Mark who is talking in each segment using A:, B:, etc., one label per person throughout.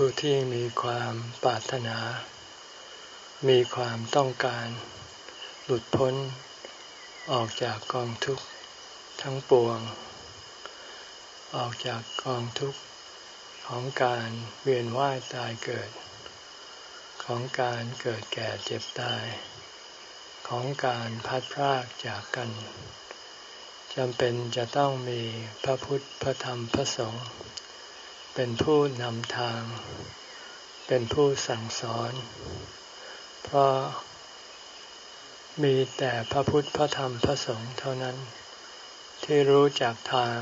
A: ผู้ที่มีความปรารถนา มีความต้องการ หลุดพ้น ออกจากกองทุกข์ทั้งปวง ออกจากกองทุกข์ของการเวียนว่ายตายเกิด ของการเกิดแก่เจ็บตาย ของการพัดพรากจากกันจำเป็นจะต้องมีพระพุทธพระธรรมพระสงฆ์ เป็นผู้นำทาง เป็นผู้สั่งสอน เพราะมีแต่พระพุทธพระธรรมพระสงฆ์เท่านั้น ที่รู้จักทาง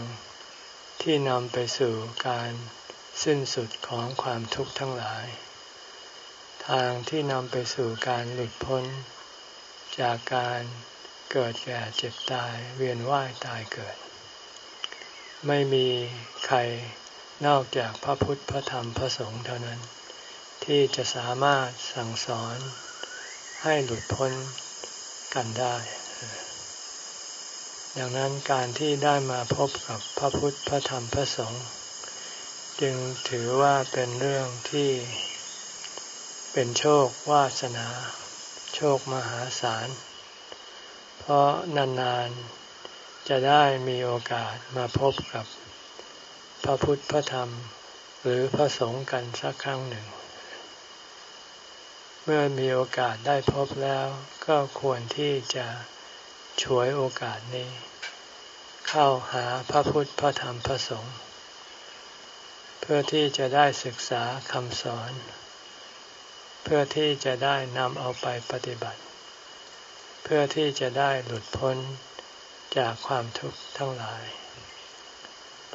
A: ที่นำไปสู่การสิ้นสุดของความทุกข์ทั้งหลาย ทางที่นำไปสู่การหลุดพ้น จากการเกิดแก่เจ็บตายเวียนว่ายตายเกิด ไม่มีใคร นอกจากพระพุทธพระธรรมพระสงฆ์เท่านั้น ที่จะสามารถสั่งสอนให้หลุดพ้นกันได้ ดังนั้นการที่ได้มาพบกับพระพุทธพระธรรมพระสงฆ์จึงถือว่าเป็นเรื่องที่เป็นโชควาสนา โชคมหาศาล เพราะนานๆจะได้มีโอกาสมาพบกับ พระพุทธพระธรรม หรือพระสงฆ์กันสักครั้งหนึ่ง เมื่อมีโอกาสได้พบแล้วก็ควรที่จะฉวยโอกาสนี้ เข้าหาพระพุทธพระธรรมพระสงฆ์เพื่อที่จะได้ศึกษาคำสอน เพื่อที่จะได้นำเอาไปปฏิบัติ เพื่อที่จะได้หลุดพ้นจากความทุกข์ทั้งหลาย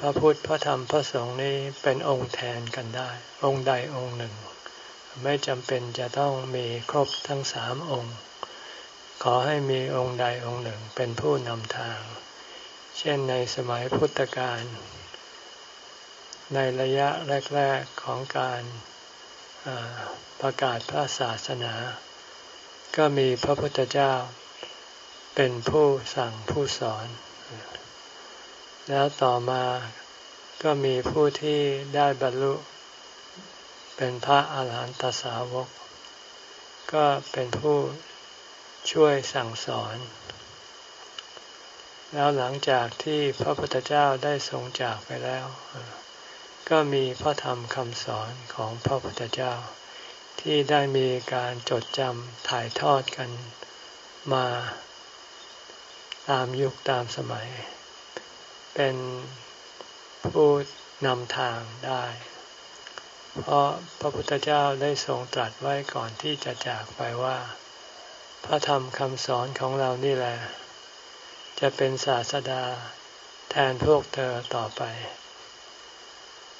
A: พระพุทธพระธรรมพระสงฆ์นี้เป็นองค์แทนกันได้ องค์ใดองค์หนึ่ง ไม่จำเป็นจะต้องมีครบทั้งสามองค์ ขอให้มีองค์ใดองค์หนึ่งเป็นผู้นำทาง เช่นในสมัยพุทธกาลในระยะแรก ๆของการประกาศพระศาสนา ก็มีพระพุทธเจ้าเป็นผู้สั่งผู้สอน แล้วต่อมาก็มีผู้ที่ได้บรรลุ เป็นพระอาหารหันตสาวก ก็เป็นผู้ช่วยสั่งสอน แล้วหลังจากที่พระพุทธเจ้าได้ทรงจากไปแล้ว ก็มีพระธรรมคำสอนของพระพุทธเจ้า ที่ได้มีการจดจำถ่ายทอดกันมาตามยุคตามสมัย เป็นผู้นำทางได้ เพราะพระพุทธเจ้าได้ทรงตรัสไว้ก่อนที่จะจากไปว่า พระธรรมคำสอนของเรานี่แหละ จะเป็นศาสดาแทนพวกเธอต่อไป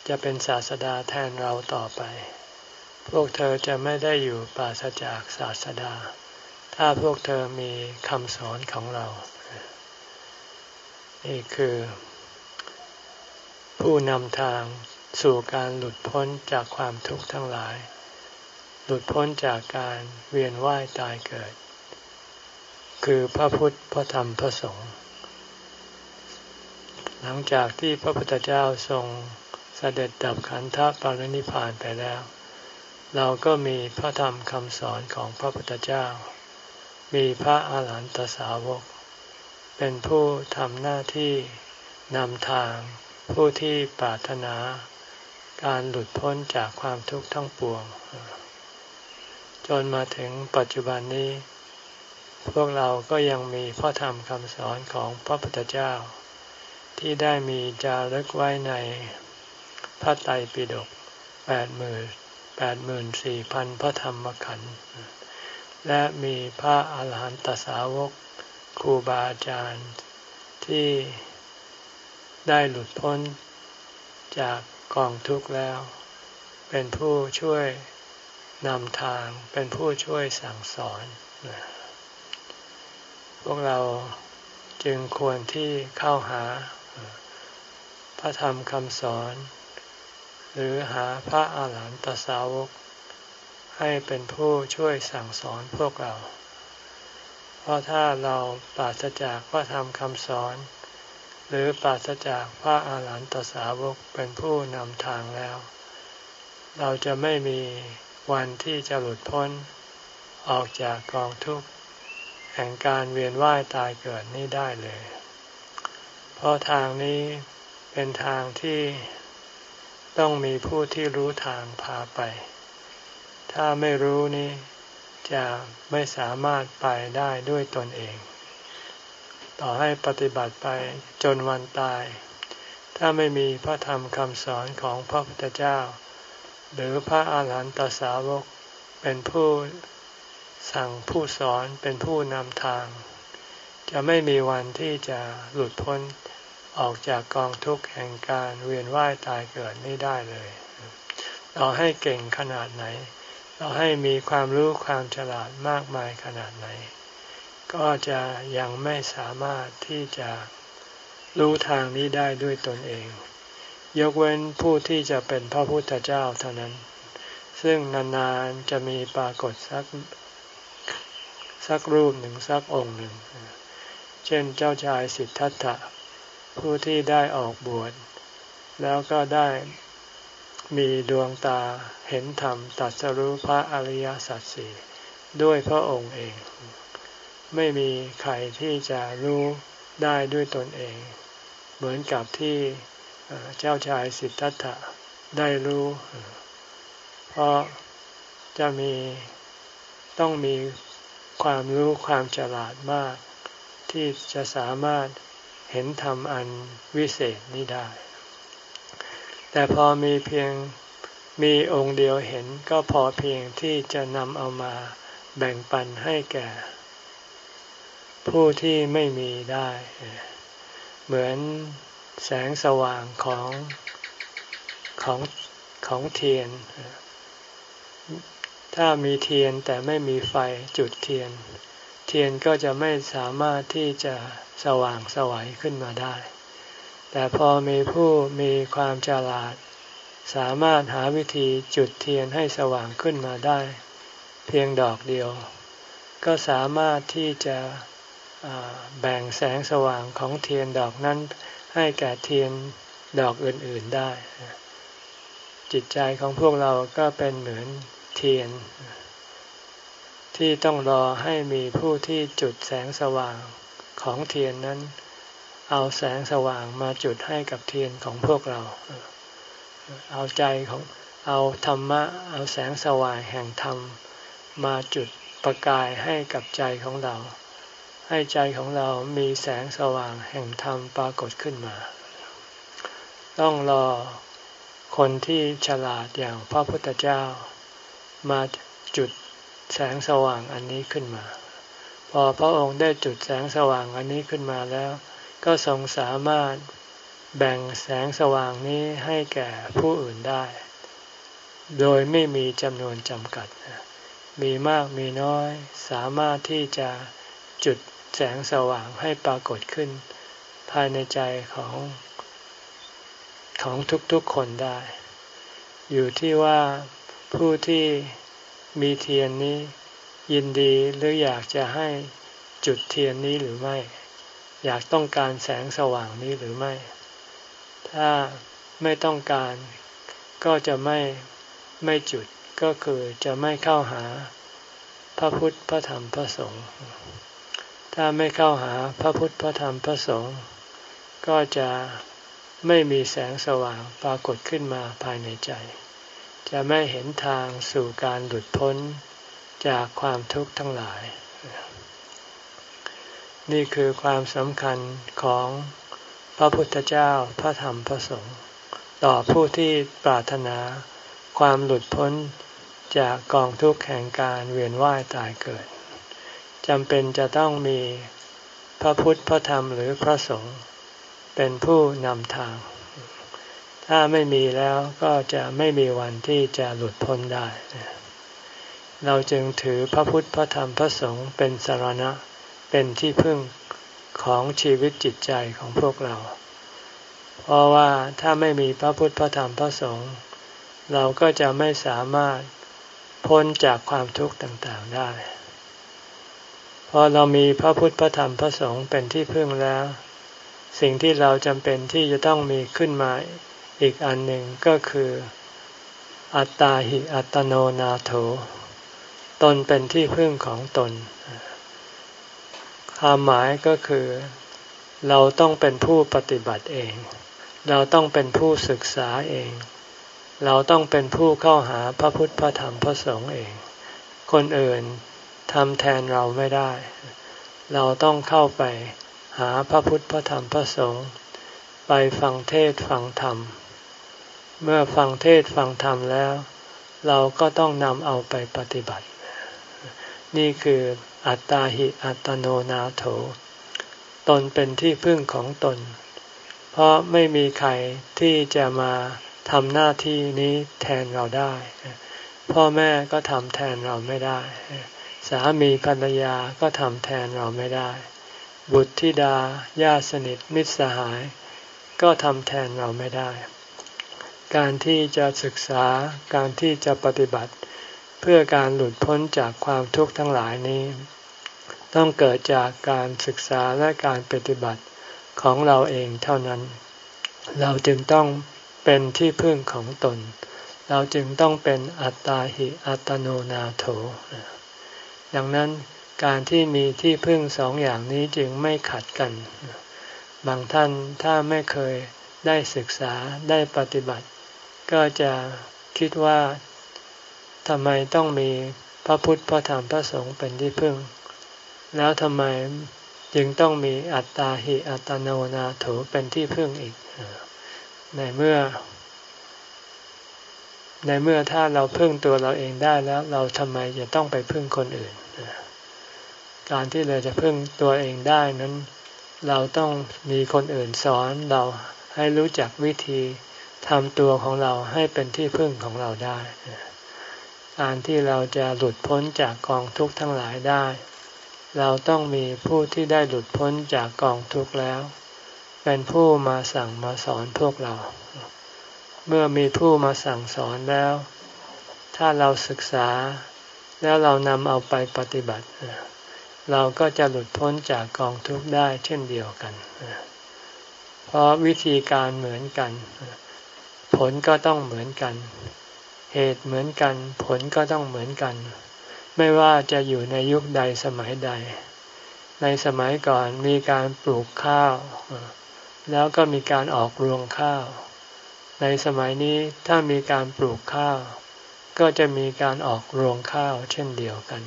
A: จะเป็นศาสดาแทนเราต่อไป พวกเธอจะไม่ได้อยู่ปราศจากศาสดา ถ้าพวกเธอมีคำสอนของเรา นี่คือ ผู้นำทางสู่การหลุดพ้นจากความทุกข์ทั้งหลาย หลุดพ้นจากการเวียนว่ายตายเกิด คือพระพุทธพระธรรมพระสงฆ์หลังจากที่พระพุทธเจ้าทรงเสด็จดับขันธปรินิพานไปแล้ว เราก็มีพระธรรมคำสอนของพระพุทธเจ้า มีพระอาหารหันตสาวก เป็นผู้ทำหน้าที่นำทาง ผู้ที่ปรารถนา การหลุดพ้นจากความทุกข์ทั้งปวง จนมาถึงปัจจุบันนี้ พวกเราก็ยังมีพระธรรมคำสอนของพระพุทธเจ้า ที่ได้มีจารึกไว้ในพระไตรปิฎกแปดหมื่นแปดหมื่นสี่พันพระธรรมขันธ์และมีพระอาหารหันตสาวก ครูบาอาจารย์ที่ได้หลุดพ้นจากกองทุกข์แล้ว เป็นผู้ช่วยนำทางเป็นผู้ช่วยสั่งสอน พวกเราจึงควรที่เข้าหาพระธรรมคำสอน หรือหาพระอาหารหันตสาวก ให้เป็นผู้ช่วยสั่งสอนพวกเรา ราะถ้าเราปราศจากพระธรรมคำสอน หรือปราศจากพระอาหารหันตสาวกเป็นผู้นำทางแล้ว เราจะไม่มีวันที่จะหลุดพ้น ออกจากกองทุกข์แห่งการเวียนว่ายตายเกิดนี้ได้เลย เพราะทางนี้เป็นทางที่ต้องมีผู้ที่รู้ทางพาไป ถ้าไม่รู้นี้ จะไม่สามารถไปได้ด้วยตนเอง ต่อให้ปฏิบัติไปจนวันตาย ถ้าไม่มีพระธรรมคำสอนของพระพุทธเจ้า หรือพระอาหารหันตสาวกเป็นผู้สั่งผู้สอนเป็นผู้นำทาง จะไม่มีวันที่จะหลุดพ้นออกจากกองทุกข์แห่งการเวียนว่ายตายเกิดนี้ได้เลย ต่อให้เก่งขนาดไหน เราให้มีความรู้ความฉลาดมากมายขนาดไหน ก็จะยังไม่สามารถที่จะรู้ทางนี้ได้ด้วยตนเอง ยกเว้นผู้ที่จะเป็นพระพุทธเจ้าเท่านั้น ซึ่งนานๆจะมีปรากฏสักสักรูปหนึ่งสักองค์หนึ่ง เช่นเจ้าชายสิทธัตถะผู้ที่ได้ออกบวชแล้วก็ได้ มีดวงตาเห็นธรรมตัดสรู้พระอริยสัจสี่ด้วยพระองค์เอง ไม่มีใครที่จะรู้ได้ด้วยตนเอง เหมือนกับที่เจ้าชายสิทธัตถะได้รู้ เพราะจะมีต้องมีความรู้ความฉลาดมาก ที่จะสามารถเห็นธรรมอันวิเศษนี้ได้ แต่พอมีเพียงมีองค์เดียวเห็นก็พอเพียงที่จะนำเอามาแบ่งปันให้แก่ ผู้ที่ไม่มีได้ เหมือนแสงสว่างของของของเทียน ถ้ามีเทียนแต่ไม่มีไฟจุดเทียน เทียนก็จะไม่สามารถที่จะสว่างสวัยขึ้นมาได้ แต่พอมีผู้มีความฉลาด สามารถหาวิธีจุดเทียนให้สว่างขึ้นมาได้ เพียงดอกเดียว ก็สามารถที่จะแบ่งแสงสว่างของเทียนดอกนั้นให้แก่เทียนดอกอื่นๆได้ จิตใจของพวกเราก็เป็นเหมือนเทียน ที่ต้องรอให้มีผู้ที่จุดแสงสว่างของเทียนนั้น เอาแสงสว่างมาจุดให้กับเทียนของพวกเรา เอาใจของเอาธรรมะ เอาแสงสว่างแห่งธรรม มาจุดประกายให้กับใจของเรา ให้ใจของเรามีแสงสว่างแห่งธรรมปรากฏขึ้นมา ต้องรอคนที่ฉลาดอย่างพระพุทธเจ้า มาจุดแสงสว่างอันนี้ขึ้นมา พอพระองค์ได้จุดแสงสว่างอันนี้ขึ้นมาแล้ว ก็ทรงสามารถแบ่งแสงสว่างนี้ให้แก่ผู้อื่นได้ โดยไม่มีจำนวนจำกัด มีมากมีน้อย สามารถที่จะจุดแสงสว่างให้ปรากฏขึ้น ภายในใจของของทุกๆคนได้ อยู่ที่ว่าผู้ที่มีเทียนนี้ยินดีหรืออยากจะให้จุดเทียนนี้หรือไม่ อยากต้องการแสงสว่างนี้หรือไม่ ถ้าไม่ต้องการก็จะไม่ไม่จุดก็คือจะไม่เข้าหาพระพุทธพระธรรมพระสงฆ์ถ้าไม่เข้าหาพระพุทธพระธรรมพระสงฆ์ก็จะไม่มีแสงสว่างปรากฏขึ้นมาภายในใจ จะไม่เห็นทางสู่การหลุดพ้นจากความทุกข์ทั้งหลาย นี่คือความสำคัญของพระพุทธเจ้าพระธรรมพระสงฆ์ต่อผู้ที่ปรารถนาความหลุดพ้นจากกองทุกข์แห่งการเวียนว่ายตายเกิดจำเป็นจะต้องมีพระพุทธพระธรรมหรือพระสงฆ์เป็นผู้นำทาง ถ้าไม่มีแล้วก็จะไม่มีวันที่จะหลุดพ้นได้ เราจึงถือพระพุทธพระธรรมพระสงฆ์เป็นสารณะ เป็นที่พึ่งของชีวิตจิตใจของพวกเรา เพราะว่าถ้าไม่มีพระพุทธพระธรรมพระสงฆ์เราก็จะไม่สามารถพ้นจากความทุกข์ต่างๆได้ พอเรามีพระพุทธพระธรรมพระสงฆ์เป็นที่พึ่งแล้ว สิ่งที่เราจำเป็นที่จะต้องมีขึ้นมาอีกอันหนึ่งก็คือ อัตตาหิอัตโนนาโถ ตนเป็นที่พึ่งของตน ความหมายก็คือ เราต้องเป็นผู้ปฏิบัติเอง เราต้องเป็นผู้ศึกษาเอง เราต้องเป็นผู้เข้าหาพระพุทธพระธรรมพระสงฆ์เอง คนอื่นทำแทนเราไม่ได้ เราต้องเข้าไปหาพระพุทธพระธรรมพระสงฆ์ไปฟังเทศฟังธรรม เมื่อฟังเทศฟังธรรมแล้ว เราก็ต้องนำเอาไปปฏิบัติ นี่คือ อัตตาหิอัตโนนาโถ ตนเป็นที่พึ่งของตน เพราะไม่มีใครที่จะมาทำหน้าที่นี้แทนเราได้ พ่อแม่ก็ทำแทนเราไม่ได้ สามีภรรยาก็ทำแทนเราไม่ได้ บุตรธิดาญาติสนิทมิตรสหาย ก็ทำแทนเราไม่ได้ การที่จะศึกษาการที่จะปฏิบัติ เพื่อการหลุดพ้นจากความทุกข์ทั้งหลายนี้ ต้องเกิดจากการศึกษาและการปฏิบัติของเราเองเท่านั้น เราจึงต้องเป็นที่พึ่งของตน เราจึงต้องเป็นอัตตาหิอัตโนนาโถ ดังนั้นการที่มีที่พึ่งสองอย่างนี้จึงไม่ขัดกัน บางท่านถ้าไม่เคยได้ศึกษาได้ปฏิบัติ ก็จะคิดว่าทำไมต้องมีพระพุทธพระธรรมพระสงฆ์เป็นที่พึ่ง แล้วทำไมจึงต้องมีอัตตาหิอัตโนนาโถเป็นที่พึ่งอีก ในเมื่อ ในเมื่อถ้าเราพึ่งตัวเราเองได้แล้ว เราทำไมจะต้องไปพึ่งคนอื่น การที่เราจะพึ่งตัวเองได้นั้น เราต้องมีคนอื่นสอนเราให้รู้จักวิธีทำตัวของเราให้เป็นที่พึ่งของเราได้ การที่เราจะหลุดพ้นจากกองทุกข์ทั้งหลายได้ เราต้องมีผู้ที่ได้หลุดพ้นจากกองทุกข์แล้ว เป็นผู้มาสั่งมาสอนพวกเรา เมื่อมีผู้มาสั่งสอนแล้ว ถ้าเราศึกษาแล้วเรานำเอาไปปฏิบัติ เราก็จะหลุดพ้นจากกองทุกข์ได้เช่นเดียวกัน เพราะวิธีการเหมือนกัน ผลก็ต้องเหมือนกัน เหตุเหมือนกัน ผลก็ต้องเหมือนกัน ไม่ว่าจะอยู่ในยุคใดสมัยใด ในสมัยก่อนมีการปลูกข้าว แล้วก็มีการออกรวงข้าว ในสมัยนี้ถ้ามีการปลูกข้าว ก็จะมีการออกรวงข้าวเช่นเดียวกัน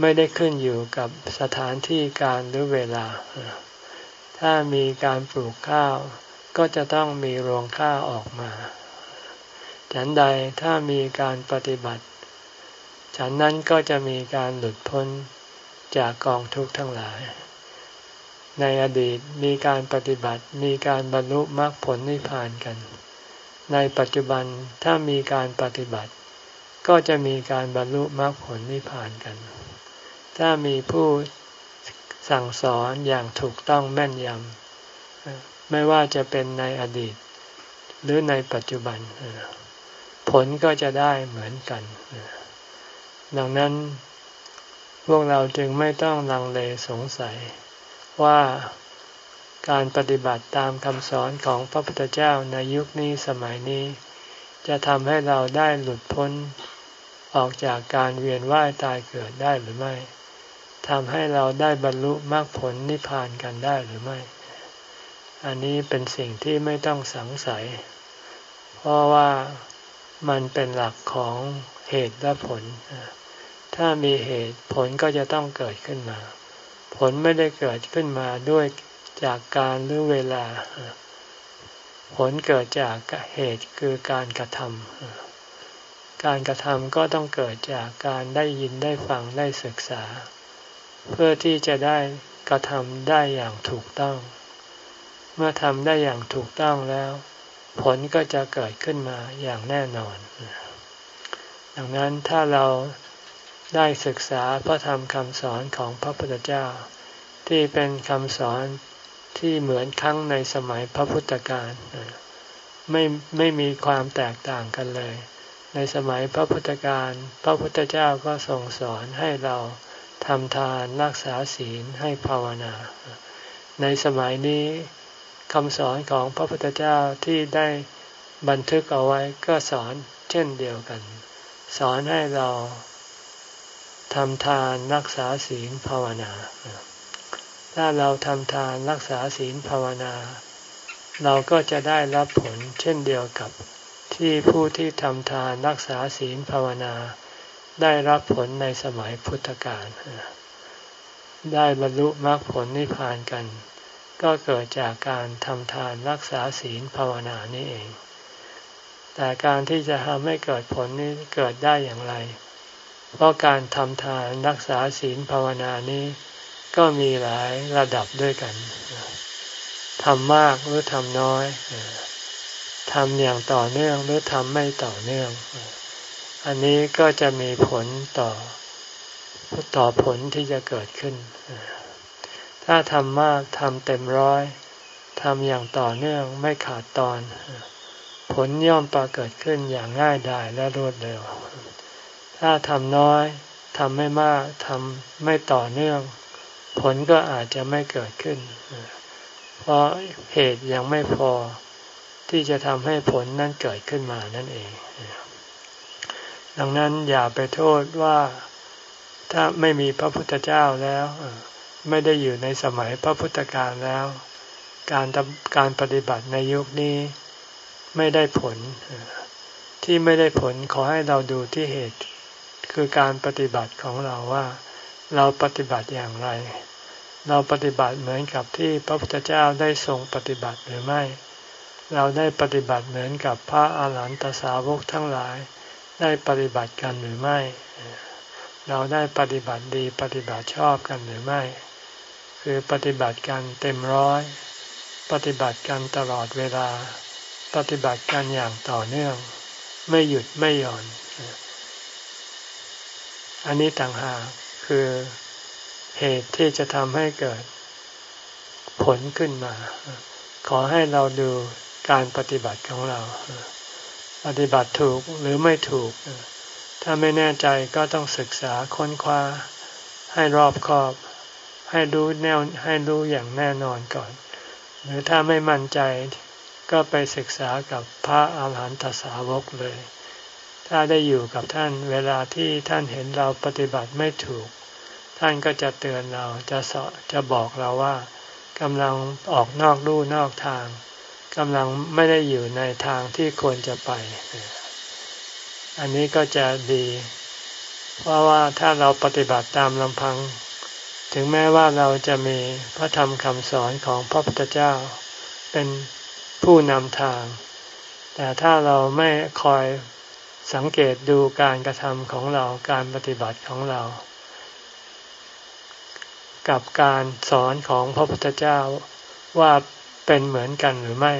A: ไม่ได้ขึ้นอยู่กับสถานที่การหรือเวลา ถ้ามีการปลูกข้าว ก็จะต้องมีรวงข้าวออกมาฉันใดถ้ามีการปฏิบัติ ฉันนั้นก็จะมีการหลุดพ้นจากกองทุกข์ทั้งหลาย ในอดีตมีการปฏิบัติมีการบรรลุมรรคผลนิพพานกัน ในปัจจุบันถ้ามีการปฏิบัติ ก็จะมีการบรรลุมรรคผลนิพพานกัน ถ้ามีผู้สั่งสอนอย่างถูกต้องแม่นยำไม่ว่าจะเป็นในอดีต หรือในปัจจุบัน ผลก็จะได้เหมือนกัน ดังนั้น พวกเราจึงไม่ต้องลังเลสงสัย ว่าการปฏิบัติตามคำสอนของพระพุทธเจ้าในยุคนี้สมัยนี้ จะทำให้เราได้หลุดพ้นออกจากการเวียนว่ายตายเกิดได้หรือไม่ทำให้เราได้บรรลุมรรคผลนิพพานกันได้หรือไม่ อันนี้เป็นสิ่งที่ไม่ต้องสงสัย เพราะว่ามันเป็นหลักของเหตุและผล ถ้ามีเหตุผลก็จะต้องเกิดขึ้นมา ผลไม่ได้เกิดขึ้นมาด้วยจากการหรือเวลา ผลเกิดจากเหตุคือการกระทำการกระทำก็ต้องเกิดจากการได้ยินได้ฟังได้ศึกษา เพื่อที่จะได้กระทำได้อย่างถูกต้อง เมื่อทำได้อย่างถูกต้องแล้ว ผลก็จะเกิดขึ้นมาอย่างแน่นอน ดังนั้นถ้าเรา ได้ศึกษาพระธรรมคำสอนของพระพุทธเจ้า ที่เป็นคำสอนที่เหมือนครั้งในสมัยพระพุทธการไม่ไม่มีความแตกต่างกันเลย ในสมัยพระพุทธการ พระพุทธเจ้าก็ทรงสอนให้เราทำทานรักษาศีลให้ภาวนา ในสมัยนี้คำสอนของพระพุทธเจ้าที่ได้บันทึกเอาไว้ก็สอนเช่นเดียวกัน สอนให้เรา ทำทานรักษาศีลภาวนา ถ้าเราทำทานรักษาศีลภาวนา เราก็จะได้รับผลเช่นเดียวกับที่ผู้ที่ทำทานรักษาศีลภาวนา ได้รับผลในสมัยพุทธกาลได้บรรลุมรรคผลนิพพานกัน ก็เกิดจากการทำทานรักษาศีลภาวนานี่เอง แต่การที่จะทำให้เกิดผลนี้เกิดได้อย่างไร เพราะการทำทานรักษาศีลภาวนานี้ก็มีหลายระดับด้วยกันทำมากหรือทำน้อยทำอย่างต่อเนื่องหรือทำไม่ต่อเนื่อง อันนี้ก็จะมีผลต่อต่อผลที่จะเกิดขึ้น ถ้าทำมากทำเต็มร้อยทำอย่างต่อเนื่องไม่ขาดตอน ผลย่อมปรากฏขึ้นอย่างง่ายดายและรวดเร็ว ถ้าทำน้อยทำไม่มากทำไม่ต่อเนื่อง ผลก็อาจจะไม่เกิดขึ้น เพราะเหตุยังไม่พอที่จะทำให้ผลนั้นเกิดขึ้นมานั่นเอง ดังนั้นอย่าไปโทษว่าถ้าไม่มีพระพุทธเจ้าแล้วไม่ได้อยู่ในสมัยพระพุทธการแล้ว การการปฏิบัติในยุคนี้ไม่ได้ผลที่ไม่ได้ผลขอให้เราดูที่เหตุ คือการปฏิบัติของเราว่าเราปฏิบัติอย่างไร เราปฏิบัติเหมือนกับที่พระพุทธเจ้าได้ทรงปฏิบัติหรือไม่ เราได้ปฏิบัติเหมือนกับพระอาหารหันตสาวกทั้งหลาย ได้ปฏิบัติกันหรือไม่ เราได้ปฏิบัติดีปฏิบัติชอบกันหรือไม่ คือปฏิบัติกันเต็มร้อย ปฏิบัติกันตลอดเวลา ปฏิบัติกันอย่างต่อเนื่อง ไม่หยุดไม่หย่อน อันนี้ต่างหากคือเหตุที่จะทำให้เกิดผลขึ้นมา ขอให้เราดูการปฏิบัติของเรา ปฏิบัติถูกหรือไม่ถูก ถ้าไม่แน่ใจก็ต้องศึกษาค้นคว้า ให้รอบคอบ ให้รู้แน่ให้รู้อย่างแน่นอนก่อน หรือถ้าไม่มั่นใจก็ไปศึกษากับพระอาหารหันตสาวกเลย ถ้าได้อยู่กับท่านเวลาที่ท่านเห็นเราปฏิบัติไม่ถูก ท่านก็จะเตือนเราจะสอจะบอกเราว่ากำลังออกนอกลู่นอกทางกำลังไม่ได้อยู่ในทางที่ควรจะไป อันนี้ก็จะดี เพราะว่าถ้าเราปฏิบัติตามลำพัง ถึงแม้ว่าเราจะมีพระธรรมคำสอนของพระพุทธเจ้า เป็นผู้นำทาง แต่ถ้าเราไม่คอย สังเกตดูการกระทำของเราการปฏิบัติของเรา กับการสอนของพระพุทธเจ้าว่าเป็นเหมือนกันหรือไม่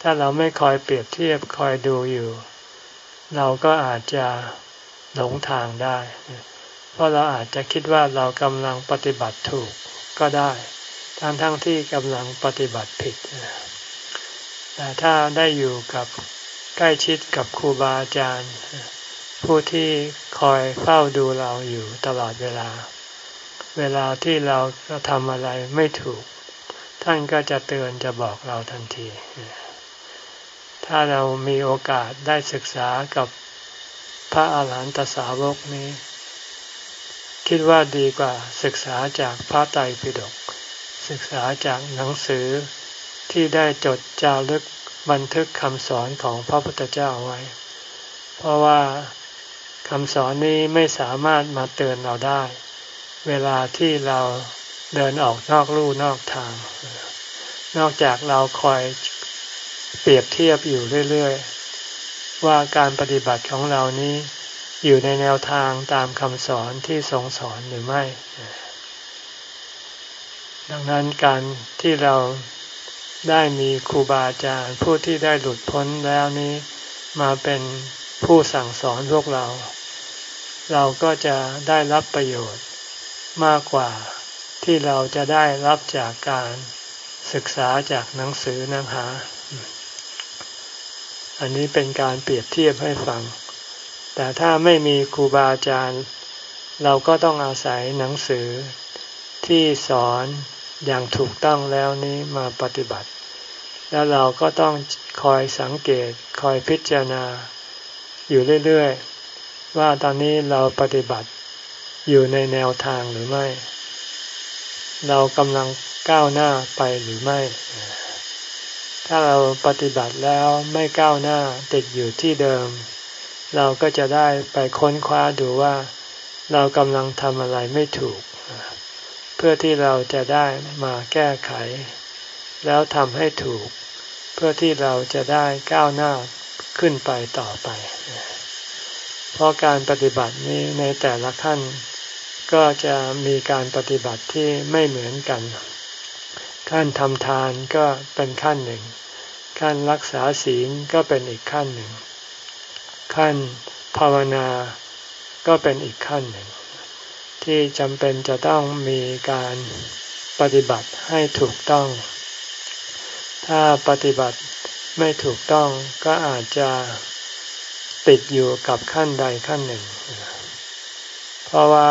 A: ถ้าเราไม่คอยเปรียบเทียบคอยดูอยู่ เราก็อาจจะหลงทางได้ เพราะเราอาจจะคิดว่าเรากำลังปฏิบัติถูกก็ได้ทั้งทั้งที่กำลังปฏิบัติผิดแต่ถ้าได้อยู่กับ ใกล้ชิดกับครูบาอาจารย์ ผู้ที่คอยเฝ้าดูเราอยู่ตลอดเวลา เวลาที่เราทำอะไรไม่ถูก ท่านก็จะเตือนจะบอกเราทันที ถ้าเรามีโอกาสได้ศึกษากับพระอาหารหันตสาวกนี้ คิดว่าดีกว่าศึกษาจากพระไตรปิฎกศึกษาจากหนังสือที่ได้จดจารึก บันทึกคำสอนของพระพุทธเจ้าไว้ เพราะว่าคำสอนนี้ไม่สามารถมาเตือนเราได้ เวลาที่เราเดินออกนอกลู่นอกทาง นอกจากเราคอยเปรียบเทียบอยู่เรื่อยๆ ว่าการปฏิบัติของเรานี้อยู่ในแนวทางตามคำสอนที่ทรงสอนหรือไม่ ดังนั้นการที่เรา ได้มีครูบาอาจารย์ผู้ที่ได้หลุดพ้นแล้วนี้ มาเป็นผู้สั่งสอนพวกเรา เราก็จะได้รับประโยชน์มากกว่าที่เราจะได้รับจากการศึกษาจากหนังสือหนังหา อันนี้เป็นการเปรียบเทียบให้ฟัง แต่ถ้าไม่มีครูบาอาจารย์ เราก็ต้องอาศัยหนังสือที่สอน อย่างถูกต้องแล้วนี้มาปฏิบัติ แล้วเราก็ต้องคอยสังเกตคอยพิจารณา อยู่เรื่อยๆ ว่าตอนนี้เราปฏิบัติอยู่ในแนวทางหรือไม่ เรากำลังก้าวหน้าไปหรือไม่ ถ้าเราปฏิบัติแล้วไม่ก้าวหน้าติดอยู่ที่เดิม เราก็จะได้ไปค้นคว้าดูว่า เรากำลังทำอะไรไม่ถูกเพื่อที่เราจะได้มาแก้ไข แล้วทำให้ถูก เพื่อที่เราจะได้ก้าวหน้าขึ้นไปต่อไป เพราะการปฏิบัตินี้ในแต่ละขั้น ก็จะมีการปฏิบัติที่ไม่เหมือนกัน ขั้นทำทานก็เป็นขั้นหนึ่ง ขั้นรักษาศีลก็เป็นอีกขั้นหนึ่ง ขั้นภาวนาก็เป็นอีกขั้นหนึ่ง ที่จำเป็นจะต้องมีการปฏิบัติให้ถูกต้อง ถ้าปฏิบัติไม่ถูกต้องก็อาจจะติดอยู่กับขั้นใดขั้นหนึ่ง เพราะว่า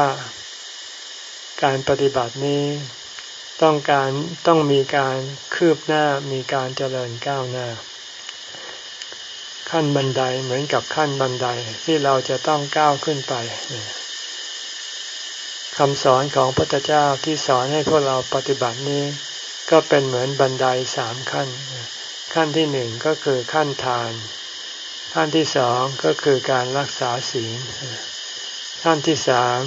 A: การปฏิบัตินี้ต้องการต้องมีการคืบหน้ามีการเจริญก้าวหน้า ขั้นบันไดเหมือนกับขั้นบันไดที่เราจะต้องก้าวขึ้นไป คำสอนของพระพุทธเจ้าที่สอนให้พวกเราปฏิบัตินี้ ก็เป็นเหมือนบันไดสามขั้น ขั้นที่หนึ่งก็คือขั้นทาน ขั้นที่สองก็คือการรักษาศีล ขั้นที่สาม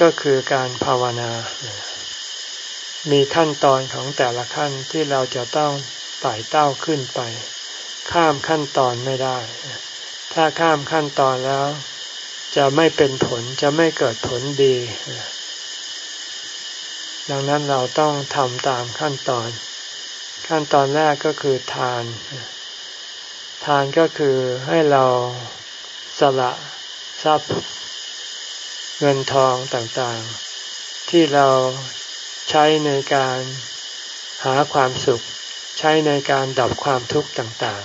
A: ก็คือการภาวนา มีขั้นตอนของแต่ละขั้นที่เราจะต้องไต่เต้าขึ้นไป ข้ามขั้นตอนไม่ได้ ถ้าข้ามขั้นตอนแล้ว จะไม่เป็นผลจะไม่เกิดผลดี ดังนั้นเราต้องทำตามขั้นตอน ขั้นตอนแรกก็คือทาน ทานก็คือให้เราสละทรัพย์เงินทองต่างๆ ที่เราใช้ในการหาความสุข ใช้ในการดับความทุกข์ต่าง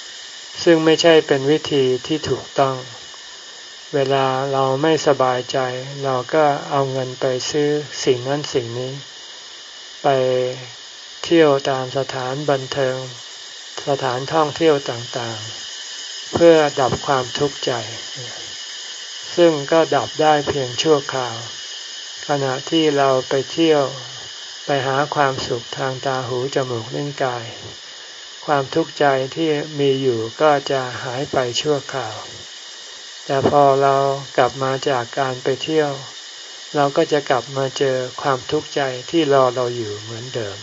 A: ๆ ซึ่งไม่ใช่เป็นวิธีที่ถูกต้อง เวลาเราไม่สบายใจ เราก็เอาเงินไปซื้อสิ่งนั้นสิ่งนี้ ไปเที่ยวตามสถานบันเทิง สถานท่องเที่ยวต่างๆ เพื่อดับความทุกข์ใจ ซึ่งก็ดับได้เพียงชั่วคราว ขณะที่เราไปเที่ยวไปหาความสุขทางตาหูจมูกลิ้นกาย ความทุกข์ใจที่มีอยู่ก็จะหายไปชั่วคราว แต่พอเรากลับมาจากการไปเที่ยว เราก็จะกลับมาเจอความทุกข์ใจที่รอเราอยู่เหมือนเดิม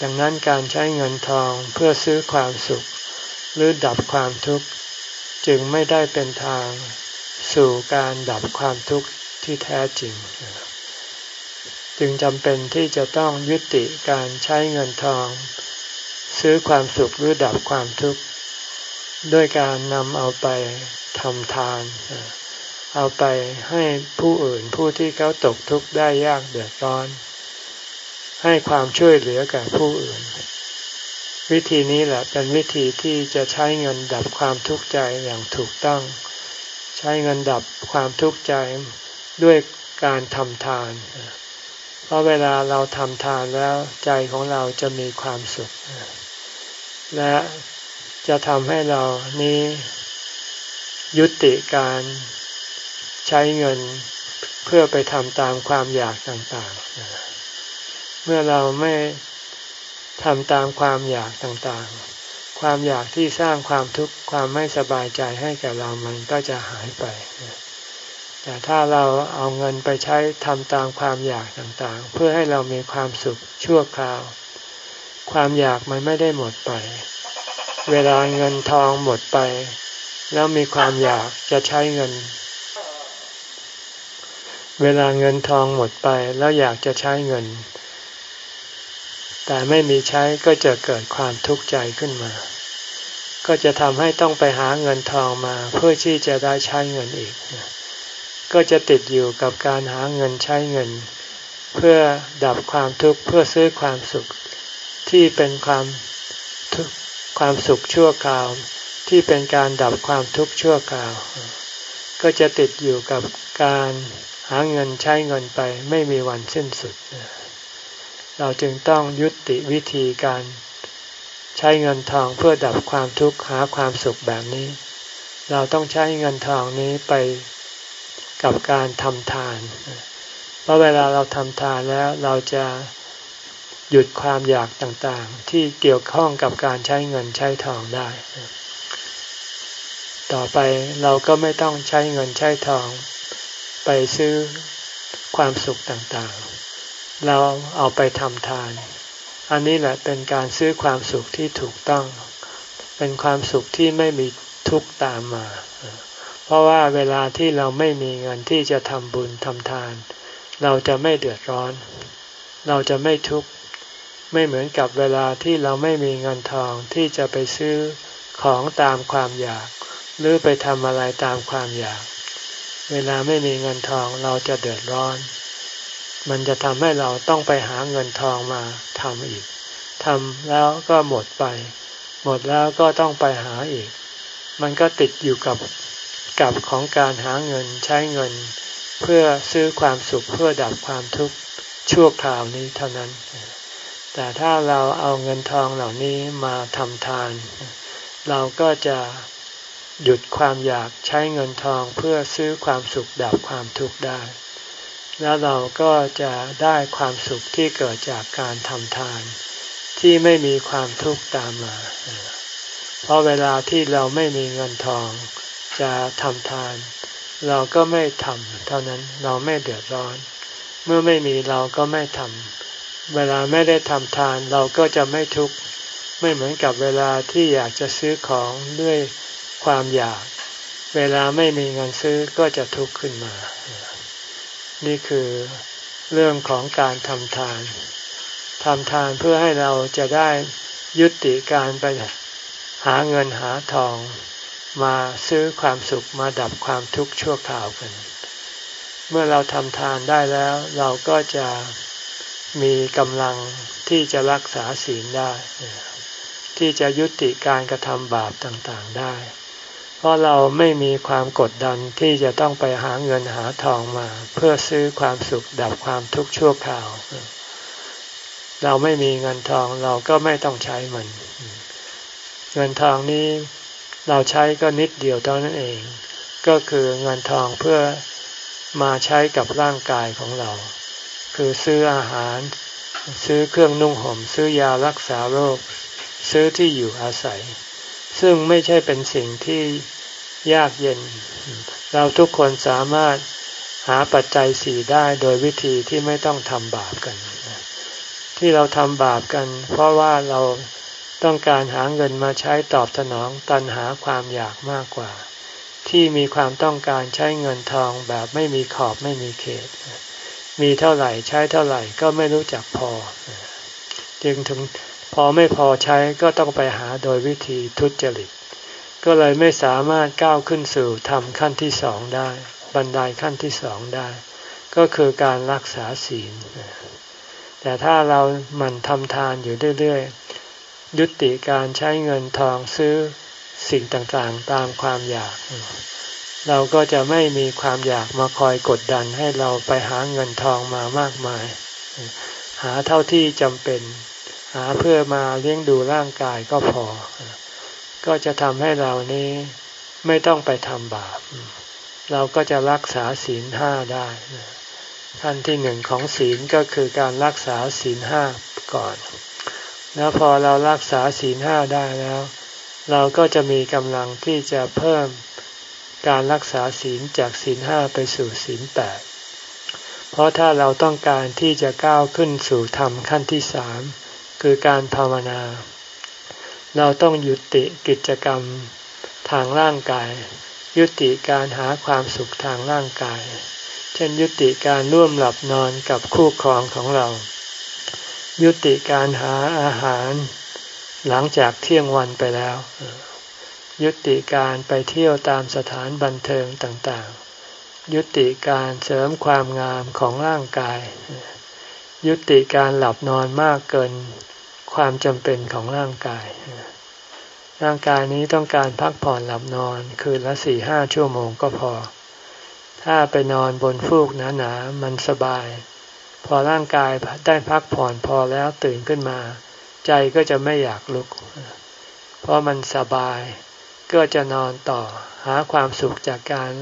A: ดังนั้นการใช้เงินทองเพื่อซื้อความสุข หรือดับความทุกข์ จึงไม่ได้เป็นทางสู่การดับความทุกข์ที่แท้จริง จึงจำเป็นที่จะต้องยุติการใช้เงินทอง ซื้อความสุขหรือดับความทุกข์ ด้วยการนำเอาไปทำทาน เอาไปให้ผู้อื่นผู้ที่เขาตกทุกข์ได้ยากเดือดร้อน ให้ความช่วยเหลือแก่ผู้อื่น วิธีนี้แหละเป็นวิธีที่จะใช้เงินดับความทุกข์ใจอย่างถูกต้อง ใช้เงินดับความทุกข์ใจด้วยการทำทาน เพราะเวลาเราทำทานแล้วใจของเราจะมีความสุข และ จะทำให้เรานี้ยุติการใช้เงินเพื่อไปทำตามความอยากต่างๆ เมื่อเราไม่ทำตามความอยากต่างๆ ความอยากที่สร้างความทุกข์ความไม่สบายใจให้แก่เรามันก็จะหายไป แต่ถ้าเราเอาเงินไปใช้ทำตามความอยากต่างๆ เพื่อให้เรามีความสุขชั่วคราว ความอยากมันไม่ได้หมดไป เวลาเงินทองหมดไป แล้วมีความอยากจะใช้เงิน เวลาเงินทองหมดไปแล้วอยากจะใช้เงิน แต่ไม่มีใช้ก็จะเกิดความทุกข์ใจขึ้นมา ก็จะทำให้ต้องไปหาเงินทองมาเพื่อที่จะได้ใช้เงินอีก ก็จะติดอยู่กับการหาเงินใช้เงิน เพื่อดับความทุกข์เพื่อซื้อความสุขที่เป็นความทุก ความสุขชั่วคราวที่เป็นการดับความทุกข์ชั่วคราว ก็จะติดอยู่กับการหาเงินใช้เงินไปไม่มีวันสิ้นสุด เราจึงต้องยุติวิธีการใช้เงินทองเพื่อดับความทุกข์หาความสุขแบบนี้ เราต้องใช้เงินทองนี้ไปกับการทำทาน เพราะเวลาเราทำทานแล้วเราจะ หยุดความอยากต่างๆ ที่เกี่ยวข้องกับการใช้เงินใช้ทองได้ ต่อไปเราก็ไม่ต้องใช้เงินใช้ทอง ไปซื้อความสุขต่างๆ เราเอาไปทำทาน อันนี้แหละเป็นการซื้อความสุขที่ถูกต้อง เป็นความสุขที่ไม่มีทุกข์ตามมา เพราะว่าเวลาที่เราไม่มีเงินที่จะทำบุญทำทาน เราจะไม่เดือดร้อน เราจะไม่ทุกข์ ไม่เหมือนกับเวลาที่เราไม่มีเงินทองที่จะไปซื้อของตามความอยาก หรือไปทำอะไรตามความอยาก เวลาไม่มีเงินทองเราจะเดือดร้อน มันจะทำให้เราต้องไปหาเงินทองมาทำอีกทำแล้วก็หมดไป หมดแล้วก็ต้องไปหาอีก มันก็ติดอยู่กับกับของการหาเงินใช้เงิน เพื่อซื้อความสุขเพื่อดับความทุกข์ชั่วคราวนี้เท่านั้น แต่ถ้าเราเอาเงินทองเหล่านี้มาทำทาน เราก็จะหยุดความอยากใช้เงินทองเพื่อซื้อความสุขดับความทุกข์ได้ แล้วเราก็จะได้ความสุขที่เกิดจากการทำทาน ที่ไม่มีความทุกข์ตามมา เพราะเวลาที่เราไม่มีเงินทองจะทำทาน เราก็ไม่ทำเท่านั้นเราไม่เดือดร้อน เมื่อไม่มีเราก็ไม่ทำ เวลาไม่ได้ทำทานเราก็จะไม่ทุกข์ไม่เหมือนกับเวลาที่อยากจะซื้อของด้วยความอยาก เวลาไม่มีเงินซื้อก็จะทุกข์ขึ้นมา นี่คือเรื่องของการทำทานทำทานเพื่อให้เราจะได้ยุติการไปหาเงินหาทอง มาซื้อความสุขมาดับความทุกข์ชั่วคราวกัน เมื่อเราทำทานได้แล้ว เราก็จะ มีกำลังที่จะรักษาศีลได้ ที่จะยุติการกระทำบาปต่างๆได้ เพราะเราไม่มีความกดดันที่จะต้องไปหาเงินหาทองมา เพื่อซื้อความสุขดับความทุกข์ชั่วคราว เราไม่มีเงินทองเราก็ไม่ต้องใช้มัน เงินทองนี้เราใช้ก็นิดเดียวเท่านั้นเอง ก็คือเงินทองเพื่อมาใช้กับร่างกายของเรา คือซื้ออาหาร ซื้อเครื่องนุ่งห่ม ซื้อยารักษาโรค ซื้อที่อยู่อาศัย ซึ่งไม่ใช่เป็นสิ่งที่ยากเย็น เราทุกคนสามารถหาปัจจัยสี่ได้โดยวิธีที่ไม่ต้องทำบาปกัน ที่เราทำบาปกัน เพราะว่าเราต้องการหาเงินมาใช้ตอบสนองตันหาความอยากมากกว่า ที่มีความต้องการใช้เงินทองแบบไม่มีขอบไม่มีเขต มีเท่าไหร่ใช้เท่าไหร่ก็ไม่รู้จักพอ จึงถึงพอไม่พอใช้ก็ต้องไปหาโดยวิธีทุจริต ก็เลยไม่สามารถก้าวขึ้นสู่ธรรมขั้นที่สองได้ บันไดขั้นที่สองได้ ก็คือการรักษาศีล แต่ถ้าเราหมั่นทำทานอยู่เรื่อยๆยุติการใช้เงินทองซื้อสิ่งต่างๆ ตามความอยาก เราก็จะไม่มีความอยากมาคอยกดดันให้เราไปหาเงินทองมามากมาย หาเท่าที่จำเป็น หาเพื่อมาเลี้ยงดูร่างกายก็พอ ก็จะทำให้เรานี้ไม่ต้องไปทำบาป เราก็จะรักษาศีลห้าได้ขั้นที่หนึ่งของศีลก็คือการรักษาศีลห้าก่อน แล้วพอเรารักษาศีลห้าได้แล้ว เราก็จะมีกำลังที่จะเพิ่ม การรักษาศีลจากศีลห้าไปสู่ศีลแปดเพราะถ้าเราต้องการที่จะก้าวขึ้นสู่ธรรมขั้นที่สามคือการภาวนา เราต้องยุติกิจกรรมทางร่างกาย ยุติการหาความสุขทางร่างกาย เช่นยุติการร่วมหลับนอนกับคู่ครองของเรา ยุติการหาอาหาร หลังจากเที่ยงวันไปแล้ว ยุติการไปเที่ยวตามสถานบันเทิงต่างๆ ยุติการเสริมความงามของร่างกาย ยุติการหลับนอนมากเกินความจำเป็นของร่างกาย ร่างกายนี้ต้องการพักผ่อนหลับนอนคืนละสี่ห้าชั่วโมงก็พอ ถ้าไปนอนบนฟูกหนาๆมันสบาย พอร่างกายได้พักผ่อนพอแล้วตื่นขึ้นมา ใจก็จะไม่อยากลุก เพราะมันสบาย ก็จะนอนต่อหาความสุขจากการ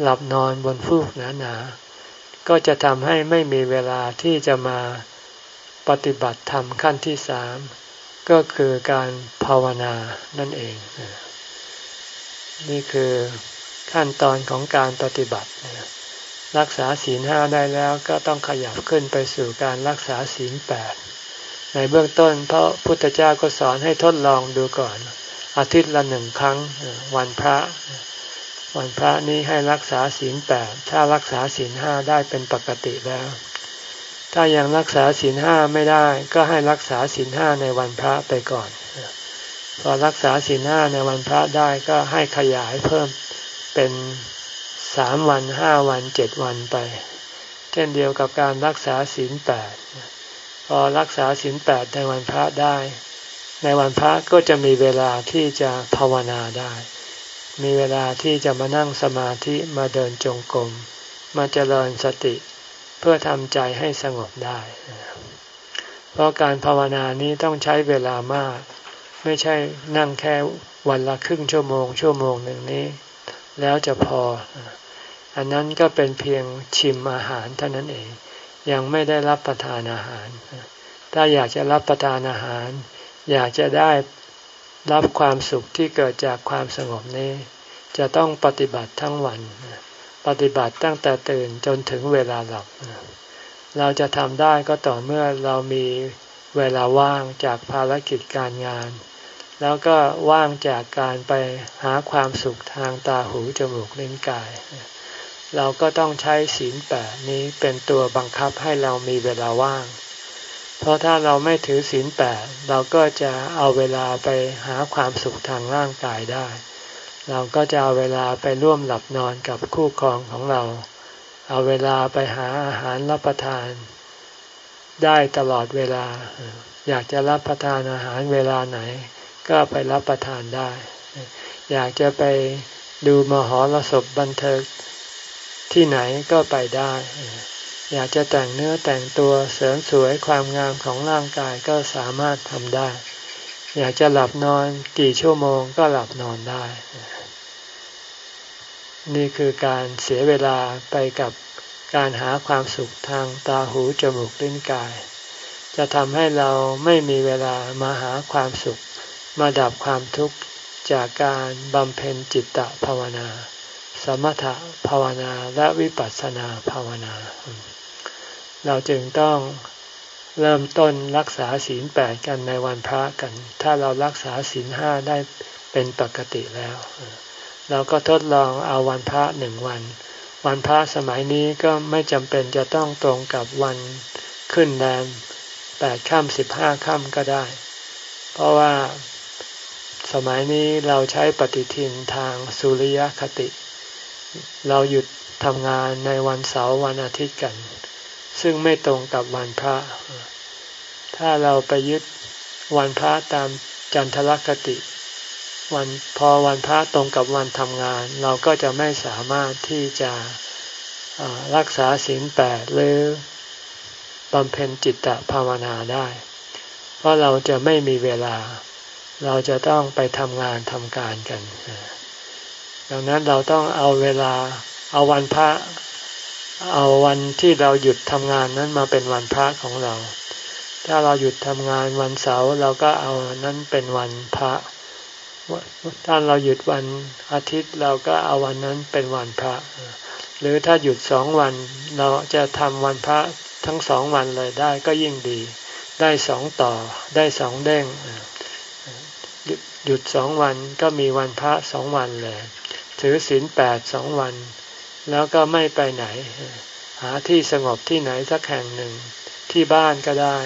A: หลับนอนบนฟูกหนาๆ ก็จะทำให้ไม่มีเวลาที่จะมาปฏิบัติธรรมขั้นที่สามก็คือการภาวนานั่นเอง นี่คือขั้นตอนของการปฏิบัติ รักษาศีลห้าได้แล้วก็ต้องขยับขึ้นไปสู่การรักษาศีลแปดในเบื้องต้นพระพุทธเจ้าก็สอนให้ทดลองดูก่อน อาทิตย์ละหนึ่งครั้งวันพระ วันพระนี้ให้รักษาศีลแปดถ้ารักษาศีลห้าได้เป็นปกติแล้ว ถ้ายังรักษาศีลห้าไม่ได้ ก็ให้รักษาศีลห้าในวันพระไปก่อน พอรักษาศีลห้าในวันพระได้ก็ให้ขยายเพิ่มเป็นสามวันห้าวันเจ็ดวันไป เช่นเดียวกับการรักษาศีลแปดพอรักษาศีลแปดในวันพระได้ ในวันพระก็จะมีเวลาที่จะภาวนาได้ มีเวลาที่จะมานั่งสมาธิมาเดินจงกรมมาเจริญสติเพื่อทำใจให้สงบได้ เพราะการภาวนานี้ต้องใช้เวลามาก ไม่ใช่นั่งแค่วันละครึ่งชั่วโมง ชั่วโมงหนึ่งนี้ แล้วจะพอ อันนั้นก็เป็นเพียงชิมอาหารเท่านั้นเอง ยังไม่ได้รับประทานอาหาร ถ้าอยากจะรับประทานอาหาร อยากจะได้รับความสุขที่เกิดจากความสงบนี้ จะต้องปฏิบัติทั้งวัน ปฏิบัติตั้งแต่ตื่นจนถึงเวลาหลับ เราจะทำได้ก็ต่อเมื่อเรามีเวลาว่างจากภารกิจการงาน แล้วก็ว่างจากการไปหาความสุขทางตาหูจมูกลิ้นกาย เราก็ต้องใช้ศีลแปดนี้เป็นตัวบังคับให้เรามีเวลาว่าง เพราะถ้าเราไม่ถือศีลแปดเราก็จะเอาเวลาไปหาความสุขทางร่างกายได้ เราก็จะเอาเวลาไปร่วมหลับนอนกับคู่ครองของเรา เอาเวลาไปหาอาหารรับประทาน ได้ตลอดเวลา อยากจะรับประทานอาหารเวลาไหน ก็ไปรับประทานได้ อยากจะไปดูมหรสพบันเทิงที่ไหนก็ไปได้ อยากจะแต่งเนื้อแต่งตัวเสริมสวยความงามของร่างกายก็สามารถทำได้ อยากจะหลับนอนกี่ชั่วโมงก็หลับนอนได้ นี่คือการเสียเวลาไปกับการหาความสุขทางตาหูจมูกลิ้นกาย จะทำให้เราไม่มีเวลามาหาความสุข มาดับความทุกข์จากการบำเพ็ญจิตตภาวนา สมถภาวนาและวิปัสสนาภาวนา เราจึงต้องเริ่มต้นรักษาศีลแปดกันในวันพระกัน ถ้าเรารักษาศีลห้าได้เป็นปกติแล้ว เราก็ทดลองเอาวันพระหนึ่งวัน วันพระสมัยนี้ก็ไม่จำเป็นจะต้องตรงกับวันขึ้นแรมแปดค่ำสิบห้าค่ำก็ได้ เพราะว่าสมัยนี้เราใช้ปฏิทินทางสุริยคติ เราหยุดทำงานในวันเสาร์วันอาทิตย์กัน ซึ่งไม่ตรงกับวันพระ ถ้าเราไปยึดวันพระตามจันทรคติ วันพอวันพระตรงกับวันทำงาน เราก็จะไม่สามารถที่จะรักษาศีลแปดหรือบำเพ็ญจิตตภาวนาได้ เพราะเราจะไม่มีเวลา เราจะต้องไปทำงานทำการกัน ดังนั้นเราต้องเอาเวลาเอาวันพระ เอาวันที่เราหยุดทำงานนั้นมาเป็นวันพระของเรา ถ้าเราหยุดทำงานวันเสาร์เราก็เอานั้นเป็นวันพระ ถ้าเราหยุดวันอาทิตย์เราก็เอาวันนั้นเป็นวันพระ หรือถ้าหยุดสองวันเราจะทำวันพระทั้งสองวันเลยได้ก็ยิ่งดี ได้สองต่อได้สองเด้งหยุดสองวันก็มีวันพระสองวันเลย ถือศีลแปดสองวัน แล้วก็ไม่ไปไหน หาที่สงบที่ไหนสักแห่งหนึ่ง ที่บ้านก็ได้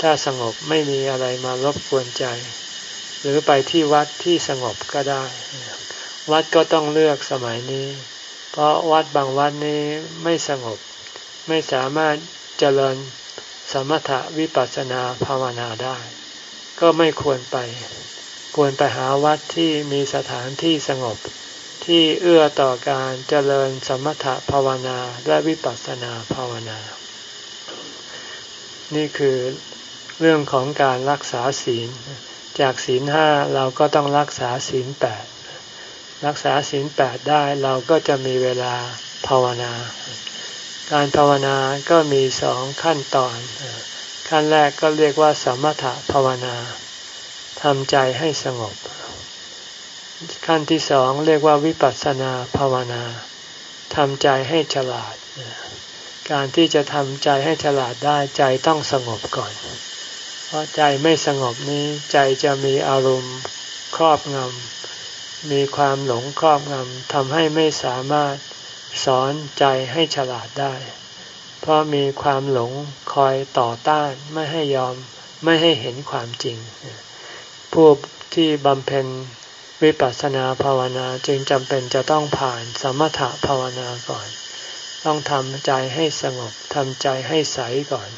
A: ถ้าสงบไม่มีอะไรมารบกวนใจ หรือไปที่วัดที่สงบก็ได้ วัดก็ต้องเลือกสมัยนี้ เพราะวัดบางวัดนี้ไม่สงบ ไม่สามารถเจริญสมถะวิปัสสนาภาวนาได้ ก็ไม่ควรไป ควรไปหาวัดที่มีสถานที่สงบ ที่เอื้อต่อการเจริญสมถภาวนาและวิปัสสนาภาวนา นี่คือเรื่องของการรักษาศีล จากศีลห้าเราก็ต้องรักษาศีลแปดรักษาศีลแปดได้เราก็จะมีเวลาภาวนา การภาวนาก็มีสองขั้นตอน ขั้นแรกก็เรียกว่าสมถภาวนาทำใจให้สงบ ขั้นที่สองเรียกว่าวิปัสสนาภาวนาทำใจให้ฉลาด การที่จะทำใจให้ฉลาดได้ใจต้องสงบก่อน เพราะใจไม่สงบนี้ใจจะมีอารมณ์ครอบงำมีความหลงครอบงำทำให้ไม่สามารถสอนใจให้ฉลาดได้ เพราะมีความหลงคอยต่อต้านไม่ให้ยอมไม่ให้เห็นความจริง ผู้ที่บำเพ็ญ วิปัสสนาภาวนาจึงจำเป็นจะต้องผ่านสมถะภาวนาก่อน ต้องทำใจให้สงบทำใจให้ใสก่อน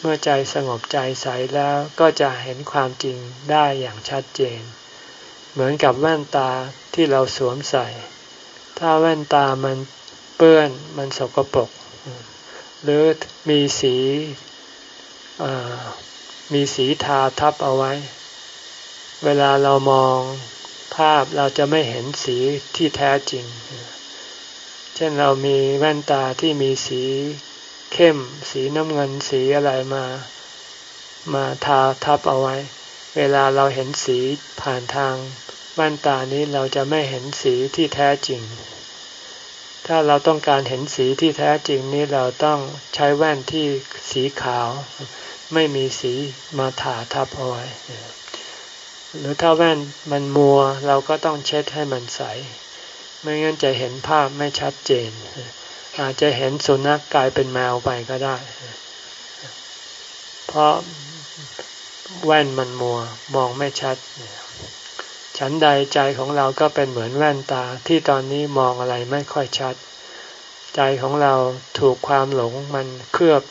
A: เมื่อใจสงบใจใสแล้วก็จะเห็นความจริงได้อย่างชัดเจน เหมือนกับแว่นตาที่เราสวมใส่ ถ้าแว่นตามันเปื้อนมันสกปรกหรือมีสีมีสีทาทับเอาไว้ เวลาเรามอง ภาพเราจะไม่เห็นสีที่แท้จริง เช่นเรามีแว่นตาที่มีสีเข้ม สีน้ำเงินสีอะไรมา มาทาทับเอาไว้ เวลาเราเห็นสีผ่านทางแว่นตานี้เราจะไม่เห็นสีที่แท้จริง ถ้าเราต้องการเห็นสีที่แท้จริงนี้เราต้องใช้แว่นที่สีขาว ไม่มีสีมาทาทับเอาไว้ หรือถ้าแว่นมันมัวเราก็ต้องเช็ดให้มันใส ไม่งั้นจะเห็นภาพไม่ชัดเจน อาจจะเห็นสุนัขกกลายเป็นแมวไปก็ได้ เพราะแว่นมันมัวมองไม่ชัด ฉันใดใจของเราก็เป็นเหมือนแว่นตาที่ตอนนี้มองอะไรไม่ค่อยชัด ใจของเราถูกความหลงมันเคลือบ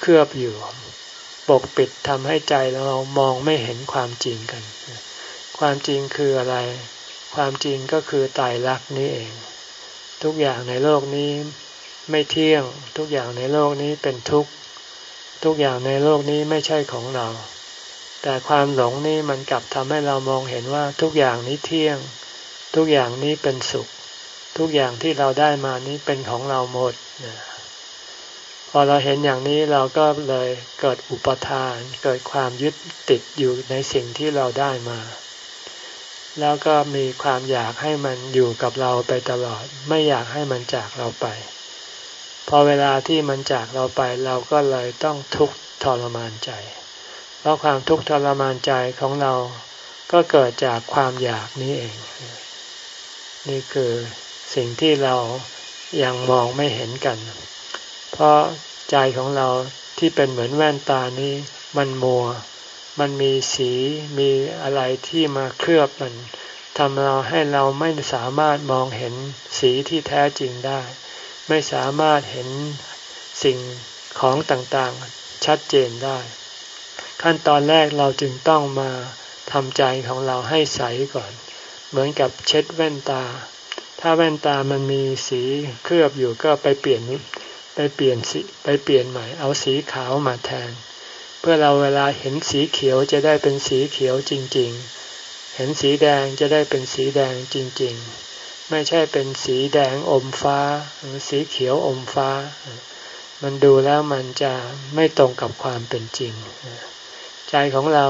A: เคลือบอยู่ ปกปิดทำให้ใจเรามองไม่เห็นความจริงกัน ความจริงคืออะไร ความจริงก็คือตายรักนี้เอง ทุกอย่างในโลกนี้ไม่เที่ยง ทุกอย่างในโลกนี้เป็นทุกข์ ทุกอย่างในโลกนี้ไม่ใช่ของเรา แต่ความหลงนี่มันกลับทำให้เรามองเห็นว่าทุกอย่างนี้เที่ยง ทุกอย่างนี้เป็นสุข ทุกอย่างที่เราได้มานี้เป็นของเราหมดนะ อเราเห็นอย่างนี้เราก็เลยเกิดอุปทาน เกิดความยึดติดอยู่ในสิ่งที่เราได้มา แล้วก็มีความอยากให้มันอยู่กับเราไปตลอด ไม่อยากให้มันจากเราไป พอเวลาที่มันจากเราไปเราก็เลยต้องทุกข์ทรมานใจ เพราะความทุกข์ทรมานใจของเราก็เกิดจากความอยากนี้เอง นี่คือสิ่งที่เรายังมองไม่เห็นกัน เพราะ ใจของเราที่เป็นเหมือนแว่นตานี้ มันมัว มันมีสีมีอะไรที่มาเคลือบมันทำเราให้เราไม่สามารถมองเห็นสีที่แท้จริงได้ ไม่สามารถเห็นสิ่งของต่างๆชัดเจนได้ ขั้นตอนแรกเราจึงต้องมาทำใจของเราให้ใสก่อน เหมือนกับเช็ดแว่นตา ถ้าแว่นตามันมีสีเคลือบอยู่ก็ไปเปลี่ยน ไปเปลี่ยนสีไปเปลี่ยนใหม่ เอาสีขาวมาแทน เพื่อเราเวลาเห็นสีเขียวจะได้เป็นสีเขียวจริง ๆ เห็นสีแดงจะได้เป็นสีแดงจริง ๆ ไม่ใช่เป็นสีแดงอมฟ้าหรือสีเขียวอมฟ้า มันดูแล้วมันจะไม่ตรงกับความเป็นจริง ใจของเรา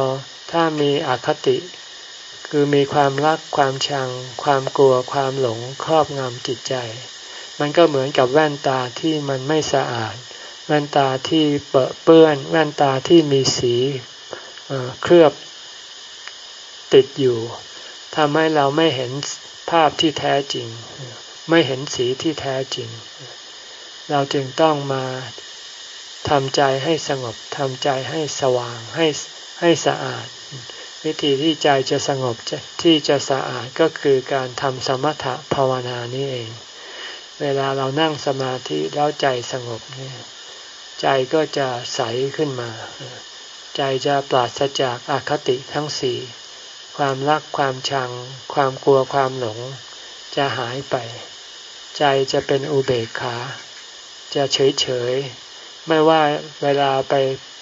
A: ถ้ามีอคติคือมีความรักความชัง ความกลัวความหลงครอบงำจิตใจ มันก็เหมือนกับแว่นตาที่มันไม่สะอาด แว่นตาที่เปเปื้อน แว่นตาที่มีสีเคลือบติดอยู่ทำให้เราไม่เห็นภาพที่แท้จริง ไม่เห็นสีที่แท้จริง เราจึงต้องมาทำใจให้สงบทำใจให้สว่างให้ให้สะอาด วิธีที่ใจจะสงบที่จะสะอาดก็คือการทำสมถะภาวนานี้เอง เวลาเรานั่งสมาธิแล้วใจสงบเนี่ยใจก็จะใสขึ้นมา ใจจะปราศจากอาคติทั้งสี่ความรักความชัง ความกลัวความหลง จะหายไป ใจจะเป็นอุเบกขา จะเฉยเฉยไม่ว่าเวลาไป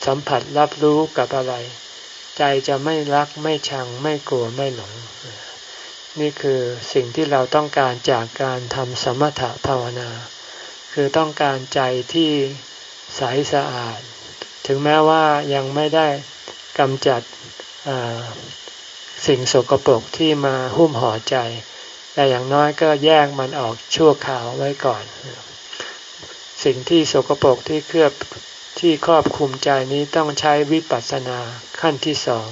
A: สัมผัสรับรู้กับอะไร ใจจะไม่รักไม่ชังไม่กลัวไม่หลง นี่คือสิ่งที่เราต้องการจากการทำสมถะภาวนา คือต้องการใจที่ใสสะอาด ถึงแม้ว่ายังไม่ได้กำจัดสิ่งสกปรกที่มาหุ้มห่อใจ แต่อย่างน้อยก็แยกมันออกชั่วขาวไว้ก่อน สิ่งที่สกปรกที่เคลือบที่ครอบคุมใจนี้ต้องใช้วิปัสสนาขั้นที่สอง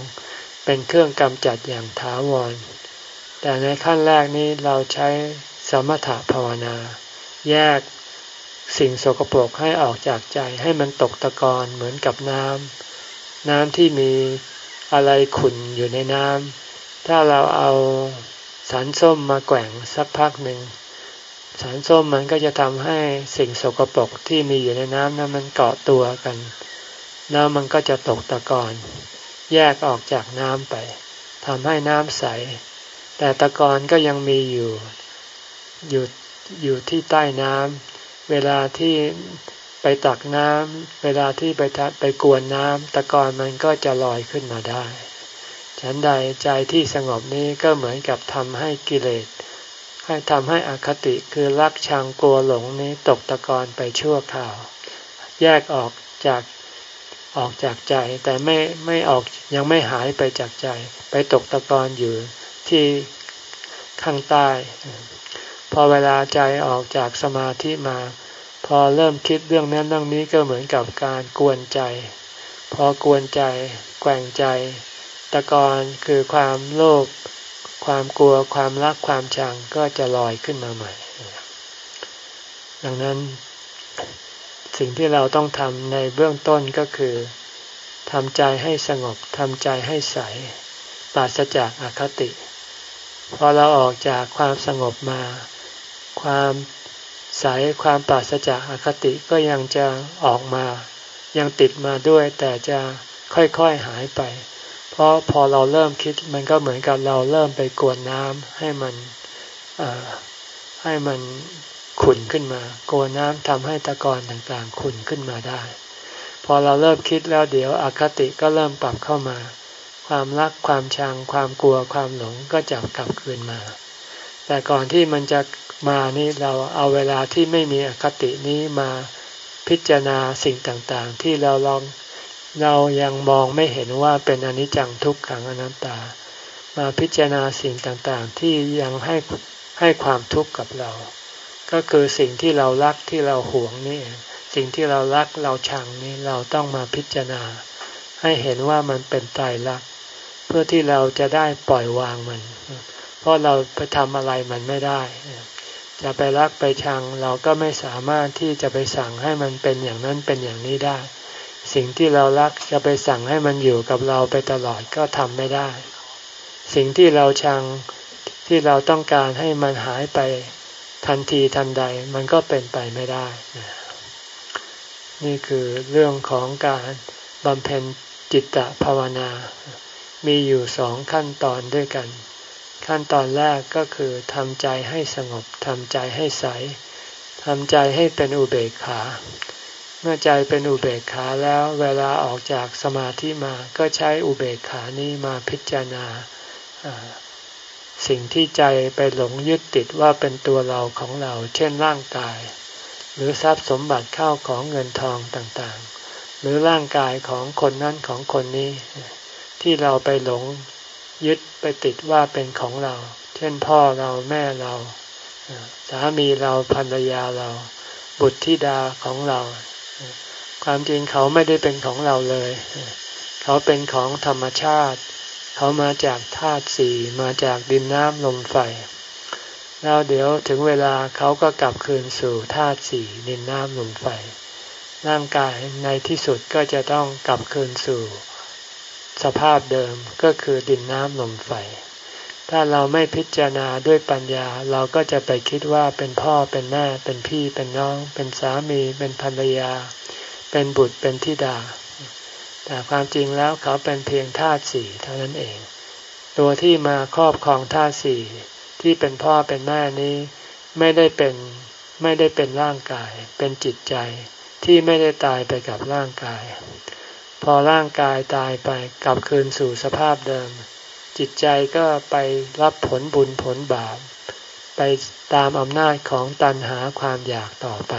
A: เป็นเครื่องกำจัดอย่างถาวร แต่ในขั้นแรกนี้เราใช้สมถะภาวนา แยกสิ่งสกปรกให้ออกจากใจให้มันตกตะกอนเหมือนกับน้ำน้ำที่มีอะไรขุ่นอยู่ในน้ำถ้าเราเอาสารส้มมาแกว่งสักพักหนึ่งสารส้มมันก็จะทำให้สิ่งสกปรกที่มีอยู่ในน้ำนั้นมันเกาะตัวกันน้ำมันก็จะตกตะกอนแยกออกจากน้ำไปทำให้น้ำใส แต่ตะกอนก็ยังมีอยู่อยู่อยู่ที่ใต้น้ำเวลาที่ไปตักน้ำเวลาที่ไปไปกวนน้ำตะกอนมันก็จะลอยขึ้นมาได้ ฉันใดใจที่สงบนี้ก็เหมือนกับทำให้กิเลส ให้ทำให้อคติคือรักชังกลัวหลงนี้ตกตะกอนไปชั่วคราว แยกออกจากออกจากใจแต่ไม่ไม่ออกยังไม่หายไปจากใจ ไปตกตะกอนอยู่ ที่ข้างใต้ พอเวลาใจออกจากสมาธิมา พอเริ่มคิดเรื่องนั้นเรื่องนี้ก็เหมือนกับการกวนใจ พอกวนใจ แกว่งใจ ตะกอนคือความโลภความกลัวความรักความชังก็จะลอยขึ้นมาใหม่ ดังนั้น สิ่งที่เราต้องทำในเบื้องต้นก็คือทำใจให้สงบทำใจให้ใสปราศจากอาคติ พอเราออกจากความสงบมา ความใสความปราศจากอคติก็ยังจะออกมา ยังติดมาด้วย แต่จะค่อยๆหายไป เพราะพอเราเริ่มคิดมันก็เหมือนกับเราเริ่มไปกวนน้ำให้มันให้มันขุ่นขึ้นมากวนน้ำทำให้ตะกอนต่างๆ ขุ่นขึ้นมาได้ พอเราเริ่มคิดแล้วเดี๋ยวอคติก็เริ่มปรับเข้ามา ความรักความชังความกลัวความหลงก็จับกลับคืนมา แต่ก่อนที่มันจะมานี่เราเอาเวลาที่ไม่มีอคตินี้มาพิจารณาสิ่งต่างๆ ที่เราลองเรายังมองไม่เห็นว่าเป็นอนิจจังทุกขังอนัตตา มาพิจารณาสิ่งต่างๆ ที่ยังให้ให้ความทุกข์กับเรา ก็คือสิ่งที่เรารักที่เราหวงนี่สิ่งที่เรารักเราชังนี่เราต้องมาพิจารณา ให้เห็นว่ามันเป็นตายรัก พื่อที่เราจะได้ปล่อยวางมัน เพราะเราไปทำอะไรมันไม่ได้ จะไปรักไปชังเราก็ไม่สามารถที่จะไปสั่งให้มันเป็นอย่างนั้นเป็นอย่างนี้ได้ สิ่งที่เรารักจะไปสั่งให้มันอยู่กับเราไปตลอดก็ทำไม่ได้ สิ่งที่เราชังที่เราต้องการให้มันหายไปทันทีทันใดมันก็เป็นไปไม่ได้ นี่คือเรื่องของการบำเพ็ญจิตตภาวนา มีอยู่สองขั้นตอนด้วยกัน ขั้นตอนแรกก็คือทำใจให้สงบทำใจให้ใสทำใจให้เป็นอุเบกขา เมื่อใจเป็นอุเบกขาแล้วเวลาออกจากสมาธิมาก็ใช้อุเบกขานี้มาพิจารณาสิ่งที่ใจไปหลงยึดติดว่าเป็นตัวเราของเรา เช่นร่างกาย หรือทรัพย์สมบัติเข้าของเงินทองต่างๆ หรือร่างกายของคนนั้นของคนนี้ ที่เราไปหลงยึดไปติดว่าเป็นของเรา เช่นพ่อเราแม่เรา สามีเราภรรยาเรา บุตรธิดาของเรา ความจริงเขาไม่ได้เป็นของเราเลย เขาเป็นของธรรมชาติ เขามาจากธาตุสี่มาจากดินน้ำลมไฟแล้วเดี๋ยวถึงเวลาเขาก็กลับคืนสู่ธาตุสี่ดินน้ำลมไฟ ร่างกายในที่สุดก็จะต้องกลับคืนสู่ สภาพเดิมก็คือดินน้ำลมไฟ ถ้าเราไม่พิจารณาด้วยปัญญาเราก็จะไปคิดว่าเป็นพ่อเป็นแม่ เป็นพี่เป็นน้อง เป็นสามี เป็นภรรยา เป็นบุตรเป็นธิดา แต่ความจริงแล้วเขาเป็นเพียงธาตุสี่เท่านั้นเอง ตัวที่มาครอบครองธาตุสี่ที่เป็นพ่อเป็นแม่นี้ ไม่ได้เป็นไม่ได้เป็นร่างกาย เป็นจิตใจที่ไม่ได้ตายไปกับร่างกาย พอร่างกายตายไปกลับคืนสู่สภาพเดิม จิตใจก็ไปรับผลบุญผลบาป ไปตามอำนาจของตันหาความอยากต่อไป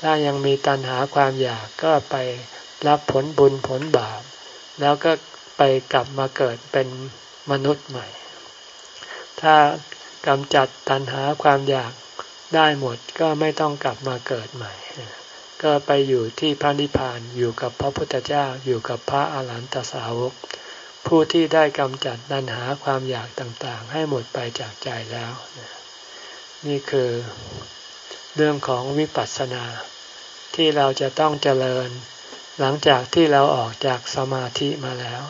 A: ถ้ายังมีตันหาความอยากก็ไปรับผลบุญผลบาป แล้วก็ไปกลับมาเกิดเป็นมนุษย์ใหม่ ถ้ากำจัดตันหาความอยากได้หมดก็ไม่ต้องกลับมาเกิดใหม่ ก็ไปอยู่ที่พระนิพพานอยู่กับพระพุทธเจ้าอยู่กับพระอาหารหันตสาวก ผู้ที่ได้กำจัดตัณหาความอยากต่างๆ ให้หมดไปจากใจแล้ว นี่คือเรื่องของวิปัสสนา ที่เราจะต้องเจริญ หลังจากที่เราออกจากสมาธิมาแล้ว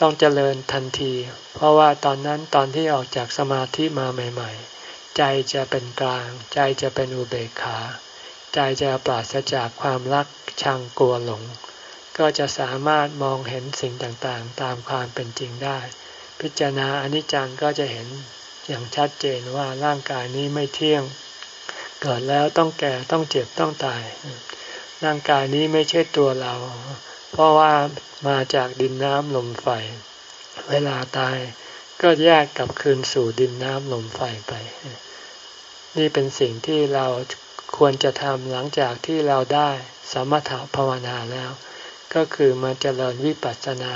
A: ต้องเจริญทันที เพราะว่าตอนนั้นตอนที่ออกจากสมาธิมาใหม่ ๆ ใจจะเป็นกลาง ใจจะเป็นอุเบกขา ใจจะปราศจากความรักชังกลัวหลง ก็จะสามารถมองเห็นสิ่งต่างๆ ตามความเป็นจริงได้ พิจารณาอนิจจังก็จะเห็นอย่างชัดเจนว่าร่างกายนี้ไม่เที่ยง เกิดแล้วต้องแก่ต้องเจ็บต้องตาย ร่างกายนี้ไม่ใช่ตัวเรา เพราะว่ามาจากดินน้ำลมไฟ เวลาตายก็แยกกลับคืนสู่ดินน้ำลมไฟไป นี่เป็นสิ่งที่เรา ควรจะทำหลังจากที่เราได้สมถะภาวนาแล้ว ก็คือมาเจริญวิปัสสนา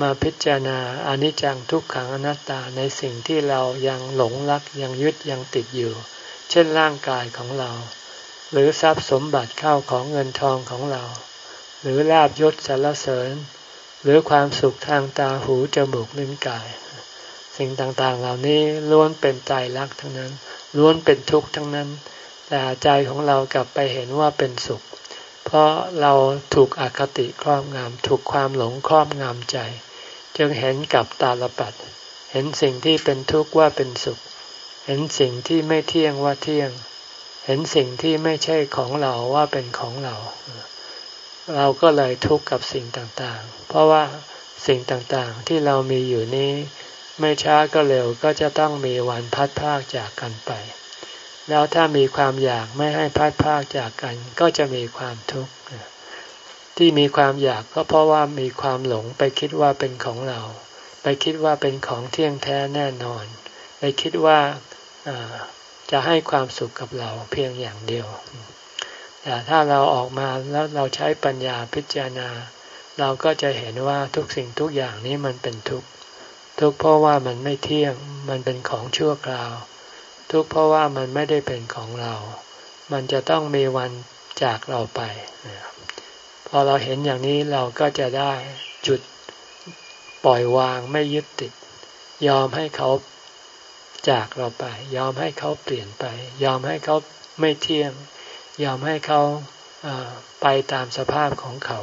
A: มาพิจารณาอนิจจังทุกขังอนัตตาในสิ่งที่เรายังหลงรักยังยึดยังติดอยู่ เช่นร่างกายของเรา หรือทรัพย์สมบัติเข้าของเงินทองของเรา หรือลาบยศสารเสริญ หรือความสุขทางตาหูจมูกลิ้นกาย สิ่งต่างๆเหล่านี้ล้วนเป็นใจรักทั้งนั้นล้วนเป็นทุกข์ทั้งนั้น แต่ใจของเรากลับไปเห็นว่าเป็นสุข เพราะเราถูกอคติครอบงำถูกความหลงครอบงำใจ จึงเห็นกับตาลปัดเห็นสิ่งที่เป็นทุกข์ว่าเป็นสุข เห็นสิ่งที่ไม่เที่ยงว่าเที่ยง เห็นสิ่งที่ไม่ใช่ของเราว่าเป็นของเรา เราก็เลยทุกข์กับสิ่งต่างๆ เพราะว่าสิ่งต่างๆที่เรามีอยู่นี้ ไม่ช้าก็เร็วก็จะต้องมีวันพัดพากจากกันไป แล้วถ้ามีความอยากไม่ให้พัดพากจากกัน ก็จะมีความทุกข์ที่มีความอยากก็เพราะว่ามีความหลงไปคิดว่าเป็นของเรา ไปคิดว่าเป็นของเที่ยงแท้แน่นอน ไปคิดว่าจะให้ความสุขกับเราเพียงอย่างเดียว แต่ถ้าเราออกมาแล้วเราใช้ปัญญาพิจารณา เราก็จะเห็นว่าทุกสิ่งทุกอย่างนี้มันเป็นทุกข์ทุกข์เพราะว่ามันไม่เที่ยงมันเป็นของชั่วคราว ทุกข์เพราะว่ามันไม่ได้เป็นของเรา มันจะต้องมีวันจากเราไป พอเราเห็นอย่างนี้เราก็จะได้จุดปล่อยวางไม่ยึดติด ยอมให้เขาจากเราไป ยอมให้เขาเปลี่ยนไป ยอมให้เขาไม่เที่ยง ยอมให้เขาไปตามสภาพของเขา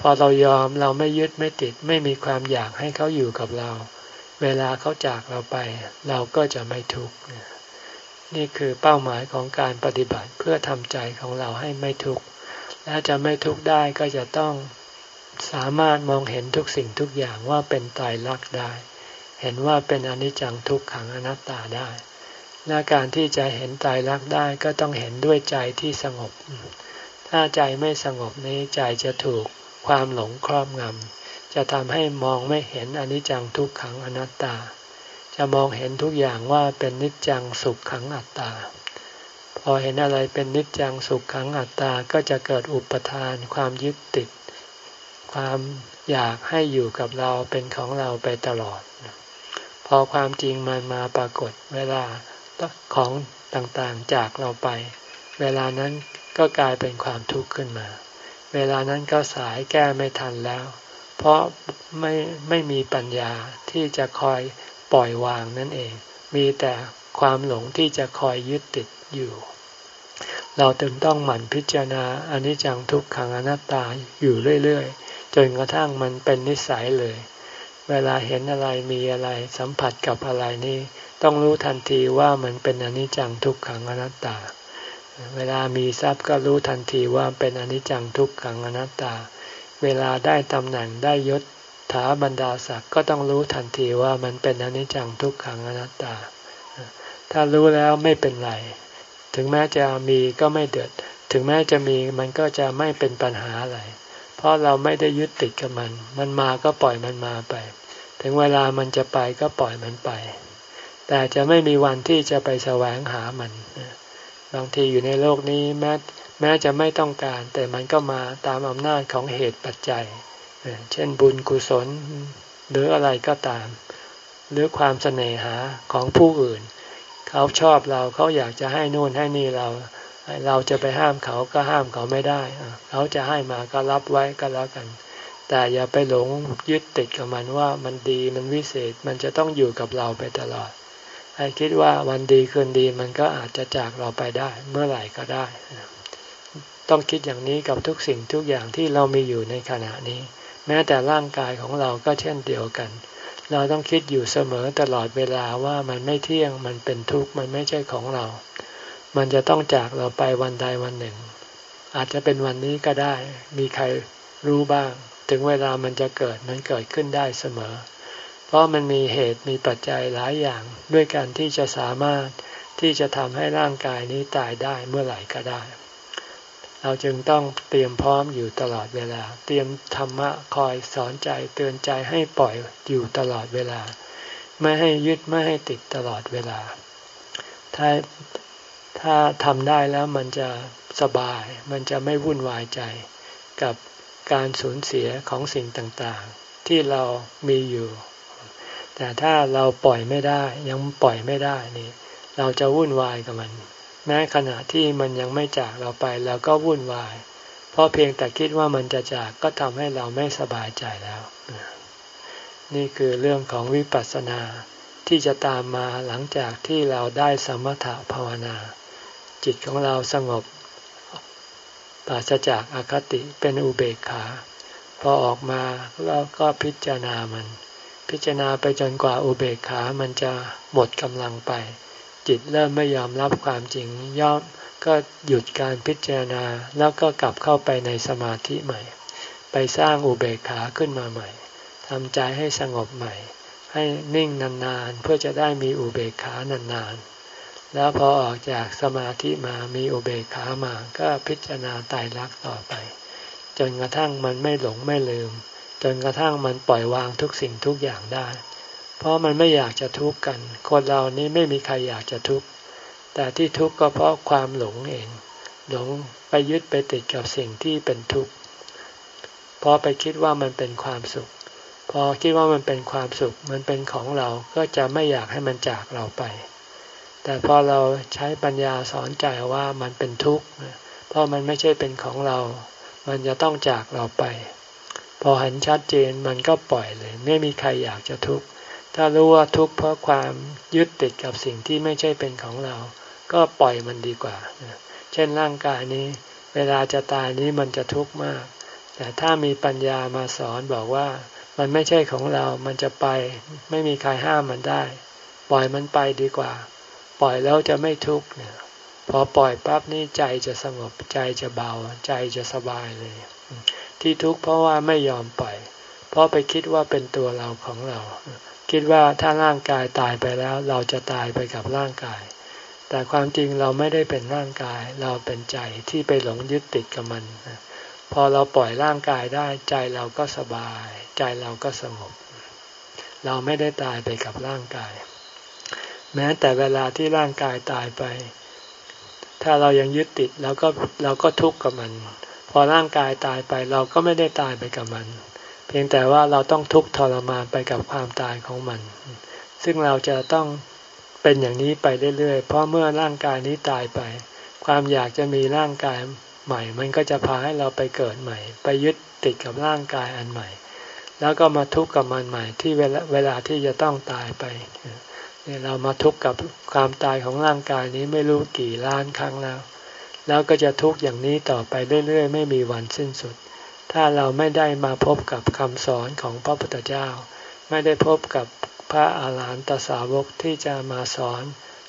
A: พอเรายอมเราไม่ยึดไม่ติด ไม่มีความอยากให้เขาอยู่กับเรา เวลาเขาจากเราไป เราก็จะไม่ทุกข์นี่คือเป้าหมายของการปฏิบัติเพื่อทำใจของเราให้ไม่ทุกข์และจะไม่ทุกข์ได้ก็จะต้องสามารถมองเห็นทุกสิ่งทุกอย่างว่าเป็นตายรักได้ เห็นว่าเป็นอนิจจังทุกขังอนัตตาได้และการที่จะเห็นตายรักได้ก็ต้องเห็นด้วยใจที่สงบ ถ้าใจไม่สงบนี้ใจจะถูกความหลงครอบงำ จะทำให้มองไม่เห็นอนิจจังทุกขังอนัตตา จะมองเห็นทุกอย่างว่าเป็นนิจจังสุขขังอัตตา พอเห็นอะไรเป็นนิจจังสุขขังอัตตา ก็จะเกิดอุปทานความยึดติด ความอยากให้อยู่กับเราเป็นของเราไปตลอด พอความจริงมันมาปรากฏเวลาของต่างๆจากเราไป เวลานั้นก็กลายเป็นความทุกข์ขึ้นมา เวลานั้นก็สายแก้ไม่ทันแล้ว เพราะไม่ไม่มีปัญญาที่จะคอยปล่อยวางนั่นเอง มีแต่ความหลงที่จะคอยยึดติดอยู่ เราถึงต้องหมั่นพิจารณาอนิจจังทุกขังอนัตตาอยู่เรื่อยๆ จนกระทั่งมันเป็นนิสัยเลย เวลาเห็นอะไรมีอะไรสัมผัสกับอะไรนี่ต้องรู้ทันทีว่ามันเป็นอนิจจังทุกขังอนัตตา เวลามีทรัพย์ก็รู้ทันทีว่าเป็นอนิจจังทุกขังอนัตตา เวลาได้ตำแหน่งได้ยศถาบรรดาศักดิ์ก็ต้องรู้ทันทีว่ามันเป็นอนิจจังทุกขังอนัตตา ถ้ารู้แล้วไม่เป็นไร ถึงแม้จะมีก็ไม่เดือด ถึงแม้จะมีมันก็จะไม่เป็นปัญหาอะไร เพราะเราไม่ได้ยึดติดกับมัน มันมาก็ปล่อยมันมาไป ถึงเวลามันจะไปก็ปล่อยมันไป แต่จะไม่มีวันที่จะไปแสวงหามัน บางทีอยู่ในโลกนี้แม้ แม้จะไม่ต้องการ แต่มันก็มาตามอำนาจของเหตุปัจจัย เช่นบุญกุศลหรืออะไรก็ตาม หรือความเสน่หาของผู้อื่น เขาชอบเราเขาอยากจะให้นู่นให้นี่เรา เราจะไปห้ามเขาก็ห้ามเขาไม่ได้ เขาจะให้มาก็รับไว้ก็แล้วกัน แต่อย่าไปหลงยึดติดกับมันว่ามันดีมันวิเศษมันจะต้องอยู่กับเราไปตลอดให้คิดว่าวันดีคืนดีมันก็อาจจะจากเราไปได้เมื่อไหร่ก็ได้ ต้องคิดอย่างนี้กับทุกสิ่งทุกอย่างที่เรามีอยู่ในขณะนี้ แม้แต่ร่างกายของเราก็เช่นเดียวกัน เราต้องคิดอยู่เสมอตลอดเวลาว่ามันไม่เที่ยงมันเป็นทุกข์มันไม่ใช่ของเรา มันจะต้องจากเราไปวันใดวันหนึ่ง อาจจะเป็นวันนี้ก็ได้ มีใครรู้บ้าง ถึงเวลามันจะเกิดมันเกิดขึ้นได้เสมอ เพราะมันมีเหตุมีปัจจัยหลายอย่างด้วยกันที่จะสามารถที่จะทำให้ร่างกายนี้ตายได้เมื่อไหร่ก็ได้ เราจึงต้องเตรียมพร้อมอยู่ตลอดเวลา เตรียมธรรมะคอยสอนใจเตือนใจให้ปล่อยอยู่ตลอดเวลา ไม่ให้ยึดไม่ให้ติดตลอดเวลา ถ้าถ้าทำได้แล้วมันจะสบาย มันจะไม่วุ่นวายใจกับการสูญเสียของสิ่งต่างๆ ที่เรามีอยู่ แต่ถ้าเราปล่อยไม่ได้ยังปล่อยไม่ได้นี่ เราจะวุ่นวายกับมัน แม้ขณะที่มันยังไม่จากเราไปเราก็วุ่นวาย เพราะเพียงแต่คิดว่ามันจะจากก็ทำให้เราไม่สบายใจแล้ว นี่คือเรื่องของวิปัสสนาที่จะตามมาหลังจากที่เราได้สมถะภาวนา จิตของเราสงบปราศจากอาคติเป็นอุเบกขา พอออกมาแล้วก็พิจารณามัน พิจารณาไปจนกว่าอุเบกขามันจะหมดกำลังไป จิตเริ่มไม่ยอมรับความจริงย่อมก็หยุดการพิจารณาแล้วก็กลับเข้าไปในสมาธิใหม่ ไปสร้างอุเบกขาขึ้นมาใหม่ทำใจให้สงบใหม่ ให้นิ่งนานๆเพื่อจะได้มีอุเบกขานานๆ แล้วพอออกจากสมาธิมามีอุเบกขามาก็พิจารณาตายรักต่อไป จนกระทั่งมันไม่หลงไม่ลืม จนกระทั่งมันปล่อยวางทุกสิ่งทุกอย่างได้ เพราะมันไม่อยากจะทุกข์กัน คนเรานี้ไม่มีใครอยากจะทุกข์ แต่ที่ทุกข์ก็เพราะความหลงเอง หลงไปยึดไปติดกับสิ่งที่เป็นทุกข์พอไปคิดว่ามันเป็นความสุข พอคิดว่ามันเป็นความสุข มันเป็นของเรา ก็จะไม่อยากให้มันจากเราไป แต่พอเราใช้ปัญญาสอนใจว่ามันเป็นทุกข์ เพราะมันไม่ใช่เป็นของเรา มันจะต้องจากเราไป พอเห็นชัดเจนมันก็ปล่อยเลย ไม่มีใครอยากจะทุกข์ ถ้ารู้ว่าทุกข์เพราะความยึดติดกับสิ่งที่ไม่ใช่เป็นของเรา ก็ปล่อยมันดีกว่า เช่นร่างกายนี้ เวลาจะตายนี้มันจะทุกข์มาก แต่ถ้ามีปัญญามาสอนบอกว่ามันไม่ใช่ของเรา มันจะไป ไม่มีใครห้ามมันได้ ปล่อยมันไปดีกว่า ปล่อยแล้วจะไม่ทุกข์เนี่ย พอปล่อยปั๊บนี่ใจจะสงบ ใจจะเบา ใจจะสบายเลย ที่ทุกข์เพราะว่าไม่ยอมปล่อย เพราะไปคิดว่าเป็นตัวเราของเรา คิดว่าถ้าร่างกายตายไปแล้ว เราจะตายไปกับร่างกาย แต่ความจริงเราไม่ได้เป็นร่างกาย เราเป็นใจที่ไปหลงยึดติดกับมัน พอเราปล่อยร่างกายได้ใจเราก็สบาย ใจเราก็สงบ เราไม่ได้ตายไปกับร่างกาย แม้แต่เวลาที่ร่างกายตายไป ถ้าเรายังยึดติดเราก็เราก็ทุกข์กับมัน พอร่างกายตายไปเราก็ไม่ได้ตายไปกับมัน พียงแต่ว่าเราต้องทุกข์ทรมานไปกับความตายของมัน ซึ่งเราจะต้องเป็นอย่างนี้ไปเรื่อยๆ เพราะเมื่อร่างกายนี้ตายไป ความอยากจะมีร่างกายใหม่ มันก็จะพาให้เราไปเกิดใหม่ ไปยึดติดกับร่างกายอันใหม่ แล้วก็มาทุกข์กับมันใหม่ที่เวลาเวลาที่จะต้องตายไปเนี่ยเรามาทุกข์กับความตายของร่างกายนี้ไม่รู้กี่ล้านครั้งแล้ว แล้วก็จะทุกข์อย่างนี้ต่อไปเรื่อยๆ ไม่มีวันสิ้นสุด ถ้าเราไม่ได้มาพบกับคำสอนของพระพุทธเจ้า ไม่ได้พบกับพระอาหารหันตสาวกที่จะมาสอน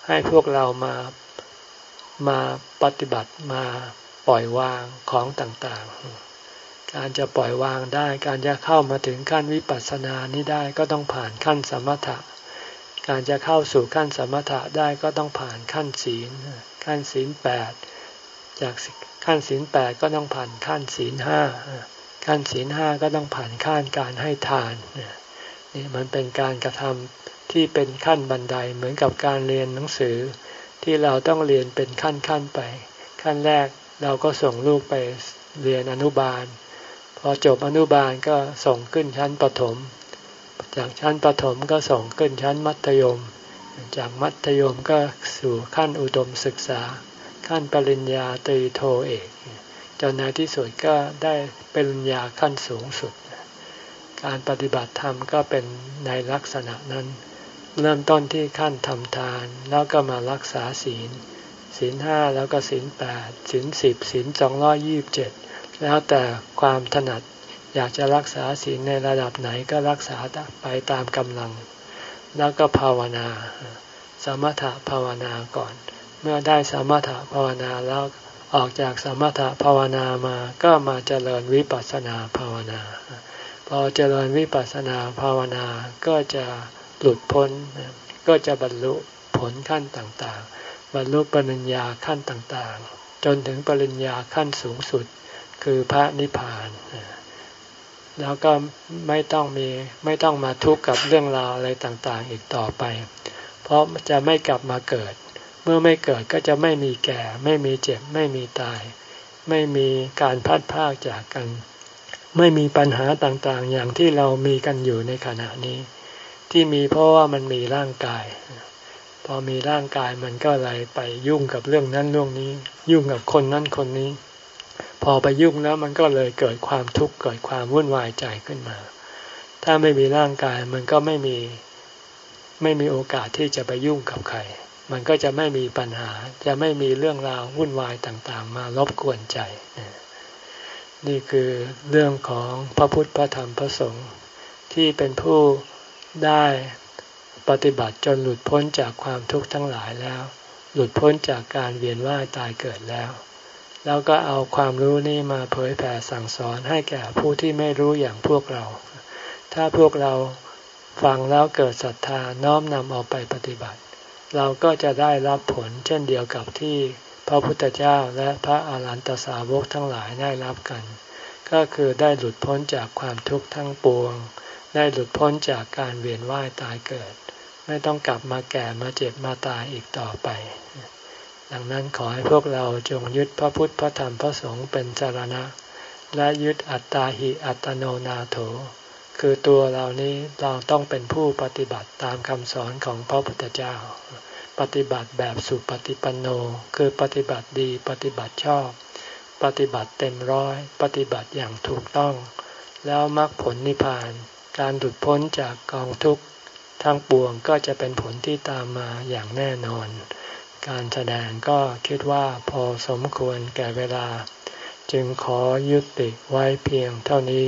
A: ให้พวกเรามามาปฏิบัติมาปล่อยวางของต่างๆ การจะปล่อยวางได้ การจะเข้ามาถึงขั้นวิปัสสนานี้ได้ก็ต้องผ่านขั้นสมถะ การจะเข้าสู่ขั้นสมถะได้ก็ต้องผ่านขั้นศีล ขั้นศีลแปด จากขั้นศีลแปดก็ต้องผ่านขั้นศีลห้า ขั้นศีลห้าก็ต้องผ่านขั้นการให้ทานนี่มันเป็นการกระทำที่เป็นขั้นบันไดเหมือนกับการเรียนหนังสือ ที่เราต้องเรียนเป็นขั้นขั้นไป ขั้นแรกเราก็ส่งลูกไปเรียนอนุบาล พอจบอนุบาลก็ส่งขึ้นชั้นประถม จากชั้นประถมก็ส่งขึ้นชั้นมัธยม จากมัธยมก็สู่ขั้นอุดมศึกษา ขั้นปริญญาตรีโทเอก จนในที่สุดก็ได้เปริญญาขั้นสูงสุด การปฏิบัติธรรมก็เป็นในลักษณะนั้น เริ่มต้นที่ขั้นทำทาน แล้วก็มารักษาศีล ศีลห้าแล้วก็ศีลแปดศีลสิบศีลสองร้อยี่บเจ็ดแล้วแต่ความถนัดอยากจะรักษาศีลในระดับไหนก็รักษาไปตามกำลัง แล้วก็ภาวนา สมถะภาวนาก่อน เมื่อได้สมถะภาวนาแล้ว ออกจากสมถะภาวนามาก็มาเจริญวิปัสสนาภาวนา พอเจริญวิปัสสนาภาวนาก็จะหลุดพ้น ก็จะบรรลุผลขั้นต่างๆ บรรลุปริญญาขั้นต่างๆ จนถึงปริญญาขั้นสูงสุดคือพระนิพพาน แล้วก็ไม่ต้องมีไม่ต้องมาทุกข์กับเรื่องราวอะไรต่างๆ อีกต่อไป เพราะจะไม่กลับมาเกิด เมื่อไม่เกิดก็จะไม่มีแก่ ไม่มีเจ็บ ไม่มีตาย ไม่มีการพัดพากจากกัน ไม่มีปัญหาต่างๆ อย่างที่เรามีกันอยู่ในขณะนี้ ที่มีเพราะว่ามันมีร่างกาย พอมีร่างกายมันก็เลยไปยุ่งกับเรื่องนั้นเรื่องนี้ ยุ่งกับคนนั้นคนนี้ พอไปยุ่งแล้วมันก็เลยเกิดความทุกข์เกิดความวุ่นวายใจขึ้นมา ถ้าไม่มีร่างกายมันก็ไม่มีไม่มีโอกาสที่จะไปยุ่งกับใคร มันก็จะไม่มีปัญหา จะไม่มีเรื่องราววุ่นวายต่างๆ มารบกวนใจ นี่คือเรื่องของพระพุทธพระธรรมพระสงฆ์ที่เป็นผู้ได้ปฏิบัติจนหลุดพ้นจากความทุกข์ทั้งหลายแล้ว หลุดพ้นจากการเวียนว่ายตายเกิดแล้ว แล้วก็เอาความรู้นี้มาเผยแผ่สั่งสอนให้แก่ผู้ที่ไม่รู้อย่างพวกเรา ถ้าพวกเราฟังแล้วเกิดศรัทธาน้อมนำเอาไปปฏิบัติ เราก็จะได้รับผลเช่นเดียวกับที่พระพุทธเจ้าและพระอาหารหันตสาวกทั้งหลายได้รับกัน ก็คือได้หลุดพ้นจากความทุกข์ทั้งปวง ได้หลุดพ้นจากการเวียนว่ายตายเกิด ไม่ต้องกลับมาแก่มาเจ็บมาตายอีกต่อไป ดังนั้นขอให้พวกเราจงยึดพระพุทธพระธรรมพระสงฆ์เป็นจารณะ และยึดอัตตาหิอัตโนนาโถ คือตัวเรานี้เราต้องเป็นผู้ปฏิบัติตามคำสอนของพระพุทธเจ้า ปฏิบัติแบบสุปฏิปันโน คือปฏิบัติดีปฏิบัติชอบ ปฏิบัติเต็มร้อย ปฏิบัติอย่างถูกต้อง แล้วมรรคผลนิพพาน การหลุดพ้นจากกองทุกข์ทั้งปวงก็จะเป็นผลที่ตามมาอย่างแน่นอน การแสดงก็คิดว่าพอสมควรแก่เวลา จึงขอยุติไว้เพียงเท่านี้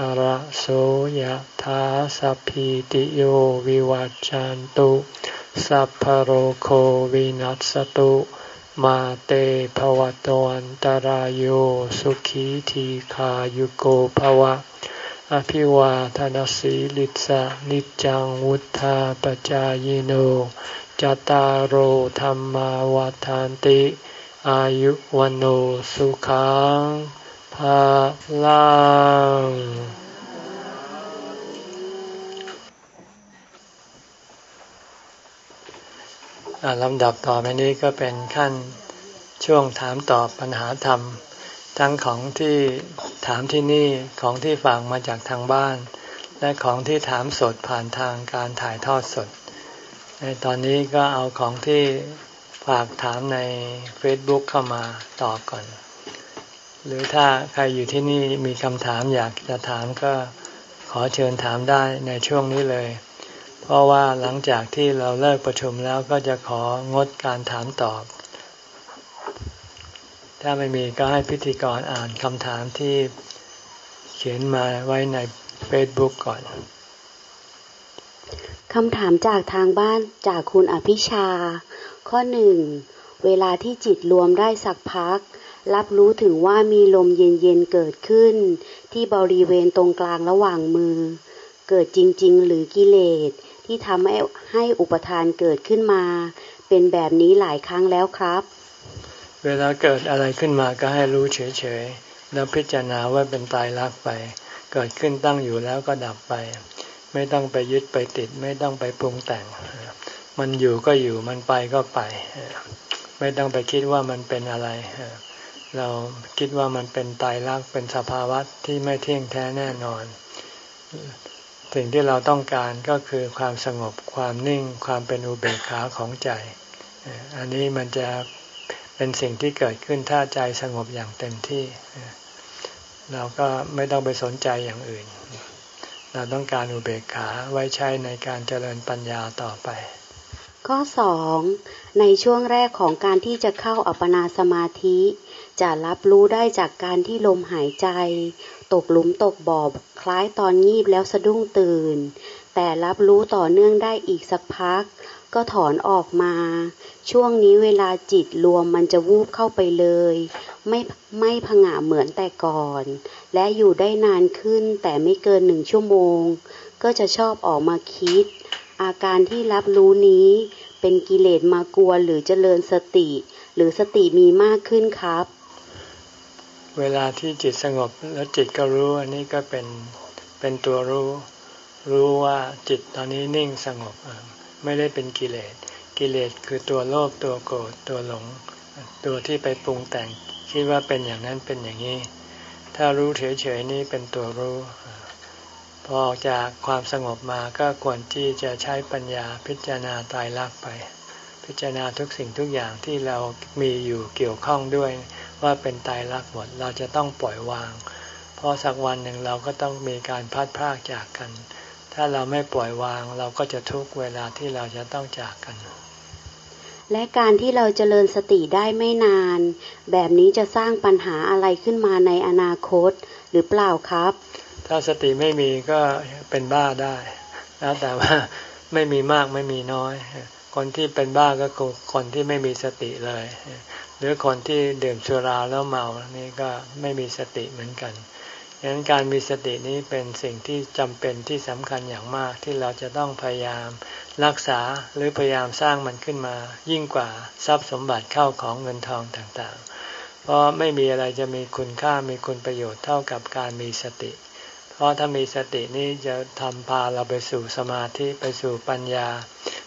A: อระโสยธาสัพพิติโยวิวัจจันตุสัพพโรโควินัสตุมาเตภวตวันตารโยสุขีทีขายุโกภวะ อภิวาทานสีลิสะนิจังวุธาปจายโนจตารโหธรรมาวาทานติ อายุวันโอสุขัง ภาลังลำดับต่อไปนี้ก็เป็นขั้นช่วงถามตอบปัญหาธรรม ทั้งของที่ถามที่นี่ของที่ฝากมาจากทางบ้าน และของที่ถามสดผ่านทางการถ่ายทอดสด ในตอนนี้ก็เอาของที่ฝากถามใน Facebook เข้ามาตอบก่อน หรือถ้าใครอยู่ที่นี่มีคำถามอยากจะถามก็ขอเชิญถามได้ในช่วงนี้เลย เพราะว่าหลังจากที่เราเลิกประชุมแล้วก็จะของดการถามตอบ ถ้าไม่มีก็ให้พิธีกรอ่านคำถามที่เขียนมาไว้ในเฟซบุ๊กก่อน
B: คำถามจากทางบ้านจากคุณอภิชา ข้อหนึ่ง เวลาที่จิตรวมได้สักพัก รับรู้ถึงว่ามีลมเย็นๆเกิดขึ้น ที่บริเวณตรงกลางระหว่างมือ เกิดจริงๆ หรือกิเลสที่ทำให้ให้อุปทานเกิดขึ้นมา เป็นแบบนี้หลายครั้งแล้วครับ
A: เวลาเกิดอะไรขึ้นมาก็ให้รู้เฉยๆ แล้วพิจารณาว่าเป็นตายรักไป เกิดขึ้นตั้งอยู่แล้วก็ดับไป ไม่ต้องไปยึดไปติด ไม่ต้องไปปรุงแต่ง มันอยู่ก็อยู่มันไปก็ไป ไม่ต้องไปคิดว่ามันเป็นอะไร เราคิดว่ามันเป็นตายรักเป็นสภาวะที่ไม่เที่ยงแท้แน่นอน สิ่งที่เราต้องการก็คือความสงบความนิ่งความเป็นอุเบกขาของใจ อันนี้มันจะเป็นสิ่งที่เกิดขึ้นถ้าใจสงบอย่างเต็มที่ เราก็ไม่ต้องไปสนใจอย่างอื่น เราต้องการอุเบกขาไว้ใช้ในการเจริญปัญญาต่อไป
B: ข้อสองในช่วงแรกของการที่จะเข้าอัปปนาสมาธิ จะรับรู้ได้จากการที่ลมหายใจ ตกหลุมตกบ่อคล้ายตอนงีบแล้วสะดุ้งตื่น แต่รับรู้ต่อเนื่องได้อีกสักพัก ก็ถอนออกมา ช่วงนี้เวลาจิตรวมมันจะวูบเข้าไปเลย ไม่ไม่ผงาเหมือนแต่ก่อน และอยู่ได้นานขึ้นแต่ไม่เกินหนึ่งชั่วโมง ก็จะชอบออกมาคิด อาการที่รับรู้นี้เป็นกิเลสมากลัวหรือเจริญสติ หรือสติมีมากขึ้นครับ
A: เวลาที่จิตสงบแล้วจิตก็รู้อันนี้ก็เป็นเป็นตัวรู้ รู้ว่าจิตตอนนี้นิ่งสงบไม่ได้เป็นกิเลส กิเลสคือตัวโลภตัวโกรธตัวหลง ตัวที่ไปปรุงแต่งคิดว่าเป็นอย่างนั้นเป็นอย่างนี้ ถ้ารู้เฉยๆนี่เป็นตัวรู้พอออกจากความสงบมาก็ควรที่จะใช้ปัญญาพิจารณาตายรักไป พิจารณาทุกสิ่งทุกอย่างที่เรามีอยู่เกี่ยวข้องด้วย ว่าเป็นตายรักหมด เราจะต้องปล่อยวาง เพราะสักวันหนึ่งเราก็ต้องมีการพัดพากจากกัน ถ้าเราไม่ปล่อยวางเราก็จะทุกเวลาที่เราจะต้องจากกัน
B: และการที่เราจเจริญสติได้ไม่นาน แบบนี้จะสร้างปัญหาอะไรขึ้นมาในอนาคตหรือเปล่าครับ
A: ถ้าสติไม่มีก็เป็นบ้าได้ แล้วแต่ว่าไม่มีมากไม่มีน้อยคนที่เป็นบ้าก็คือคนที่ไม่มีสติเลย หรือคนที่ดื่มสุราแล้วเมานี่ก็ไม่มีสติเหมือนกันดังนั้นการมีสตินี้เป็นสิ่งที่จำเป็นที่สำคัญอย่างมากที่เราจะต้องพยายามรักษาหรือพยายามสร้างมันขึ้นมา ยิ่งกว่าทรัพย์สมบัติเข้าของเงินทองต่างๆ เพราะไม่มีอะไรจะมีคุณค่ามีคุณประโยชน์เท่ากับการมีสติ เพราะถ้ามีสตินี้จะทำพาเราไปสู่สมาธิไปสู่ปัญญา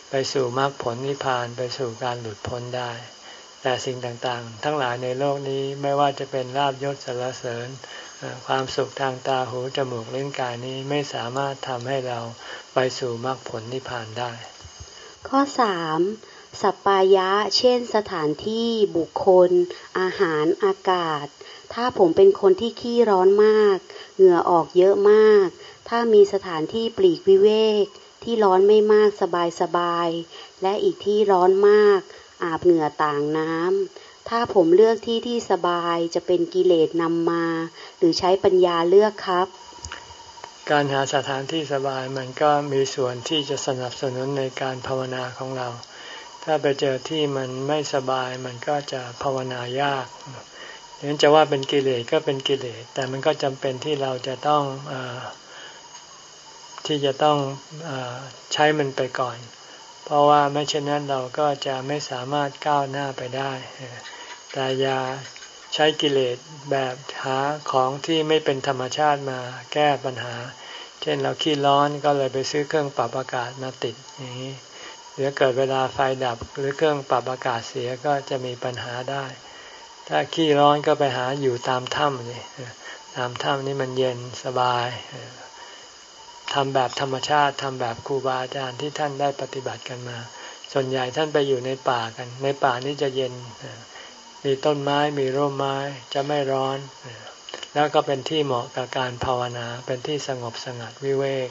A: ไปสู่มรรคผลนิพพานไปสู่การหลุดพ้นได้ แต่สิ่งต่างๆ ทั้งหลายในโลกนี้ไม่ว่าจะเป็นลาบยศสรรเสริญ ความสุขทางตาหูจมูกเล่นกายนี้ไม่สามารถทำให้เราไปสู่มรรคผลนิพพานได้
B: ข้อสามสัปปายะ เช่น สถานที่บุคคล อาหารอากาศ ถ้าผมเป็นคนที่ขี้ร้อนมาก เหงื่อออกเยอะมาก ถ้ามีสถานที่ปลีกวิเวก ที่ร้อนไม่มากสบายสบาย และอีกที่ร้อนมาก อาบเหงื่อต่างน้ำ ถ้าผมเลือกที่ที่สบายจะเป็นกิเลสนำมา หรือใช้ปัญญาเลือกครับ
A: การหาสถานที่สบายมันก็มีส่วนที่จะสนับสนุนในการภาวนาของเรา ถ้าไปเจอที่มันไม่สบายมันก็จะภาวนายากดังนั้นจะว่าเป็นกิเลสก็เป็นกิเลส แต่มันก็จำเป็นที่เราจะต้องอที่จะต้องอใช้มันไปก่อน เพราะว่าไม่เช่นนั้นเราก็จะไม่สามารถก้าวหน้าไปได้ แต่อย่าใช้กิเลสแบบหาของที่ไม่เป็นธรรมชาติมาแก้ปัญหา เช่นเราขี้ร้อนก็เลยไปซื้อเครื่องปรับอากาศมาติดอย่างนี้หรือเกิดเวลาไฟดับหรือเครื่องปรับอากาศเสียก็จะมีปัญหาได้ ถ้าขี้ร้อนก็ไปหาอยู่ตามถ้ำนี่ตามถ้ำนี่มันเย็นสบาย ทำแบบธรรมชาติทำแบบครูบาอาจารย์ที่ท่านได้ปฏิบัติกันมา ส่วนใหญ่ท่านไปอยู่ในป่ากัน ในป่านี้จะเย็น มีต้นไม้มีร่มไม้จะไม่ร้อน แล้วก็เป็นที่เหมาะกับการภาวนา เป็นที่สงบสงัดวิเวก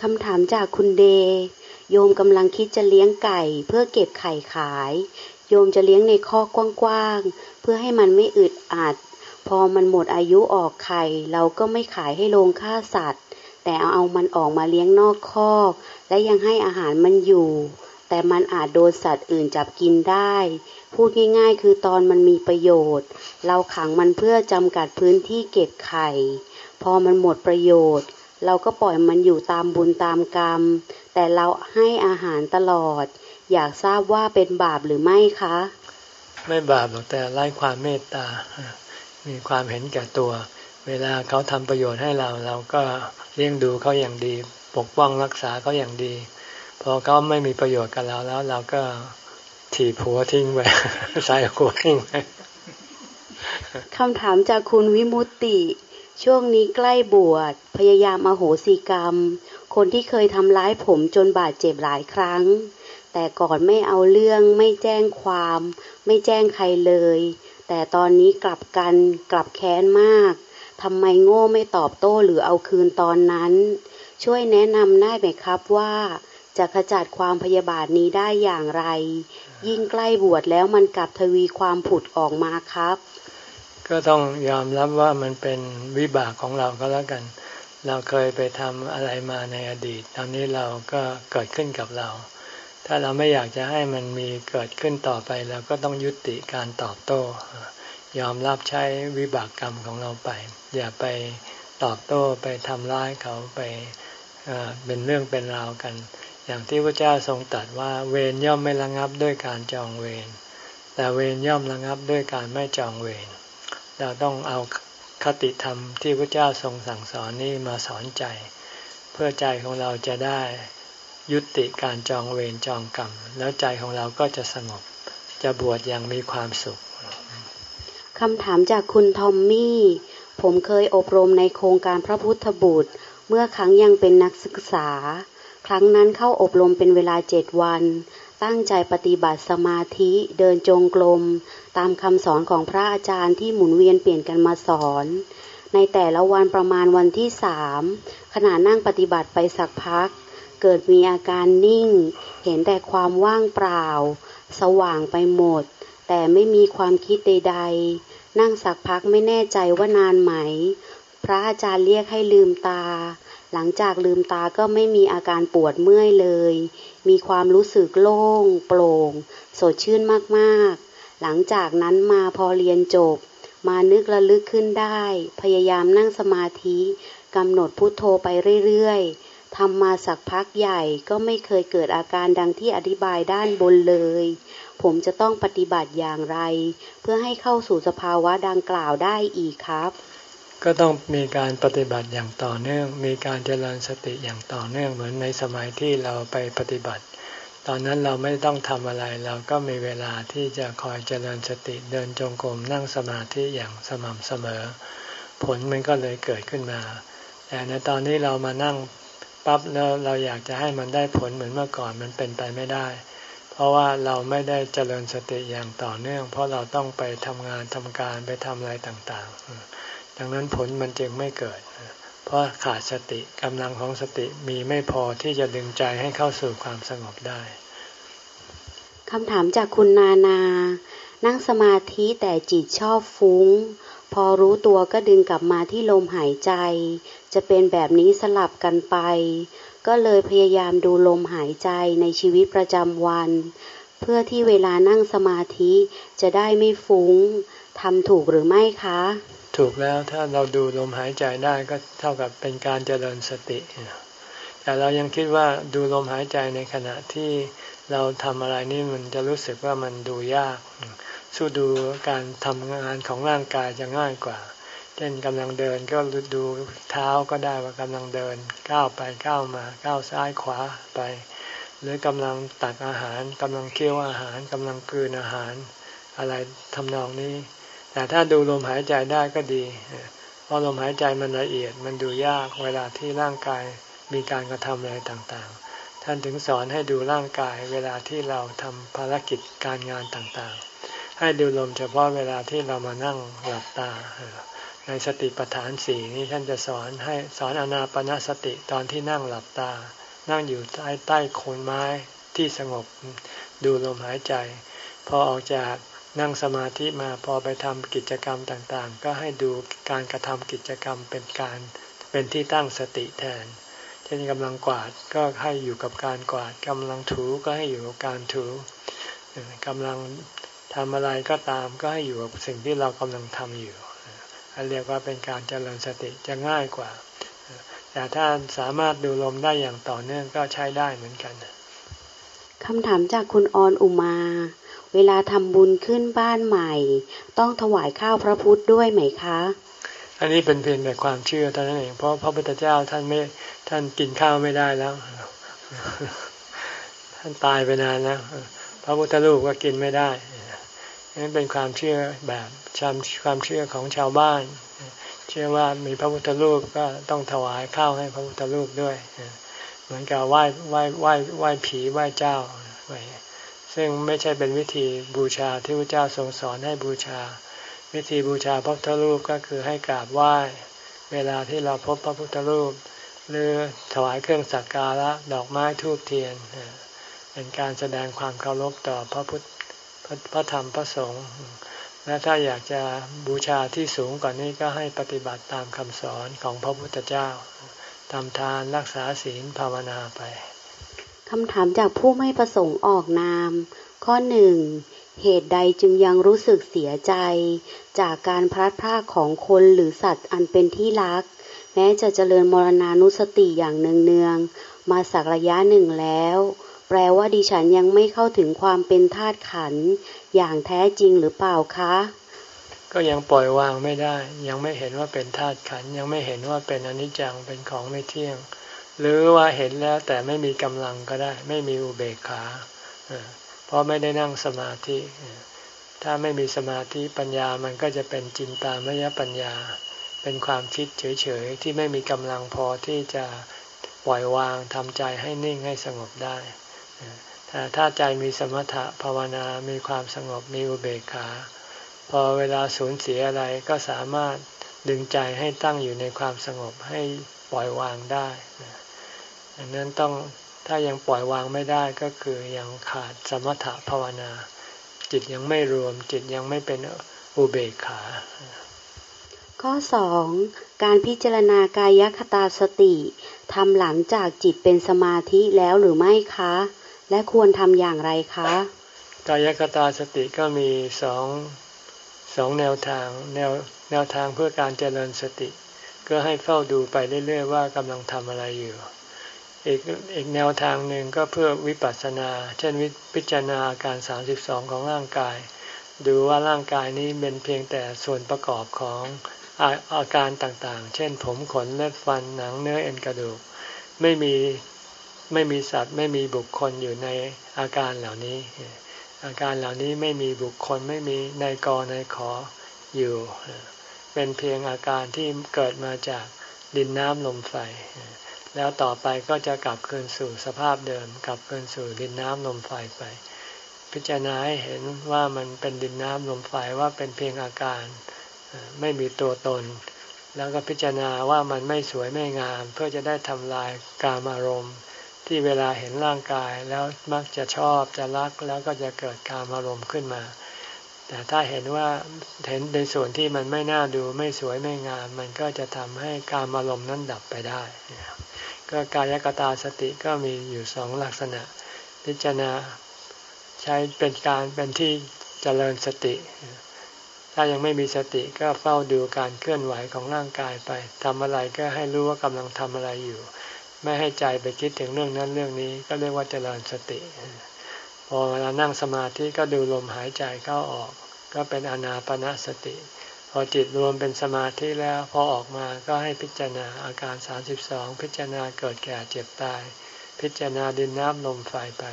B: คำถามจากคุณเด โยมกำลังคิดจะเลี้ยงไก่เพื่อเก็บไข่ขาย โยมจะเลี้ยงในคอกกว้างๆ เพื่อให้มันไม่อึดอัด พอมันหมดอายุออกไข่ เราก็ไม่ขายให้โรงฆ่าสัตว์ แต่เอาเอามันออกมาเลี้ยงนอกคอก และยังให้อาหารมันอยู่ แต่มันอาจโดนสัตว์อื่นจับกินได้ พูดง่ายๆ คือตอนมันมีประโยชน์ เราขังมันเพื่อจำกัดพื้นที่เก็บไข่ พอมันหมดประโยชน์ เราก็ปล่อยมันอยู่ตามบุญตามกรรม แต่เราให้อาหารตลอด อยากทราบว่าเป็นบาปหรือไม่คะ
A: ไม่บาปหรอกแต่ไร้ความเมตตา มีความเห็นแก่ตัว เวลาเขาทำประโยชน์ให้เรา เราก็เลี้ยงดูเขาอย่างดี ปกป้องรักษาเขาอย่างดี พอเขาไม่มีประโยชน์กับเราแล้ว เราก็ถีบหัวทิ้งไปใส่หัวทิ้งไป
B: คำถามจากคุณวิมุตติ ช่วงนี้ใกล้บวชพยายามอโหสิกรรม คนที่เคยทำร้ายผมจนบาดเจ็บหลายครั้ง แต่ก่อนไม่เอาเรื่องไม่แจ้งความ ไม่แจ้งใครเลย แต่ตอนนี้กลับกันกลับแค้นมาก ทำไมโง่ไม่ตอบโต้หรือเอาคืนตอนนั้น ช่วยแนะนำได้ไหมครับว่าจะขจัดความพยาบาทนี้ได้อย่างไร ยิ่งใกล้บวชแล้วมันกลับทวีความผุดออกมาครับ
A: ก็ต้องยอมรับว่ามันเป็นวิบากของเราก็แล้วกัน เราเคยไปทำอะไรมาในอดีต ตอนนี้เราก็เกิดขึ้นกับเรา ถ้าเราไม่อยากจะให้มันมีเกิดขึ้นต่อไปเราก็ต้องยุติการตอบโต้ ยอมรับใช้วิบากกรรมของเราไป อย่าไปตอบโต้ไปทำร้ายเขาไปเป็นเรื่องเป็นราวกัน อย่างที่พระเจ้าทรงตรัสว่าเวรย่อมไม่ระงับด้วยการจองเวรแต่เวรย่อมระงับด้วยการไม่จองเวรเราต้องเอาคติธรรมที่พระเจ้าทรงสั่งสอนนี้มาสอนใจ เพื่อใจของเราจะได้ยุติการจองเวรจองกรรม แล้วใจของเราก็จะสงบจะบวชอย่างมีความสุข
B: คำถามจากคุณทอมมี่ ผมเคยอบรมในโครงการพระพุทธบุตร เมื่อครั้งยังเป็นนักศึกษา ครั้งนั้นเข้าอบรมเป็นเวลาเจ็ดวัน ตั้งใจปฏิบัติสมาธิเดินจงกรมตามคำสอนของพระอาจารย์ที่หมุนเวียนเปลี่ยนกันมาสอน ในแต่ละวันประมาณวันที่สามขณะนั่งปฏิบัติไปสักพัก เกิดมีอาการนิ่ง เห็นแต่ความว่างเปล่า สว่างไปหมด แต่ไม่มีความคิดใดๆ นั่งสักพักไม่แน่ใจว่านานไหม พระอาจารย์เรียกให้ลืมตา หลังจากลืมตาก็ไม่มีอาการปวดเมื่อยเลย มีความรู้สึกโล่ง โปร่ง สดชื่นมากๆ หลังจากนั้นมาพอเรียนจบ มานึกระลึกขึ้นได้ พยายามนั่งสมาธิกำหนดพุทโธไปเรื่อยๆทำมาสักพักใหญ่ก็ไม่เคยเกิดอาการดังที่อธิบายด้านบนเลย ผมจะต้องปฏิบัติอย่างไร เพื่อให้เข้าสู่สภาวะดังกล่าวได้อีกครับ
A: ก็ต้องมีการปฏิบัติอย่างต่อเนื่อง มีการเจริญสติอย่างต่อเนื่องเหมือนในสมัยที่เราไปปฏิบัติ ตอนนั้นเราไม่ต้องทำอะไรเราก็มีเวลาที่จะคอยเจริญสติเดินจงกรมนั่งสมาธิอย่างสม่ำเสมอ ผลมันก็เลยเกิดขึ้นมา แต่ในตอนนี้เรามานั่งปั๊บแล้วเราอยากจะให้มันได้ผลเหมือนเมื่อก่อนมันเป็นไปไม่ได้ เพราะว่าเราไม่ได้เจริญสติอย่างต่อเนื่อง เพราะเราต้องไปทำงานทำการไปทำอะไรต่างๆ ดังนั้นผลมันจึงไม่เกิด เพราะขาดสติกำลังของสติมีไม่พอที่จะดึงใจให้เข้าสู่ความสงบได้
B: คำถามจากคุณนานา นั่งสมาธิแต่จิตชอบฟุ้ง พอรู้ตัวก็ดึงกลับมาที่ลมหายใจ จะเป็นแบบนี้สลับกันไป ก็เลยพยายามดูลมหายใจในชีวิตประจำวัน เพื่อที่เวลานั่งสมาธิจะได้ไม่ฟุ้งทำถูกหรือไม่คะ
A: ถูกแล้วถ้าเราดูลมหายใจได้ก็เท่ากับเป็นการเจริญสติ แต่เรายังคิดว่าดูลมหายใจในขณะที่เราทำอะไรนี่มันจะรู้สึกว่ามันดูยาก สู้ดูการทำงานของร่างกายจะง่ายกว่า เช่นกำลังเดินก็ดูเท้าก็ได้ว่ากำลังเดินก้าวไปก้าวมาก้าวซ้ายขวาไป หรือกำลังตักอาหารกำลังเคี้ยวอาหารกำลังกลืนอาหาร อะไรทำนองนี้ แต่ถ้าดูลมหายใจได้ก็ดีเพราะลมหายใจมันละเอียดมันดูยากเวลาที่ร่างกายมีการกระทำอะไรต่างๆ ท่านถึงสอนให้ดูร่างกายเวลาที่เราทำภารกิจการงานต่างๆ ให้ดูลมเฉพาะเวลาที่เรามานั่งหลับตา ในสติปัฏฐานสี่นี้ท่านจะสอนให้สอนอนาปนาสติตอนที่นั่งหลับตา นั่งอยู่ใต้ใต้โคนไม้ที่สงบดูลมหายใจ พอออกจากนั่งสมาธิมาพอไปทำกิจกรรมต่างๆ ก็ให้ดูการกระทำกิจกรรมเป็นการเป็นที่ตั้งสติแทน เช่นกำลังกวาดก็ให้อยู่กับการกวาดกำลังถูก็ให้อยู่กับการถูกำลังทำอะไรก็ตามก็ให้อยู่กับสิ่งที่เรากำลังทำอยู่ เรียกว่าเป็นการเจริญสติจะง่ายกว่า แต่ถ้าสามารถดูลมได้อย่างต่อเนื่องก็ใช้ได้เหมือนกัน
B: คำถามจากคุณออนอุมา เวลาทำบุญขึ้นบ้านใหม่ ต้องถวายข้าวพระพุทธด้วยไหมคะ
A: อันนี้เป็นเพียงแต่ความเชื่อเท่านั้นเองเพราะพระพุทธเจ้าท่านไม่ท่านกินข้าวไม่ได้แล้ว ท่านตายไปนานแล้วพระพุทธรูปก็กินไม่ได้ นั่นเป็นความเชื่อแบบชามความเชื่อของชาวบ้าน เชื่อว่ามีพระพุทธรูปก็ต้องถวายข้าวให้พระพุทธรูปด้วยเหมือนกับไหว้ไหว้ไหว้ไหว้ผีไหว้เจ้าไว้ซึ่งไม่ใช่เป็นวิธีบูชาที่พระเจ้าทรงสอนให้บูชา วิธีบูชาพระพุทธรูปก็คือให้กราบไหว้เวลาที่เราพบพระพุทธรูป หรือถวายเครื่องสักการะดอกไม้ทูบเทียนเป็นการแสดงความเคารพต่อพระพุทธ พระธรรมพระสงฆ์และถ้าอยากจะบูชาที่สูงกว่านี้ก็ให้ปฏิบัติตามคำสอนของพระพุทธเจ้าทำทานรักษาศีลภาวนาไป
B: คำถามจากผู้ไม่ประสงค์ออกนาม ข้อหนึ่งเหตุใดจึงยังรู้สึกเสียใจ จากการพลัดพรากของคนหรือสัตว์อันเป็นที่รัก แม้จะเจริญมรณานุสติอย่างเนืองๆมาสักระยะหนึ่งแล้ว ลว่าดิฉันยังไม่เข้าถึงความเป็นธาตุขันอย่างแท้จริงหรือเปล่าคะ
A: ก็ยังปล่อยวางไม่ได้ ยังไม่เห็นว่าเป็นธาตุขันยังไม่เห็นว่าเป็นอนิจจังเป็นของไม่เที่ยง หรือว่าเห็นแล้วแต่ไม่มีกำลังก็ได้ ไม่มีอุเบกขาเพราะไม่ได้นั่งสมาธิ ถ้าไม่มีสมาธิปัญญามันก็จะเป็นจินตามยปัญญา เป็นความคิดเฉยๆที่ไม่มีกำลังพอที่จะปล่อยวางทำใจให้นิ่งให้สงบได้ แต่ถ้าใจมีสมถะภาวนา มีความสงบ มีอุเบกขา พอเวลาสูญเสียอะไรก็สามารถดึงใจให้ตั้งอยู่ในความสงบให้ปล่อยวางได้ดังนั้นต้องถ้ายังปล่อยวางไม่ได้ก็คือยังขาดสมถะภาวนา จิตยังไม่รวมจิตยังไม่เป็นอุเบกขา
B: ข้อสองการพิจารณากายคตาสติทำหลังจากจิตเป็นสมาธิแล้วหรือไม่คะ และควรทำอย่างไรคะ
A: กายคตาสติก็มีสองสองแนวทางแนวแนวทางเพื่อการเจริญสติ ก็ให้เฝ้าดูไปเรื่อยๆว่ากำลังทำอะไรอยู่อีกอีกแนวทางหนึ่งก็เพื่อวิปัสสนา เช่นวิพิจารณาอาการ 32 ของร่างกาย ดูว่าร่างกายนี้เป็นเพียงแต่ส่วนประกอบของอาอาการต่างๆ เช่นผมขนเล็บฟันหนังเนื้อเอ็นกระดูก ไม่มี ไม่มีสัตว์ไม่มีบุคคลอยู่ในอาการเหล่านี้ อาการเหล่านี้ไม่มีบุคคลไม่มีในกอในขออยู่ เป็นเพียงอาการที่เกิดมาจากดินน้ำลมไฟ แล้วต่อไปก็จะกลับคืนสู่สภาพเดิม กลับคืนสู่ดินน้ำลมไฟไป พิจารณาให้เห็นว่ามันเป็นดินน้ำลมไฟว่าเป็นเพียงอาการ ไม่มีตัวตน แล้วก็พิจารณาว่ามันไม่สวยไม่งาม เพื่อจะได้ทำลายกามอารมณ์ ที่เวลาเห็นร่างกายแล้วมักจะชอบจะรักแล้วก็จะเกิดการอารมณ์ขึ้นมา แต่ถ้าเห็นว่าเห็นในส่วนที่มันไม่น่าดูไม่สวยไม่งาม มันก็จะทำให้การอารมณ์นั้นดับไปได้ ก็กายกตาสติก็มีอยู่สองลักษณะ พิจารณาใช้เป็นการเป็นที่เจริญสติ ถ้ายังไม่มีสติก็เฝ้าดูการเคลื่อนไหวของร่างกายไปทำอะไรก็ให้รู้ว่ากำลังทำอะไรอยู่ ไม่ให้ใจไปคิดถึงเรื่องนั้นเรื่องนี้ ก็เรียกว่าเจริญสติ พอเวลานั่งสมาธิก็ดูลมหายใจเข้าออก ก็เป็นอนาปนาสติ พอจิตรวมเป็นสมาธิแล้วพอออกมาก็ให้พิจารณาอาการ 32 พิจารณาเกิดแก่เจ็บตาย พิจารณาดินน้ำลมไฟไป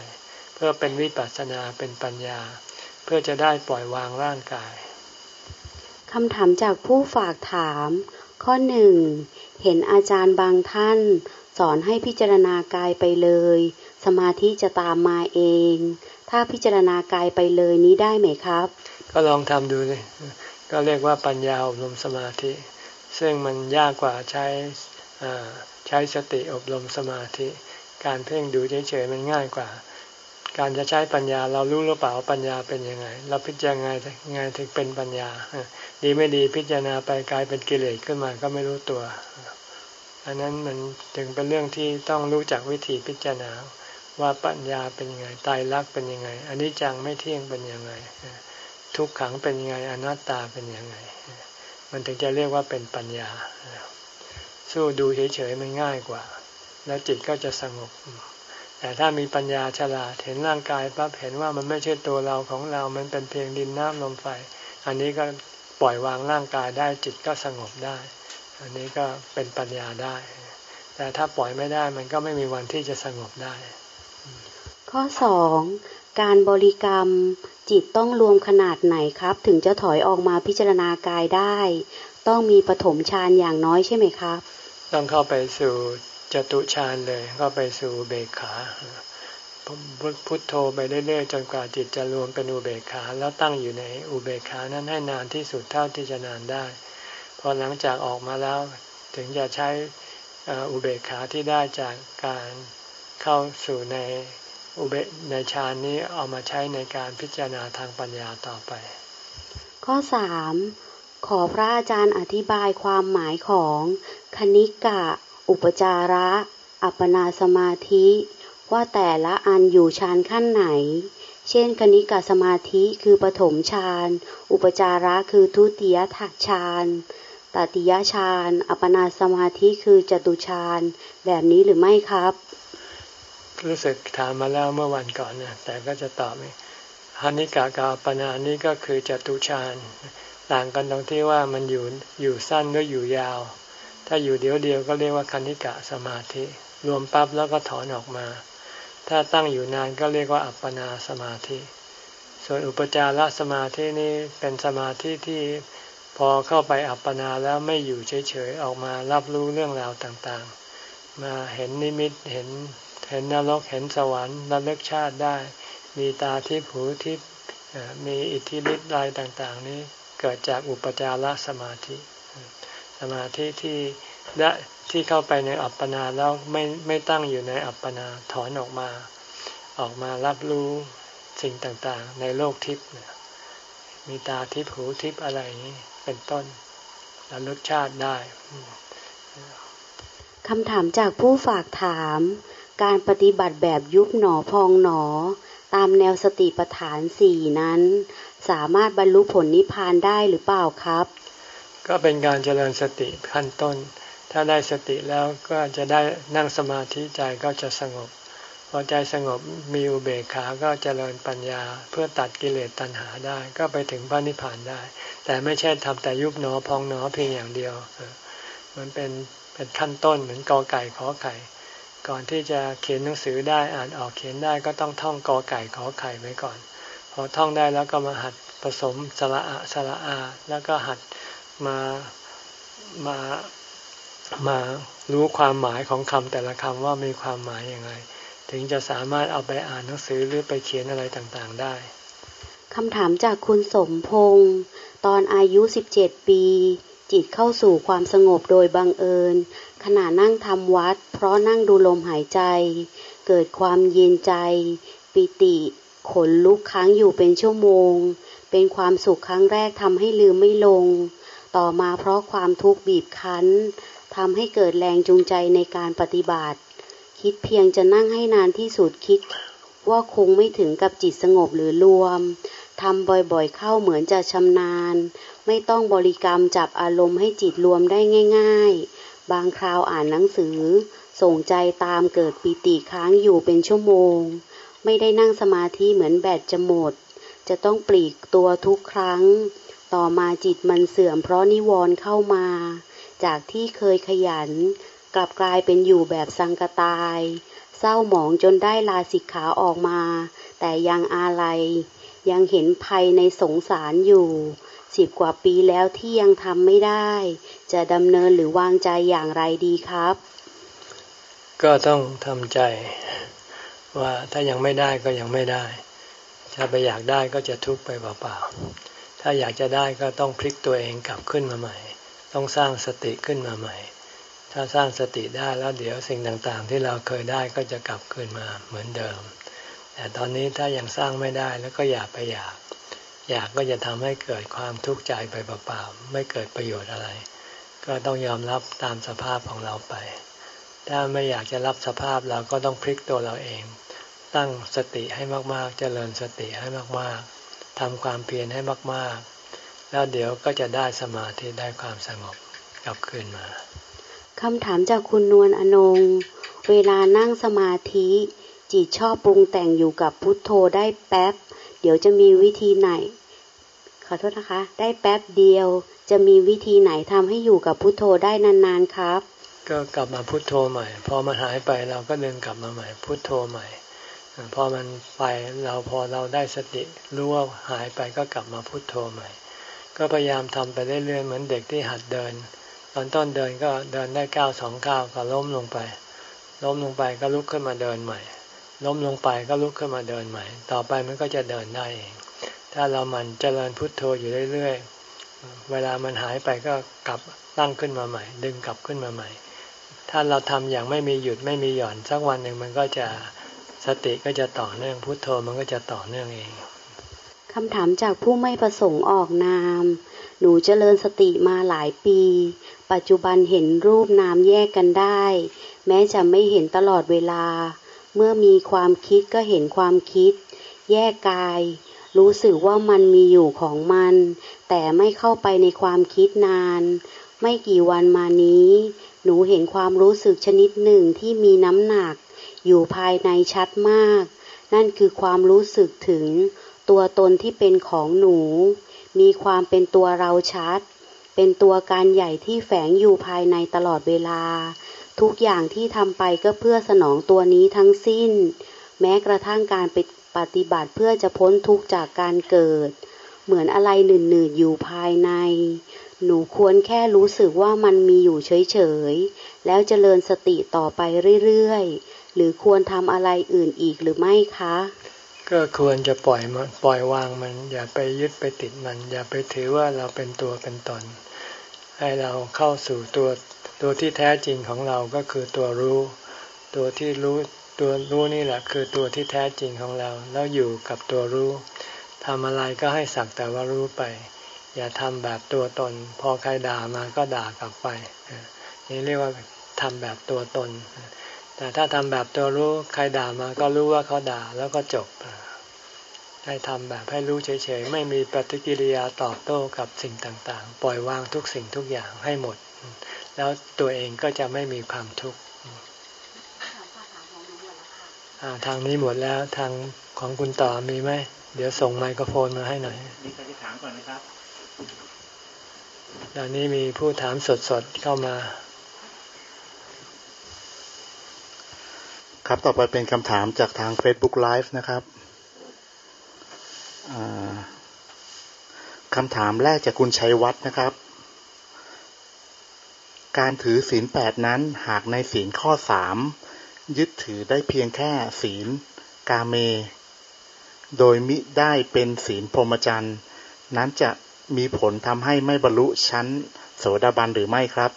A: เพื่อเป็นวิปัสสนาเป็นปัญญา เพื่อจะได้ปล่อยวางร่างกาย
B: คำถามจากผู้ฝากถาม ข้อหนึ่งเห็นอาจารย์บางท่าน อนให้พิจารณากายไปเลย สมาธิจะตามมาเอง ถ้าพิจารณากายไปเลยนี้ได้ไหมครับ
A: ก็ลองทำดูเลยก็เรียกว่าปัญญาอบรมสมาธิ ซึ่งมันยากกว่าใช้ใช้สติอบรมสมาธิ การเพ่งดูเฉยๆมันง่ายกว่า การจะใช้ปัญญาเรารู้หรือเปล่าปัญญาเป็นยังไง เราพิจารณาไงถึงเป็นปัญญา ดีไม่ดีพิจารณาไปกลายเป็นกิเลสขึ้นมาก็ไม่รู้ตัว อันนั้นมันจึงเป็นเรื่องที่ต้องรู้จักวิธีพิจารณาว่าปัญญาเป็นยังไงตายรักเป็นยังไงอันนี้จังไม่เที่ยงเป็นยังไง ทุกขังเป็นยังไงอนัตตาเป็นยังไง มันถึงจะเรียกว่าเป็นปัญญา สู้ดูเฉยๆมันง่ายกว่า แล้วจิตก็จะสงบ แต่ถ้ามีปัญญาฉลาดเห็นร่างกายปั๊บเห็นว่ามันไม่ใช่ตัวเราของเรา มันเป็นเพียงดินน้ำลมไฟ อันนี้ก็ปล่อยวางร่างกายได้จิตก็สงบได้ อันนี้ก็เป็นปัญญาได้ แต่ถ้าปล่อยไม่ได้มันก็ไม่มีวันที่จะสงบได้
B: ข้อสองการบริกรรมจิตต้องรวมขนาดไหนครับ ถึงจะถอยออกมาพิจารณากายได้ ต้องมีปฐมฌานอย่างน้อยใช่ไหมครับ
A: ต้องเข้าไปสู่จตุฌานเลยเข้าไปสู่เบกขาพุทโธไปเรื่อยๆจนกว่าจิตจะรวมเป็นอุเบกขา แล้วตั้งอยู่ในอุเบกขานั้นให้นานที่สุดเท่าที่จะนานได้ พอหลังจากออกมาแล้วถึงจะใช้อุเบกขาที่ได้จากการเข้าสู่ในอุเบในฌานนี้เอามาใช้ในการพิจารณาทางปัญญาต่อไป
B: ข้อสามขอพระอาจารย์อธิบายความหมายของคณิกะ อุปจาระ อัปนาสมาธิ ว่าแต่ละอันอยู่ฌานขั้นไหน เช่นคณิกะสมาธิคือปฐมฌาน อุปจาระคือทุติยถักฌาน ตติยฌาน อัปนาสมาธิคือจตุฌานแบบนี้หรือไม่ครับ
A: รู้สึกถามมาแล้วเมื่อวันก่อนนะแต่ก็จะตอบไม่ฮานิกากาปนานี้ก็คือจตุชานต่างกันตรงที่ว่ามันอยู่อยู่สั้นหรืออยู่ยาว ถ้าอยู่เดียวเดียวก็เรียกว่าคณิกะสมาธิ รวมปั๊บแล้วก็ถอนออกมา ถ้าตั้งอยู่นานก็เรียกว่าอัปปนาสมาธิ ส่วนอุปจารสมาธินี้เป็นสมาธิที่ พอเข้าไปอัปปนาแล้วไม่อยู่เฉยๆออกมารับรู้เรื่องราวต่างๆ มาเห็นนิมิตเห็นเห็นนรกเห็นสวรรค์ระลึกชาติได้ มีตาทิพหูทิพมีอิทธิฤทธิ์อะไรต่างๆ นี้เกิดจากอุปจารสมาธิ สมาธิที่ได้ที่เข้าไปในอัปปนาแล้วไม่ไม่ตั้งอยู่ในอัปปนาถอนออกมา ออกมารับรู้สิ่งต่างๆ ในโลกทิพย์มีตาทิพหูทิพอะไรอย่างนี้ เป็นต้นระลึกชาติได้
B: คำถามจากผู้ฝากถาม การปฏิบัติแบบยุบหนอพองหนอ ตามแนวสติปัฏฐานสี่นั้น สามารถบรรลุผลนิพพานได้หรือเปล่าครับ
A: ก็เป็นการเจริญสติขั้นต้น ถ้าได้สติแล้วก็จะได้นั่งสมาธิใจก็จะสงบ พอใจสงบมีอุเบกขาก็เจริญปัญญา เพื่อตัดกิเลสตัณหาได้ ก็ไปถึงพระนิพพานได้ แต่ไม่ใช่ทำแต่ยุบหนอพองหนอเพียงอย่างเดียวมันเป็นเป็นขั้นต้นเหมือนกอไก่ขอไข่ ก่อนที่จะเขียนหนังสือได้อ่านออกเขียนได้ก็ต้องท่องกอไก่ขอไข่ไว้ก่อน พอท่องได้แล้วก็มาหัดผสมสระอะสระอา แล้วก็หัดมามามารู้ความหมายของคำแต่ละคำว่ามีความหมายอย่างไร ถึงจะสามารถเอาไปอ่านหนังสือหรือไปเขียนอะไรต่างๆได้
B: คำถามจากคุณสมพงศ์ตอนอายุ 17 ปี จิตเข้าสู่ความสงบโดยบังเอิญ ขณะนั่งทำวัด เพราะนั่งดูลมหายใจ เกิดความเย็นใจ ปิติขนลุกค้างอยู่เป็นชั่วโมง เป็นความสุขครั้งแรกทำให้ลืมไม่ลง ต่อมาเพราะความทุกข์บีบคั้นทำให้เกิดแรงจูงใจในการปฏิบัติ คิดเพียงจะนั่งให้นานที่สุดคิด ว่าคงไม่ถึงกับจิตสงบหรือรวมทำบ่อยๆเข้าเหมือนจะชำนาญ ไม่ต้องบริกรรมจับอารมณ์ให้จิตรวมได้ง่าย ๆ บางคราวอ่านหนังสือ ส่งใจตามเกิดปิติค้างอยู่เป็นชั่วโมง ไม่ได้นั่งสมาธิเหมือนแบตจะหมด จะต้องปลีกตัวทุกครั้ง ต่อมาจิตมันเสื่อมเพราะนิวรณ์เข้ามา จากที่เคยขยัน กลับกลายเป็นอยู่แบบสังกตาย เศร้าหมองจนได้ลาสิกขาออกมา แต่ยังอาลัย ยังเห็นภัยในสงสารอยู่สิบกว่าปีแล้วที่ยังทำไม่ได้ จะดำเนินหรือวางใจอย่างไรดีครับ
A: ก็ต้องทำใจว่าถ้ายังไม่ได้ก็ยังไม่ได้ ถ้าไปอยากได้ก็จะทุกข์ไปเปล่าๆถ้าอยากจะได้ก็ต้องพลิกตัวเองกลับขึ้นมาใหม่ ต้องสร้างสติขึ้นมาใหม่ ถ้าสร้างสติได้แล้วเดี๋ยวสิ่งต่างๆ ที่เราเคยได้ก็จะกลับคืนมาเหมือนเดิม แต่ตอนนี้ถ้ายังสร้างไม่ได้แล้วก็อย่าไปอยาก อยากก็จะทำให้เกิดความทุกข์ใจไปเปล่าๆไม่เกิดประโยชน์อะไร ก็ต้องยอมรับตามสภาพของเราไป ถ้าไม่อยากจะรับสภาพเราก็ต้องพลิกตัวเราเอง ตั้งสติให้มากๆเจริญสติให้มากๆทำความเพียรให้มากๆ แล้วเดี๋ยวก็จะได้สมาธิได้ความสงบกลับคืนมา
B: คำถามจากคุณนวลอนง เวลานั่งสมาธิ จิตชอบปรุงแต่งอยู่กับพุทโธได้แป๊บ เดี๋ยวจะมีวิธีไหน ขอโทษนะคะ ได้แป๊บเดียว จะมีวิธีไหนทำให้อยู่กับพุทโธได้นานๆครับ
A: ก็กลับมาพุทโธใหม่ พอมันหายไปเราก็เดินกลับมาใหม่ พุทโธใหม่พอมันไปเราพอเราได้สติรู้ว่าหายไปก็กลับมาพุทโธใหม่ ก็พยายามทำไปเรื่อยๆเหมือนเด็กที่หัดเดิน ตอนต้นเดินก็เดินได้เก้าสองเก้าก็ล้มลงไป ล้มลงไปก็ลุกขึ้นมาเดินใหม่ ล้มลงไปก็ลุกขึ้นมาเดินใหม่ ต่อไปมันก็จะเดินได้เอง ถ้าเรามันเจริญพุทโธอยู่เรื่อยๆ เวลามันหายไปก็กลับตั้งขึ้นมาใหม่ ดึงกลับขึ้นมาใหม่ ถ้าเราทำอย่างไม่มีหยุดไม่มีหย่อนสักวันหนึ่งมันก็จะสติก็จะต่อเนื่องพุทโธมันก็จะต่อเนื่องเอง
B: คำถามจากผู้ไม่ประสงค์ออกนาม หนูเจริญสติมาหลายปี ปัจจุบันเห็นรูปนามแยกกันได้ แม้จะไม่เห็นตลอดเวลา เมื่อมีความคิดก็เห็นความคิด แยกกาย รู้สึกว่ามันมีอยู่ของมัน แต่ไม่เข้าไปในความคิดนาน ไม่กี่วันมานี้ หนูเห็นความรู้สึกชนิดหนึ่งที่มีน้ำหนัก อยู่ภายในชัดมาก นั่นคือความรู้สึกถึง ตัวตนที่เป็นของหนู มีความเป็นตัวเราชัด เป็นตัวการใหญ่ที่แฝงอยู่ภายในตลอดเวลา ทุกอย่างที่ทำไปก็เพื่อสนองตัวนี้ทั้งสิ้น แม้กระทั่งการไปปฏิบัติเพื่อจะพ้นทุกข์จากการเกิด เหมือนอะไรหนืดๆอยู่ภายใน หนูควรแค่รู้สึกว่ามันมีอยู่เฉยๆ แล้วเจริญสติต่อไปเรื่อยๆ หรือควรทำอะไรอื่นอีกหรือไม่คะ
A: ก็ควรจะปล่อยมันปล่อยวางมัน อย่าไปยึดไปติดมัน อย่าไปถือว่าเราเป็นตัวเป็นตน ให้เราเข้าสู่ตัวตัวที่แท้จริงของเราก็คือตัวรู้ ตัวที่รู้ตัวรู้นี่แหละคือตัวที่แท้จริงของเรา แล้วอยู่กับตัวรู้ทำอะไรก็ให้สักแต่ว่ารู้ไป อย่าทำแบบตัวตน พอใครด่ามาก็ด่ากลับไปนี่เรียกว่าทำแบบตัวตน แต่ถ้าทำแบบตัวรู้ใครด่ามาก็รู้ว่าเขาด่าแล้วก็จบให้ทำแบบให้รู้เฉยๆ ไม่มีปฏิกิริยาตอบโต้กับสิ่งต่างๆ ปล่อยวางทุกสิ่งทุกอย่างให้หมด แล้วตัวเองก็จะไม่มีความทุกข์ทางนี้หมดแล้วทางของคุณต่อมีไหม เดี๋ยวส่งไมโครโฟนมาให้หน่อย
C: มีใครจะถามก่อนนะครับ
A: ตอนนี้มีผู้ถามสดๆเข้ามา
C: ครับต่อไปเป็นคำถามจากทาง Facebook Live นะครับคำถามแรกจากคุณชัยวัฒนะครับ การถือศีลแปดนั้นหากในศีลข้อสามยึดถือได้เพียงแค่ศีลกาเม โดยมิได้เป็นศีลพรหมจรรย์ นั้นจะมีผลทำให้ไม่บรรลุชั้นโสดาบันหรือไม่ครับ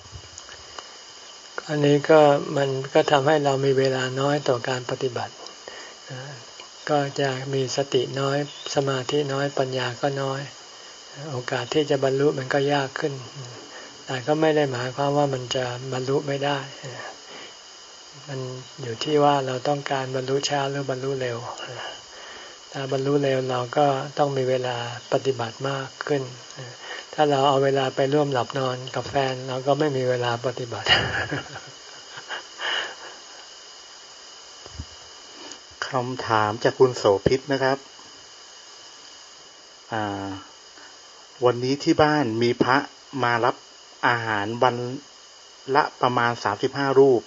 A: อันนี้ก็มันก็ทำให้เรามีเวลาน้อยต่อการปฏิบัติ ก็จะมีสติน้อยสมาธิน้อยปัญญาก็น้อย โอกาสที่จะบรรลุมันก็ยากขึ้น แต่ก็ไม่ได้หมายความว่ามันจะบรรลุไม่ได้ มันอยู่ที่ว่าเราต้องการบรรลุช้าหรือบรรลุเร็ว ถ้าบรรลุเร็วเราก็ต้องมีเวลาปฏิบัติมากขึ้น ถ้าเราเอาเวลาไปร่วมหลับนอนกับแฟน เราก็ไม่มีเวลาปฏิบัติ
C: คำถามจากคุณโสพิษนะครับ วันนี้ที่บ้านมีพระมารับอาหารวันละประมาณสามสิบห้ารูป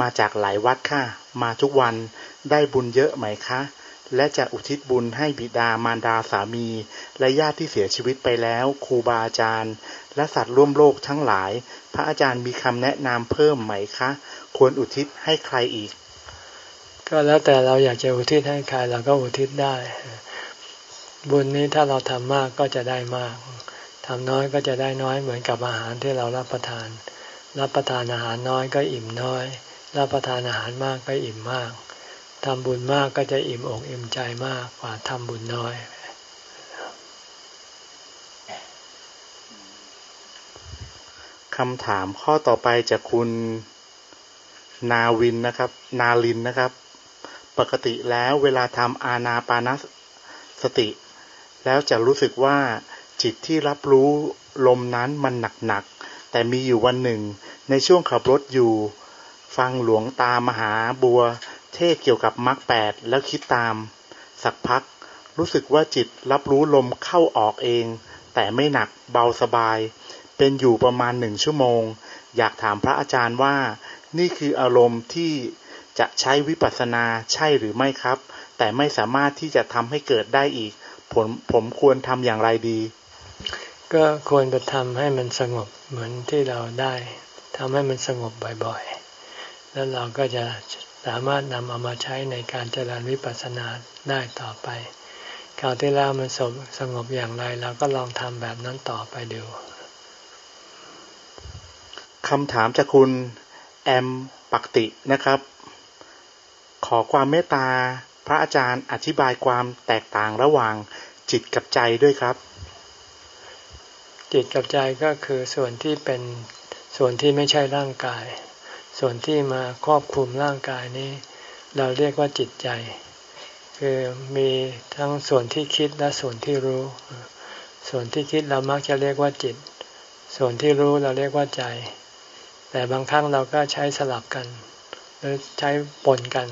C: มาจากหลายวัดค่ะ มาทุกวันได้บุญเยอะไหมคะ และจะอุทิศบุญให้บิดามารดาสามี และญาติที่เสียชีวิตไปแล้วครูบาอาจารย์ และสัตว์ร่วมโลกทั้งหลาย พระอาจารย์มีคำแนะนำเพิ่มไหมคะ ควรอุทิศให้ใครอีก
A: ก็แล้วแต่เราอยากจะอุทิศให้ใครเราก็อุทิศได้ บุญนี้ถ้าเราทำมากก็จะได้มากทำน้อยก็จะได้น้อยเหมือนกับอาหารที่เรารับประทาน รับประทานอาหารน้อยก็อิ่มน้อย รับประทานอาหารมากก็อิ่มมาก ทำบุญมากก็จะอิ่มอกอิ่มใจมากกว่าทำบุญน้อย
C: คำถามข้อต่อไปจากคุณนาวินนะครับ นาลินนะครับ ปกติแล้วเวลาทำอาณาปานสติ แล้วจะรู้สึกว่าจิตที่รับรู้ลมนั้นมันหนักๆ แต่มีอยู่วันหนึ่ง ในช่วงขับรถอยู่ ฟังหลวงตามหาบัว เทศเกี่ยวกับมรรคแปดแล้วคิดตาม สักพัก รู้สึกว่าจิตรับรู้ลมเข้าออกเอง แต่ไม่หนักเบาสบาย เป็นอยู่ประมาณหนึ่งชั่วโมง อยากถามพระอาจารย์ว่า นี่คืออารมณ์ที่จะใช้วิปัสสนาใช่หรือไม่ครับ แต่ไม่สามารถที่จะทำให้เกิดได้อีก ผมผมควรทำอย่างไรดี
A: ก็ควรไปทำให้มันสงบเหมือนที่เราได้ทำให้มันสงบบ่อยๆ แล้วเราก็จะ สามารถนำเอามาใช้ในการเจริญวิปัสสนาได้ต่อไปคราวที่แล้วมันสงสงบอย่างไรเราก็ลองทำแบบนั้นต่อไปดู
C: คำถามจากคุณแอมปักตินะครับ ขอความเมตตาพระอาจารย์อธิบายความแตกต่างระหว่างจิตกับใจด้วยครับ
A: จิตกับใจก็คือส่วนที่เป็นส่วนที่ไม่ใช่ร่างกาย ส่วนที่มาครอบคลุมร่างกายนี้ เราเรียกว่าจิตใจ คือมีทั้งส่วนที่คิดและส่วนที่รู้ ส่วนที่คิดเรามักจะเรียกว่าจิต ส่วนที่รู้เราเรียกว่าใจ แต่บางครั้งเราก็ใช้สลับกันหรือใช้ปนกัน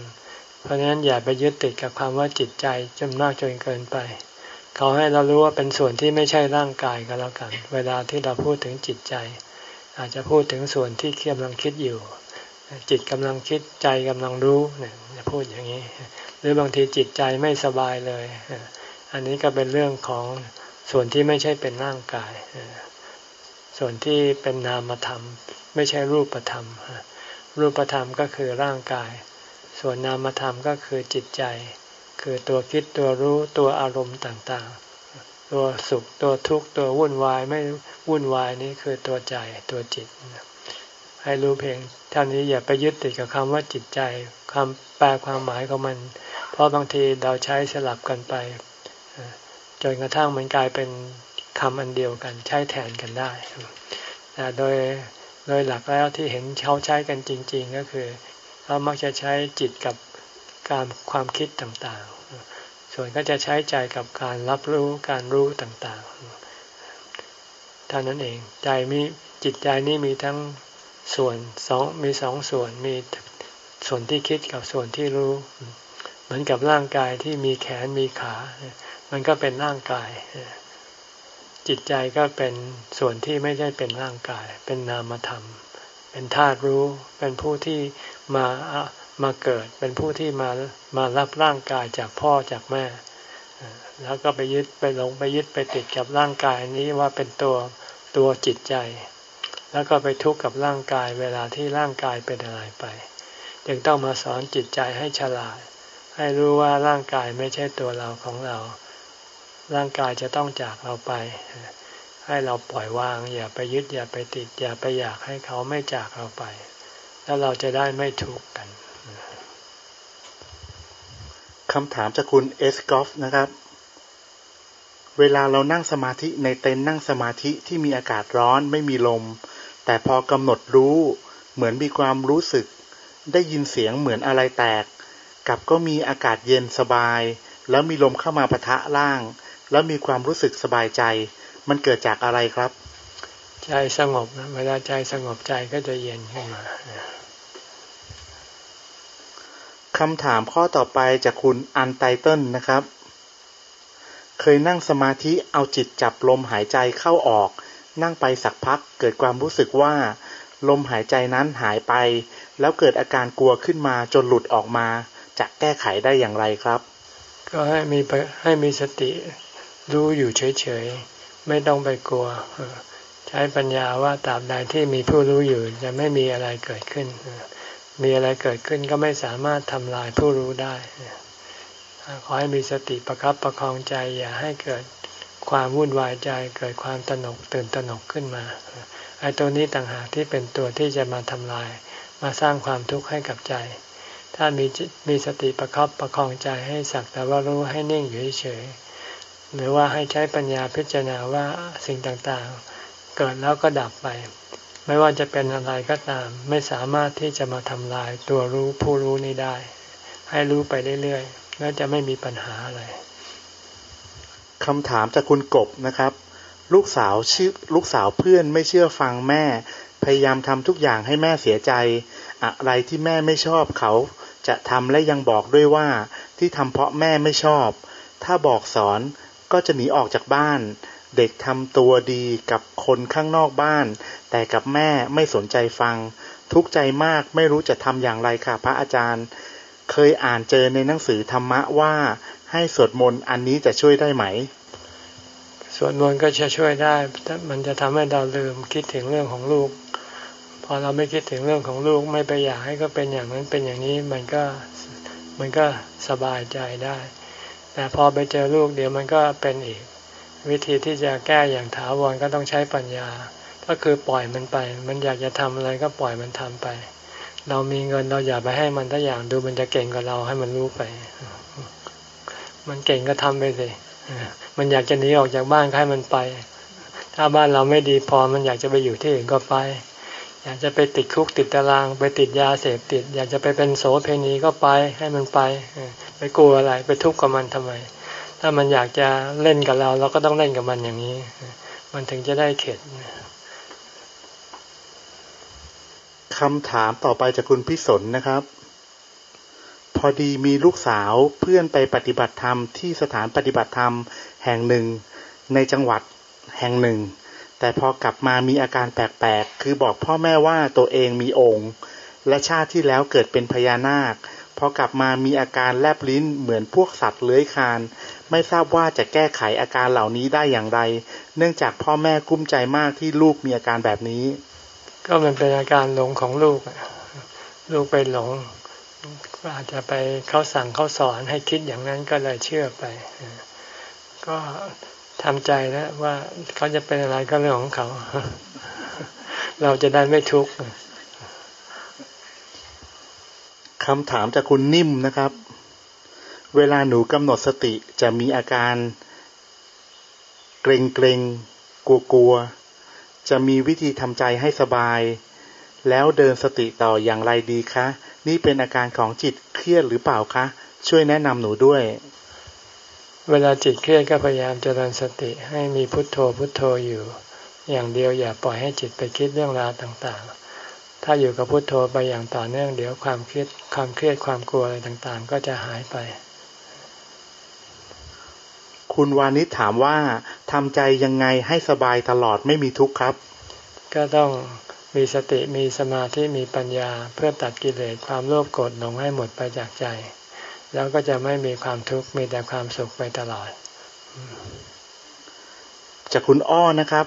A: เพราะฉะนั้นอย่าไปยึดติดกับความว่าจิตใจจนมากจนเกินไปเขาให้เรารู้ว่าเป็นส่วนที่ไม่ใช่ร่างกายก็แล้วกัน เวลาที่เราพูดถึงจิตใจ อาจจะพูดถึงส่วนที่กำลังคิดอยู่ จิตกำลังคิดใจกำลังรู้เนี่ยจะพูดอย่างนี้ หรือบางทีจิตใจไม่สบายเลย อันนี้ก็เป็นเรื่องของส่วนที่ไม่ใช่เป็นร่างกาย ส่วนที่เป็นนามธรรม ไม่ใช่รูปธรรม รูปธรรมก็คือร่างกาย ส่วนนามธรรมก็คือจิตใจ คือตัวคิดตัวรู้ตัวอารมณ์ต่างๆ ตัวสุขตัวทุกข์ตัววุ่นวายไม่วุ่นวายนี้คือตัวใจตัวจิต ให้รู้เพียงเท่านี้อย่าไปยึดติดกับคำว่าจิตใจคำแปลความหมายของมัน เพราะบางทีเราใช้สลับกันไปจนกระทั่งมันกลายเป็นคำอันเดียวกันใช้แทนกันได้แต่โดยโดยหลักแล้วที่เห็นเขาใช้กันจริง ๆ ก็คือเขามักจะใช้จิตกับการความคิดต่างๆ ส่วนก็จะใช้ใจกับการรับรู้การรู้ต่างๆ เท่านั้นเองใจมีจิตใจนี่มีทั้ง ส่วนสองมีสองส่วนมีส่วนที่คิดกับส่วนที่รู้ เหมือนกับร่างกายที่มีแขนมีขา มันก็เป็นร่างกาย จิตใจก็เป็นส่วนที่ไม่ใช่เป็นร่างกาย เป็นนามธรรม เป็นธาตุรู้ เป็นผู้ที่มามาเกิด เป็นผู้ที่มามารับร่างกายจากพ่อจากแม่ แล้วก็ไปยึดไปหลงไปยึดไปติดกับร่างกายนี้ว่าเป็นตัวตัวจิตใจ แล้วก็ไปทุกข์กับร่างกายเวลาที่ร่างกายเป็นอะไรไป จึงต้องมาสอนจิตใจให้ฉลาด ให้รู้ว่าร่างกายไม่ใช่ตัวเราของเรา ร่างกายจะต้องจากเราไป ให้เราปล่อยวาง อย่าไปยึดอย่าไปติด อย่าไปอยากให้เขาไม่จากเราไป แล้วเราจะได้ไม่ทุกข์กัน
C: คำถามจากคุณเอสกอฟนะครับ เวลาเรานั่งสมาธิในเต็นท์นั่งสมาธิที่มีอากาศร้อนไม่มีลม แต่พอกำหนดรู้เหมือนมีความรู้สึก ได้ยินเสียงเหมือนอะไรแตก กับก็มีอากาศเย็นสบาย แล้วมีลมเข้ามาปะทะล่าง แล้วมีความรู้สึกสบายใจ มันเกิดจากอะไรครับ
A: ใจสงบนะเวลาใจสงบใจก็จะเย็นขึ้นมา
C: คำถามข้อต่อไปจากคุณอันไตเติลนะครับ เคยนั่งสมาธิเอาจิตจับลมหายใจเข้าออก นั่งไปสักพักเกิดความรู้สึกว่า ลมหายใจนั้นหายไป แล้วเกิดอาการกลัวขึ้นมาจนหลุดออกมาจะแก้ไขได้อย่างไรครับ
A: ก็ให้มีให้มีสติรู้อยู่เฉยๆ ไม่ต้องไปกลัว ใช้ปัญญาว่าตราบใดที่มีผู้รู้อยู่จะไม่มีอะไรเกิดขึ้น มีอะไรเกิดขึ้นก็ไม่สามารถทำลายผู้รู้ได้ขอให้มีสติประครับประคองใจอย่าให้เกิด ความวุ่นวายใจเกิดความตนกตื่นตนกขึ้นมาไอ้ตัวนี้ต่างหากที่เป็นตัวที่จะมาทำลาย มาสร้างความทุกข์ให้กับใจ ถ้ามีมีสติประครับประคองใจให้สักแต่ว่ารู้ให้นิ่งอยู่เฉยหรือว่าให้ใช้ปัญญาพิจารณาว่าสิ่งต่างๆ เกิดแล้วก็ดับไป ไม่ว่าจะเป็นอะไรก็ตาม ไม่สามารถที่จะมาทำลายตัวรู้ผู้รู้นี้ได้ ให้รู้ไปเรื่อยๆแล้วจะไม่มีปัญหาอะไร
C: คำถามจากคุณกบนะครับ ลูกสาวชื่อลูกสาวเพื่อนไม่เชื่อฟังแม่ พยายามทำทุกอย่างให้แม่เสียใจ อะไรที่แม่ไม่ชอบเขาจะทำและยังบอกด้วยว่าที่ทำเพราะแม่ไม่ชอบ ถ้าบอกสอนก็จะหนีออกจากบ้าน เด็กทำตัวดีกับคนข้างนอกบ้าน แต่กับแม่ไม่สนใจฟัง ทุกใจมากไม่รู้จะทำอย่างไรค่ะพระอาจารย์ เคยอ่านเจอในหนังสือธรรมะว่า ให้สวดมนต์อันนี้จะช่วยได้ไหม
A: สวดมนต์ก็จะช่วยได้แต่มันจะทำให้เราลืมคิดถึงเรื่องของลูก พอเราไม่คิดถึงเรื่องของลูกไม่ไปอยากให้ก็เป็นอย่างนั้นเป็นอย่างนี้มันก็มันก็สบายใจได้ แต่พอไปเจอลูกเดี๋ยวมันก็เป็นอีก วิธีที่จะแก้อย่างถาวรก็ต้องใช้ปัญญา ก็คือปล่อยมันไป มันอยากจะทำอะไรก็ปล่อยมันทำไป เรามีเงินเราอย่าไปให้มันทุกอย่างดูมันจะเก่งกว่าเราให้มันรู้ไป มันเก่งก็ทำไปสิมันอยากจะหนีออกจากบ้านให้มันไป ถ้าบ้านเราไม่ดีพอมันอยากจะไปอยู่ที่อื่นก็ไป อยากจะไปติดคุกติดตาราง ไปติดยาเสพติด อยากจะไปเป็นโสเพณีก็ไปให้มันไป ไปกลัวอะไรไปทุกข์กับมันทำไม ถ้ามันอยากจะเล่นกับเรา เราก็ต้องเล่นกับมันอย่างนี้ มันถึงจะได้เข็ด
C: คำถามต่อไปจากคุณพิสนนะครับ อดีมีลูกสาวเพื่อนไปปฏิบัติธรรมที่สถานปฏิบัติธรรมแห่งหนึ่งในจังหวัดแห่งหนึ่ง แต่พอกลับมามีอาการแปลกๆ คือบอกพ่อแม่ว่าตัวเองมีองค์ และชาติที่แล้วเกิดเป็นพญานาค พอกลับมามีอาการแลบลิ้นเหมือนพวกสัตว์เลื้อยคานไม่ทราบว่าจะแก้ไขอาการเหล่านี้ได้อย่างไร เนื่องจากพ่อแม่กุ้มใจมากที่ลูกมีอาการแบบนี้
A: ก็มันเป็นอาการหลงของลูก ลูกไปหลง อาจจะไปเขาสั่งเขาสอนให้คิดอย่างนั้นก็เลยเชื่อไป ก็ทำใจแล้วว่าเขาจะเป็นอะไรก็เรื่องของเขา เราจะได้ไม่ทุกข์
C: คำถามจากคุณนิ่มนะครับ เวลาหนูกำหนดสติจะมีอาการเกรงเกรงกลัวกลัวจะมีวิธีทำใจให้สบาย แล้วเดินสติต่ออย่างไรดีคะ นี่เป็นอาการของจิตเครียดหรือเปล่าคะ ช่วยแนะนำหนูด้วย
A: เวลาจิตเครียดก็พยายามเจริญสติให้มีพุทโธพุทโธอยู่ อย่างเดียวอย่าปล่อยให้จิตไปคิดเรื่องราวต่างๆ ถ้าอยู่กับพุทโธไปอย่างต่อเนื่องเดี๋ยวความคิดความเครียดความกลัวอะไรต่างๆ ก็จะหายไป
C: คุณวานิชถามว่าทำใจยังไงให้สบายตลอดไม่มีทุกข์ครับ
A: ก็ต้อง มีสติมีสมาธิมีปัญญา เพื่อตัดกิเลสความโลภโกรธหลงให้หมดไปจากใจ แล้วก็จะไม่มีความทุกข์มีแต่ความสุขไปตลอด
C: จากคุณอ้อนะครับ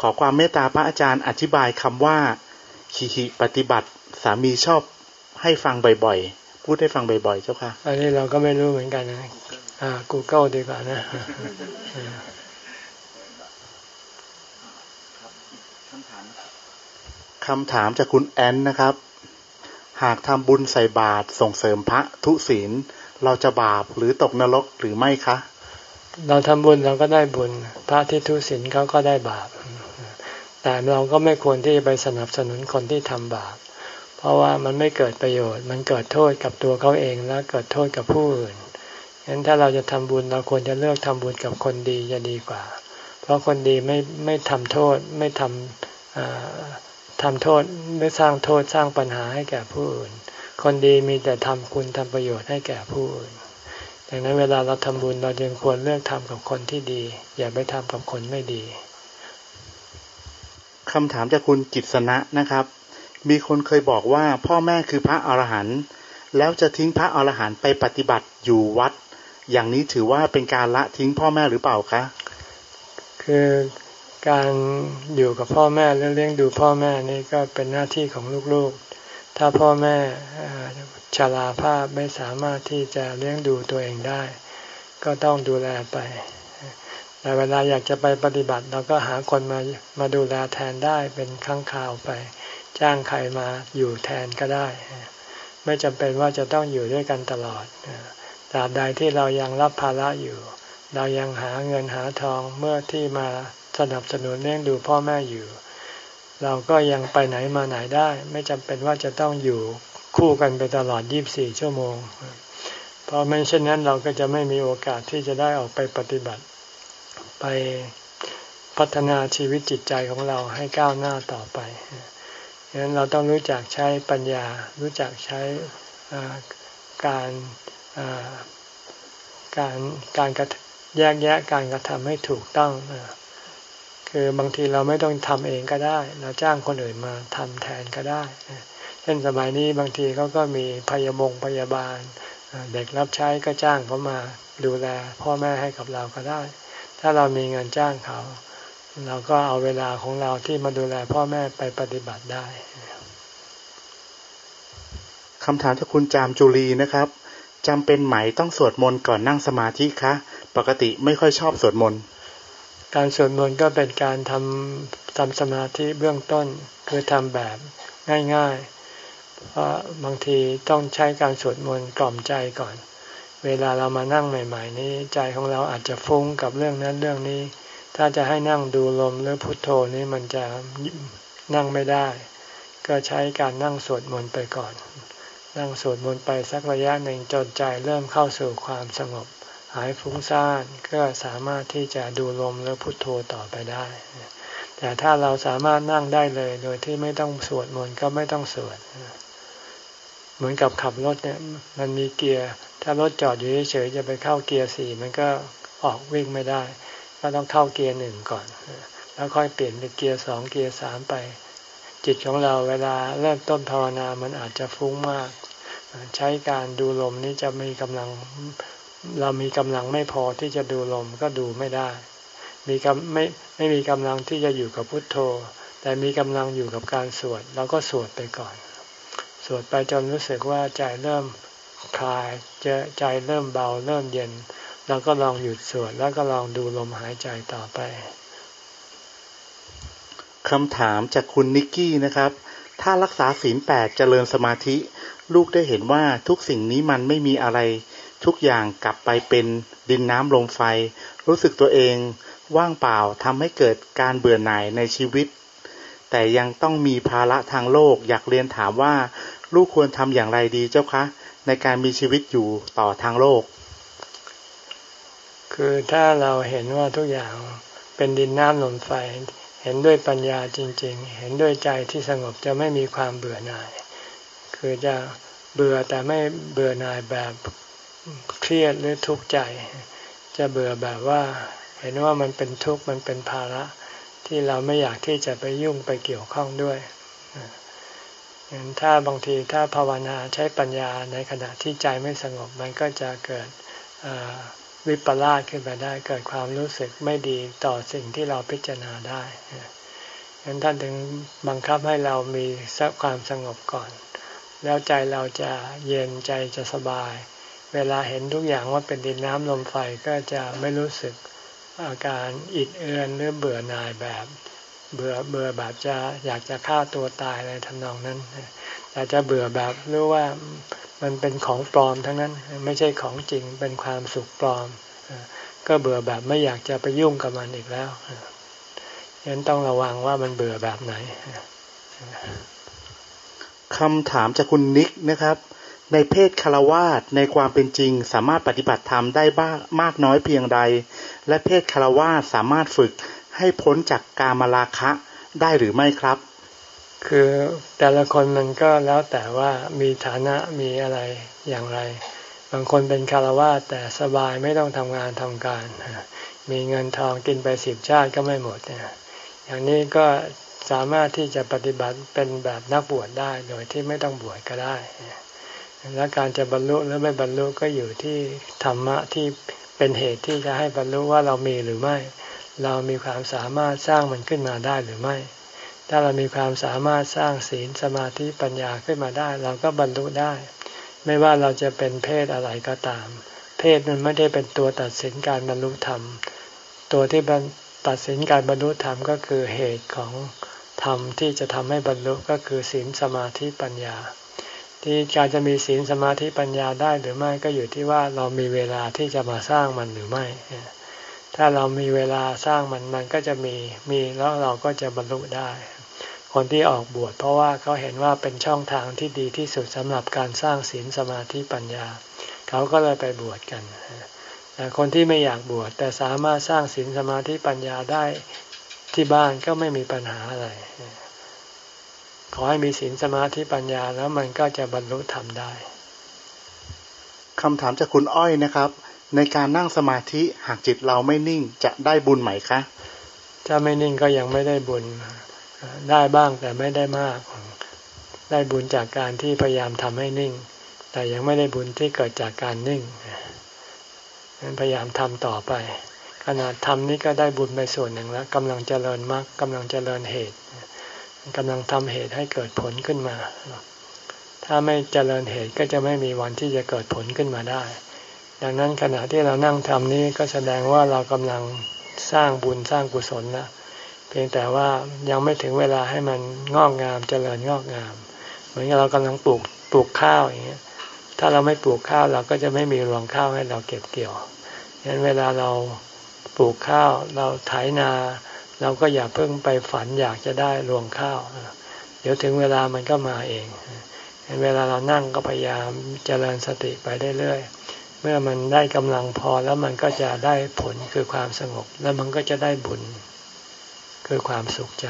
C: ขอความเมตตาพระอาจารย์อธิบายคำว่าขีหิปฏิบัติสามีชอบให้ฟังบ่อยๆ พูดให้ฟังบ่อยๆ เจ้าค่ะ
A: อันนี้เราก็ไม่รู้เหมือนกันนะ อ่า Google ดีกว่านะ
C: คำถามจากคุณแอนนะครับ หากทำบุญใส่บาตรส่งเสริมพระทุศีล เราจะบาปหรือตกนรกหรือไม่คะ
A: เราทำบุญเราก็ได้บุญ พระที่ทุศีลเขาก็ได้บาป แต่เราก็ไม่ควรที่ไปสนับสนุนคนที่ทำบาป เพราะว่ามันไม่เกิดประโยชน์ มันเกิดโทษกับตัวเขาเองและเกิดโทษกับผู้อื่นฉะนั้นถ้าเราจะทำบุญเราควรจะเลือกทำบุญกับคนดีจะดีกว่า เพราะคนดีไม่ไม่ทำโทษไม่ทำ ทำโทษไม่สร้างโทษสร้างปัญหาให้แก่ผู้อื่น คนดีมีแต่ทำคุณทำประโยชน์ให้แก่ผู้อื่นดังนั้นเวลาเราทำบุญเราจึงควรเลือกทำกับคนที่ดี อย่าไปทำกับคนไม่ดี
C: คำถามจากคุณกิตสนะนะครับ มีคนเคยบอกว่าพ่อแม่คือพระอรหันต์แล้วจะทิ้งพระอรหันต์ไปปฏิบัติอยู่วัด อย่างนี้ถือว่าเป็นการละทิ้งพ่อแม่หรือเปล่าคะ
A: คือ การอยู่กับพ่อแม่และเลี้ยงดูพ่อแม่นี่ก็เป็นหน้าที่ของลูกๆ ถ้าพ่อแม่ชราภาพไม่สามารถที่จะเลี้ยงดูตัวเองได้ ก็ต้องดูแลไป แต่เวลาอยากจะไปปฏิบัติเราก็หาคนมามาดูแลแทนได้เป็นครั้งคราวไป จ้างใครมาอยู่แทนก็ได้ ไม่จำเป็นว่าจะต้องอยู่ด้วยกันตลอดตราบใดที่เรายังรับภาระอยู่ เรายังหาเงินหาทองเมื่อที่มา สนับสนุนเลี้ยงดูพ่อแม่อยู่ เราก็ยังไปไหนมาไหนได้ ไม่จำเป็นว่าจะต้องอยู่คู่กันไปตลอด 24 ชั่วโมง เพราะไม่เช่นนั้นเราก็จะไม่มีโอกาสที่จะได้ออกไปปฏิบัติ ไปพัฒนาชีวิตจิตใจของเราให้ก้าวหน้าต่อไปฉะนั้นเราต้องรู้จักใช้ปัญญา รู้จักใช้การการการแยกแยะการกระทำให้ถูกต้อง คือบางทีเราไม่ต้องทำเองก็ได้ เราจ้างคนอื่นมาทำแทนก็ได้ เช่นสมัยนี้บางทีเขาก็มีพยาบงพยาบาล เด็กรับใช้ก็จ้างเขามาดูแล พ่อแม่ให้กับเราก็ได้ ถ้าเรามีเงินจ้างเขา เราก็เอาเวลาของเราที่มาดูแลพ่อแม่ไปปฏิบัติได้
C: คำถามจากคุณจามจุลีนะครับจำเป็นไหมต้องสวดมนต์ก่อนนั่งสมาธิคะ ปกติไม่ค่อยชอบสวดมนต์
A: การสวดมนต์ก็เป็นการทำทำสมาธิเบื้องต้นคือทำแบบง่ายๆ เพราะบางทีต้องใช้การสวดมนต์กล่อมใจก่อน เวลาเรามานั่งใหม่ ๆ นี้ใจของเราอาจจะฟุ้งกับเรื่องนั้นเรื่องนี้ ถ้าจะให้นั่งดูลมหรือพุทโธนี้มันจะนั่งไม่ได้ ก็ใช้การนั่งสวดมนต์ไปก่อน นั่งสวดมนต์ไปสักระยะหนึ่งจนใจเริ่มเข้าสู่ความสงบ หายฟุ้งซ่านก็สามารถที่จะดูลมแล้วพุทโธต่อไปได้ แต่ถ้าเราสามารถนั่งได้เลย โดยที่ไม่ต้องสวดมนต์ก็ไม่ต้องสวดเหมือนกับขับรถเนี่ย มันมีเกียร์ ถ้ารถจอดอยู่เฉยๆจะไปเข้าเกียร์สี่มันก็ออกวิ่งไม่ได้ ก็ต้องเข้าเกียร์หนึ่งก่อน แล้วค่อยเปลี่ยนเป็นเกียร์สองเกียร์สามไป จิตของเราเวลาเริ่มต้นภาวนามันอาจจะฟุ้งมาก ใช้การดูลมนี้จะมีกำลัง เรามีกำลังไม่พอที่จะดูลมก็ดูไม่ได้ มีกำไม่ไม่มีกำลังที่จะอยู่กับพุทโธ แต่มีกำลังอยู่กับการสวดเราก็สวดไปก่อน สวดไปจนรู้สึกว่าใจเริ่มคลายจใจเริ่มเบาเริ่มเย็นเราก็ลองหยุดสวดแล้วก็ลองดูลมหายใจต่อไป
C: คำถามจากคุณนิกกี้นะครับ ถ้ารักษาศีลแปดเจริญสมาธิ ลูกได้เห็นว่าทุกสิ่งนี้มันไม่มีอะไร ทุกอย่างกลับไปเป็นดินน้ำลมไฟ รู้สึกตัวเองว่างเปล่าทำให้เกิดการเบื่อหน่ายในชีวิต แต่ยังต้องมีภาระทางโลก อยากเรียนถามว่า ลูกควรทำอย่างไรดีเจ้าคะ ในการมีชีวิตอยู่ต่อทางโลก
A: คือถ้าเราเห็นว่าทุกอย่างเป็นดินน้ำลมไฟ เห็นด้วยปัญญาจริง ๆ เห็นด้วยใจที่สงบจะไม่มีความเบื่อหน่าย คือจะเบื่อแต่ไม่เบื่อหน่ายแบบ เครียดหรือทุกข์ใจ จะเบื่อแบบว่า เห็นว่ามันเป็นทุกข์มันเป็นภาระ ที่เราไม่อยากที่จะไปยุ่งไปเกี่ยวข้องด้วยอย่างถ้าบางทีถ้าภาวนาใช้ปัญญาในขณะที่ใจไม่สงบ มันก็จะเกิดวิปลาสขึ้นไปได้ เกิดความรู้สึกไม่ดีต่อสิ่งที่เราพิจารณาได้ฉะนั้นท่านถึงบังคับให้เรามีสักความสงบก่อน แล้วใจเราจะเย็นใจจะสบาย เวลาเห็นทุกอย่างว่าเป็นดินน้ำลมไฟก็จะไม่รู้สึกอาการอิดเอือนหรือเบื่อหน่ายแบบ เบื่อเบื่อแบบจะอยากจะฆ่าตัวตายอะไรทำนองนั้นแต่จะเบื่อแบบรู้ว่ามันเป็นของปลอมทั้งนั้นไม่ใช่ของจริงเป็นความสุขปลอม ก็เบื่อแบบไม่อยากจะไปยุ่งกับมันอีกแล้วฉะนั้นต้องระวังว่ามันเบื่อแบบไหน
C: คำถามจากคุณนิกนะครับ ในเพศคารวาสในความเป็นจริง สามารถปฏิบัติธรรมได้บ้างมากน้อยเพียงใด และเพศคารวาสสามารถฝึกให้พ้นจากกามราคะได้หรือไม่ครับ
A: คือแต่ละคนมันก็แล้วแต่ว่ามีฐานะมีอะไรอย่างไร บางคนเป็นคารวาสแต่สบายไม่ต้องทำงานทำการ มีเงินทองกินไปสิบชาติก็ไม่หมดอย่างนี้ก็สามารถที่จะปฏิบัติเป็นแบบนักบวชได้โดยที่ไม่ต้องบวชก็ได้ และการจะบรรลุหรือไม่บรรลุก็อยู่ที่ธรรมะที่เป็นเหตุที่จะให้บรรลุว่าเรามีหรือไม่ เรามีความสามารถสร้างมันขึ้นมาได้หรือไม่ ถ้าเรามีความสามารถสร้างศีลสมาธิปัญญาขึ้นมาได้ เราก็บรรลุได้ ไม่ว่าเราจะเป็นเพศอะไรก็ตาม เพศมันไม่ได้เป็นตัวตัดสินการบรรลุธรรม ตัวที่ตัดสินการบรรลุธรรมก็คือเหตุของธรรมที่จะทำให้บรรลุก็คือศีลสมาธิปัญญา ที่การจะมีศีลสมาธิปัญญาได้หรือไม่ก็อยู่ที่ว่าเรามีเวลาที่จะมาสร้างมันหรือไม่ ถ้าเรามีเวลาสร้างมันมันก็จะมีมีแล้วเราก็จะบรรลุได้ คนที่ออกบวชเพราะว่าเขาเห็นว่าเป็นช่องทางที่ดีที่สุดสำหรับการสร้างศีลสมาธิปัญญา เขาก็เลยไปบวชกันแต่คนที่ไม่อยากบวชแต่สามารถสร้างศีลสมาธิปัญญาได้ที่บ้านก็ไม่มีปัญหาอะไร ขอให้มีศีลสมาธิปัญญาแล้วมันก็จะบรรลุธรรมได้
C: คำถามจากคุณอ้อยนะครับ ในการนั่งสมาธิหากจิตเราไม่นิ่งจะได้บุญไหมคะ
A: ถ้าไม่นิ่งก็ยังไม่ได้บุญได้บ้างแต่ไม่ได้มาก ได้บุญจากการที่พยายามทำให้นิ่ง แต่ยังไม่ได้บุญที่เกิดจากการนิ่งนั้นพยายามทำต่อไป ขนาดทำนี่ก็ได้บุญไปส่วนหนึ่งแล้วกำลังเจริญมรรคกำลังเจริญเหตุ กำลังทำเหตุให้เกิดผลขึ้นมา ถ้าไม่เจริญเหตุก็จะไม่มีวันที่จะเกิดผลขึ้นมาได้ ดังนั้นขณะที่เรานั่งทำนี้ก็แสดงว่าเรากำลังสร้างบุญสร้างกุศลนะเพียงแต่ว่ายังไม่ถึงเวลาให้มันงอกงามเจริญงอกงาม เหมือนกับเรากำลังปลูกปลูกข้าวอย่างเงี้ย ถ้าเราไม่ปลูกข้าวเราก็จะไม่มีรวงข้าวให้เราเก็บเกี่ยวฉะนั้นเวลาเราปลูกข้าวเราไถนา เราก็อย่าเพิ่งไปฝันอยากจะได้รวงข้าว เดี๋ยวถึงเวลามันก็มาเองเวลาเรานั่งก็พยายามเจริญสติไปเรื่อยๆ เมื่อมันได้กำลังพอแล้วมันก็จะได้ผลคือความสงบ แล้วมันก็จะได้บุญ คือความสุขใจ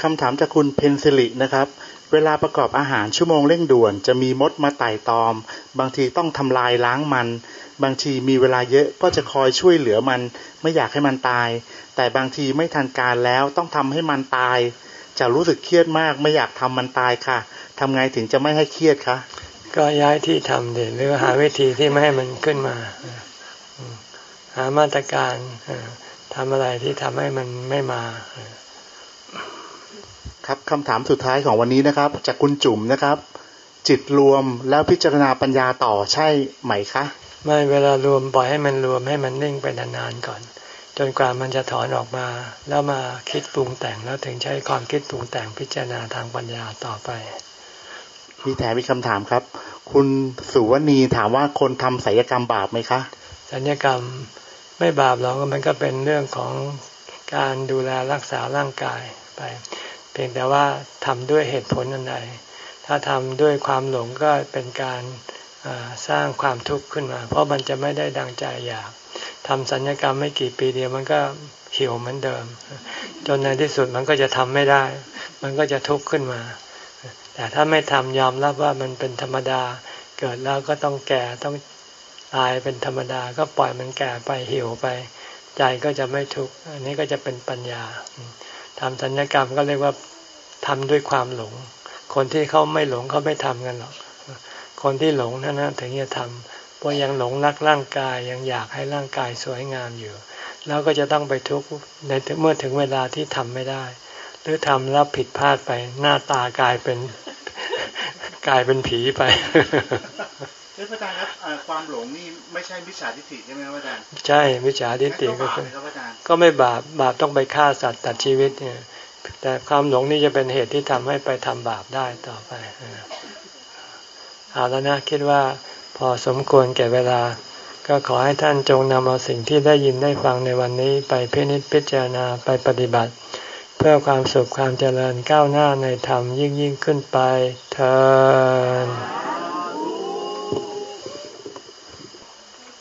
C: คำถามจากคุณเพนซิลินะครับ เวลาประกอบอาหารชั่วโมงเร่งด่วน จะมีมดมาไต่ตอม บางทีต้องทำลายล้างมัน บางทีมีเวลาเยอะก็จะคอยช่วยเหลือมัน ไม่อยากให้มันตาย แต่บางทีไม่ทันการแล้วต้องทำให้มันตาย จะรู้สึกเครียดมากไม่อยากทำมันตายค่ะทำไงถึงจะไม่ให้เครียดคะ
A: ก็ย้ายที่ทำเดหรือหาวิธีที่ไม่ให้มันขึ้นมา หามาตรการทำอะไรที่ทำให้มันไม่มา
C: ครับคำถามสุดท้ายของวันนี้นะครับ จากคุณจุ๋มนะครับ จิตรวมแล้วพิจารณาปัญญาต่อใช่ไหมคะ
A: ไม่เวลารวมปล่อยให้มันรวมให้มันนิ่งไปนานๆก่อน จนกว่ามันจะถอนออกมา แล้วมาคิดปรุงแต่งแล้วถึงใช้ความคิดปรุงแต่งพิจารณาทางปัญญาต่อไป
C: มีแถมมีคำถามครับ คุณสุวณีถามว่าคนทำศัลยกรรมบาปไหมคะ
A: ศัลยกรรมไม่บาปหรอกมันก็เป็นเรื่องของการดูแลรักษาร่างกายไปเพียงแต่ว่าทำด้วยเหตุผลอันใด ถ้าทำด้วยความหลงก็เป็นการสร้างความทุกข์ขึ้นมา เพราะมันจะไม่ได้ดังใจอยากทำสัญญกรรมไม่กี่ปีเดียวมันก็เหี่ยวเหมือนเดิม จนในที่สุดมันก็จะทำไม่ได้ มันก็จะทุกข์ขึ้นมา แต่ถ้าไม่ทำยอมรับว่ามันเป็นธรรมดา เกิดแล้วก็ต้องแก่ต้องตายเป็นธรรมดา ก็ปล่อยมันแก่ไปเหี่ยวไป ใจก็จะไม่ทุกข์อันนี้ก็จะเป็นปัญญา ทำสัญญกรรมก็เรียกว่าทำด้วยความหลง คนที่เขาไม่หลงเขาไม่ทำกันหรอก คนที่หลงนั่นนะถึงจะทำเพราะยังหลงรักร่างกายยังอยากให้ร่างกายสวยงามอยู่ แล้วก็จะต้องไปทุกข์ในเมื่อถึงเวลาที่ทำไม่ได้ หรือทำแล้วผิดพลาดไปหน้าตากลายเป็นกลายเป็นผีไป
C: พระอาจารย์ครับความหลงนี่ไม่ใช่มิจฉาทิฏฐิใช่ไหมครับอาจารย์
A: ใช่มิจฉาทิฏฐิก็คือก็ไม่บาปบาปต้องไปฆ่าสัตว์ตัดชีวิตเนี่ย แต่ความหลงนี่จะเป็นเหตุที่ทำให้ไปทำบาปได้ต่อไปเอาแล้วนะคิดว่าพอสมควรแก่เวลา ก็ขอให้ท่านจงนำเอาสิ่งที่ได้ยินได้ฟังในวันนี้ ไปพินิจพิจารณาไปปฏิบัติ เพื่อความสุขความเจริญก้าวหน้าในธรรมยิ่งยิ่งขึ้นไปเธอ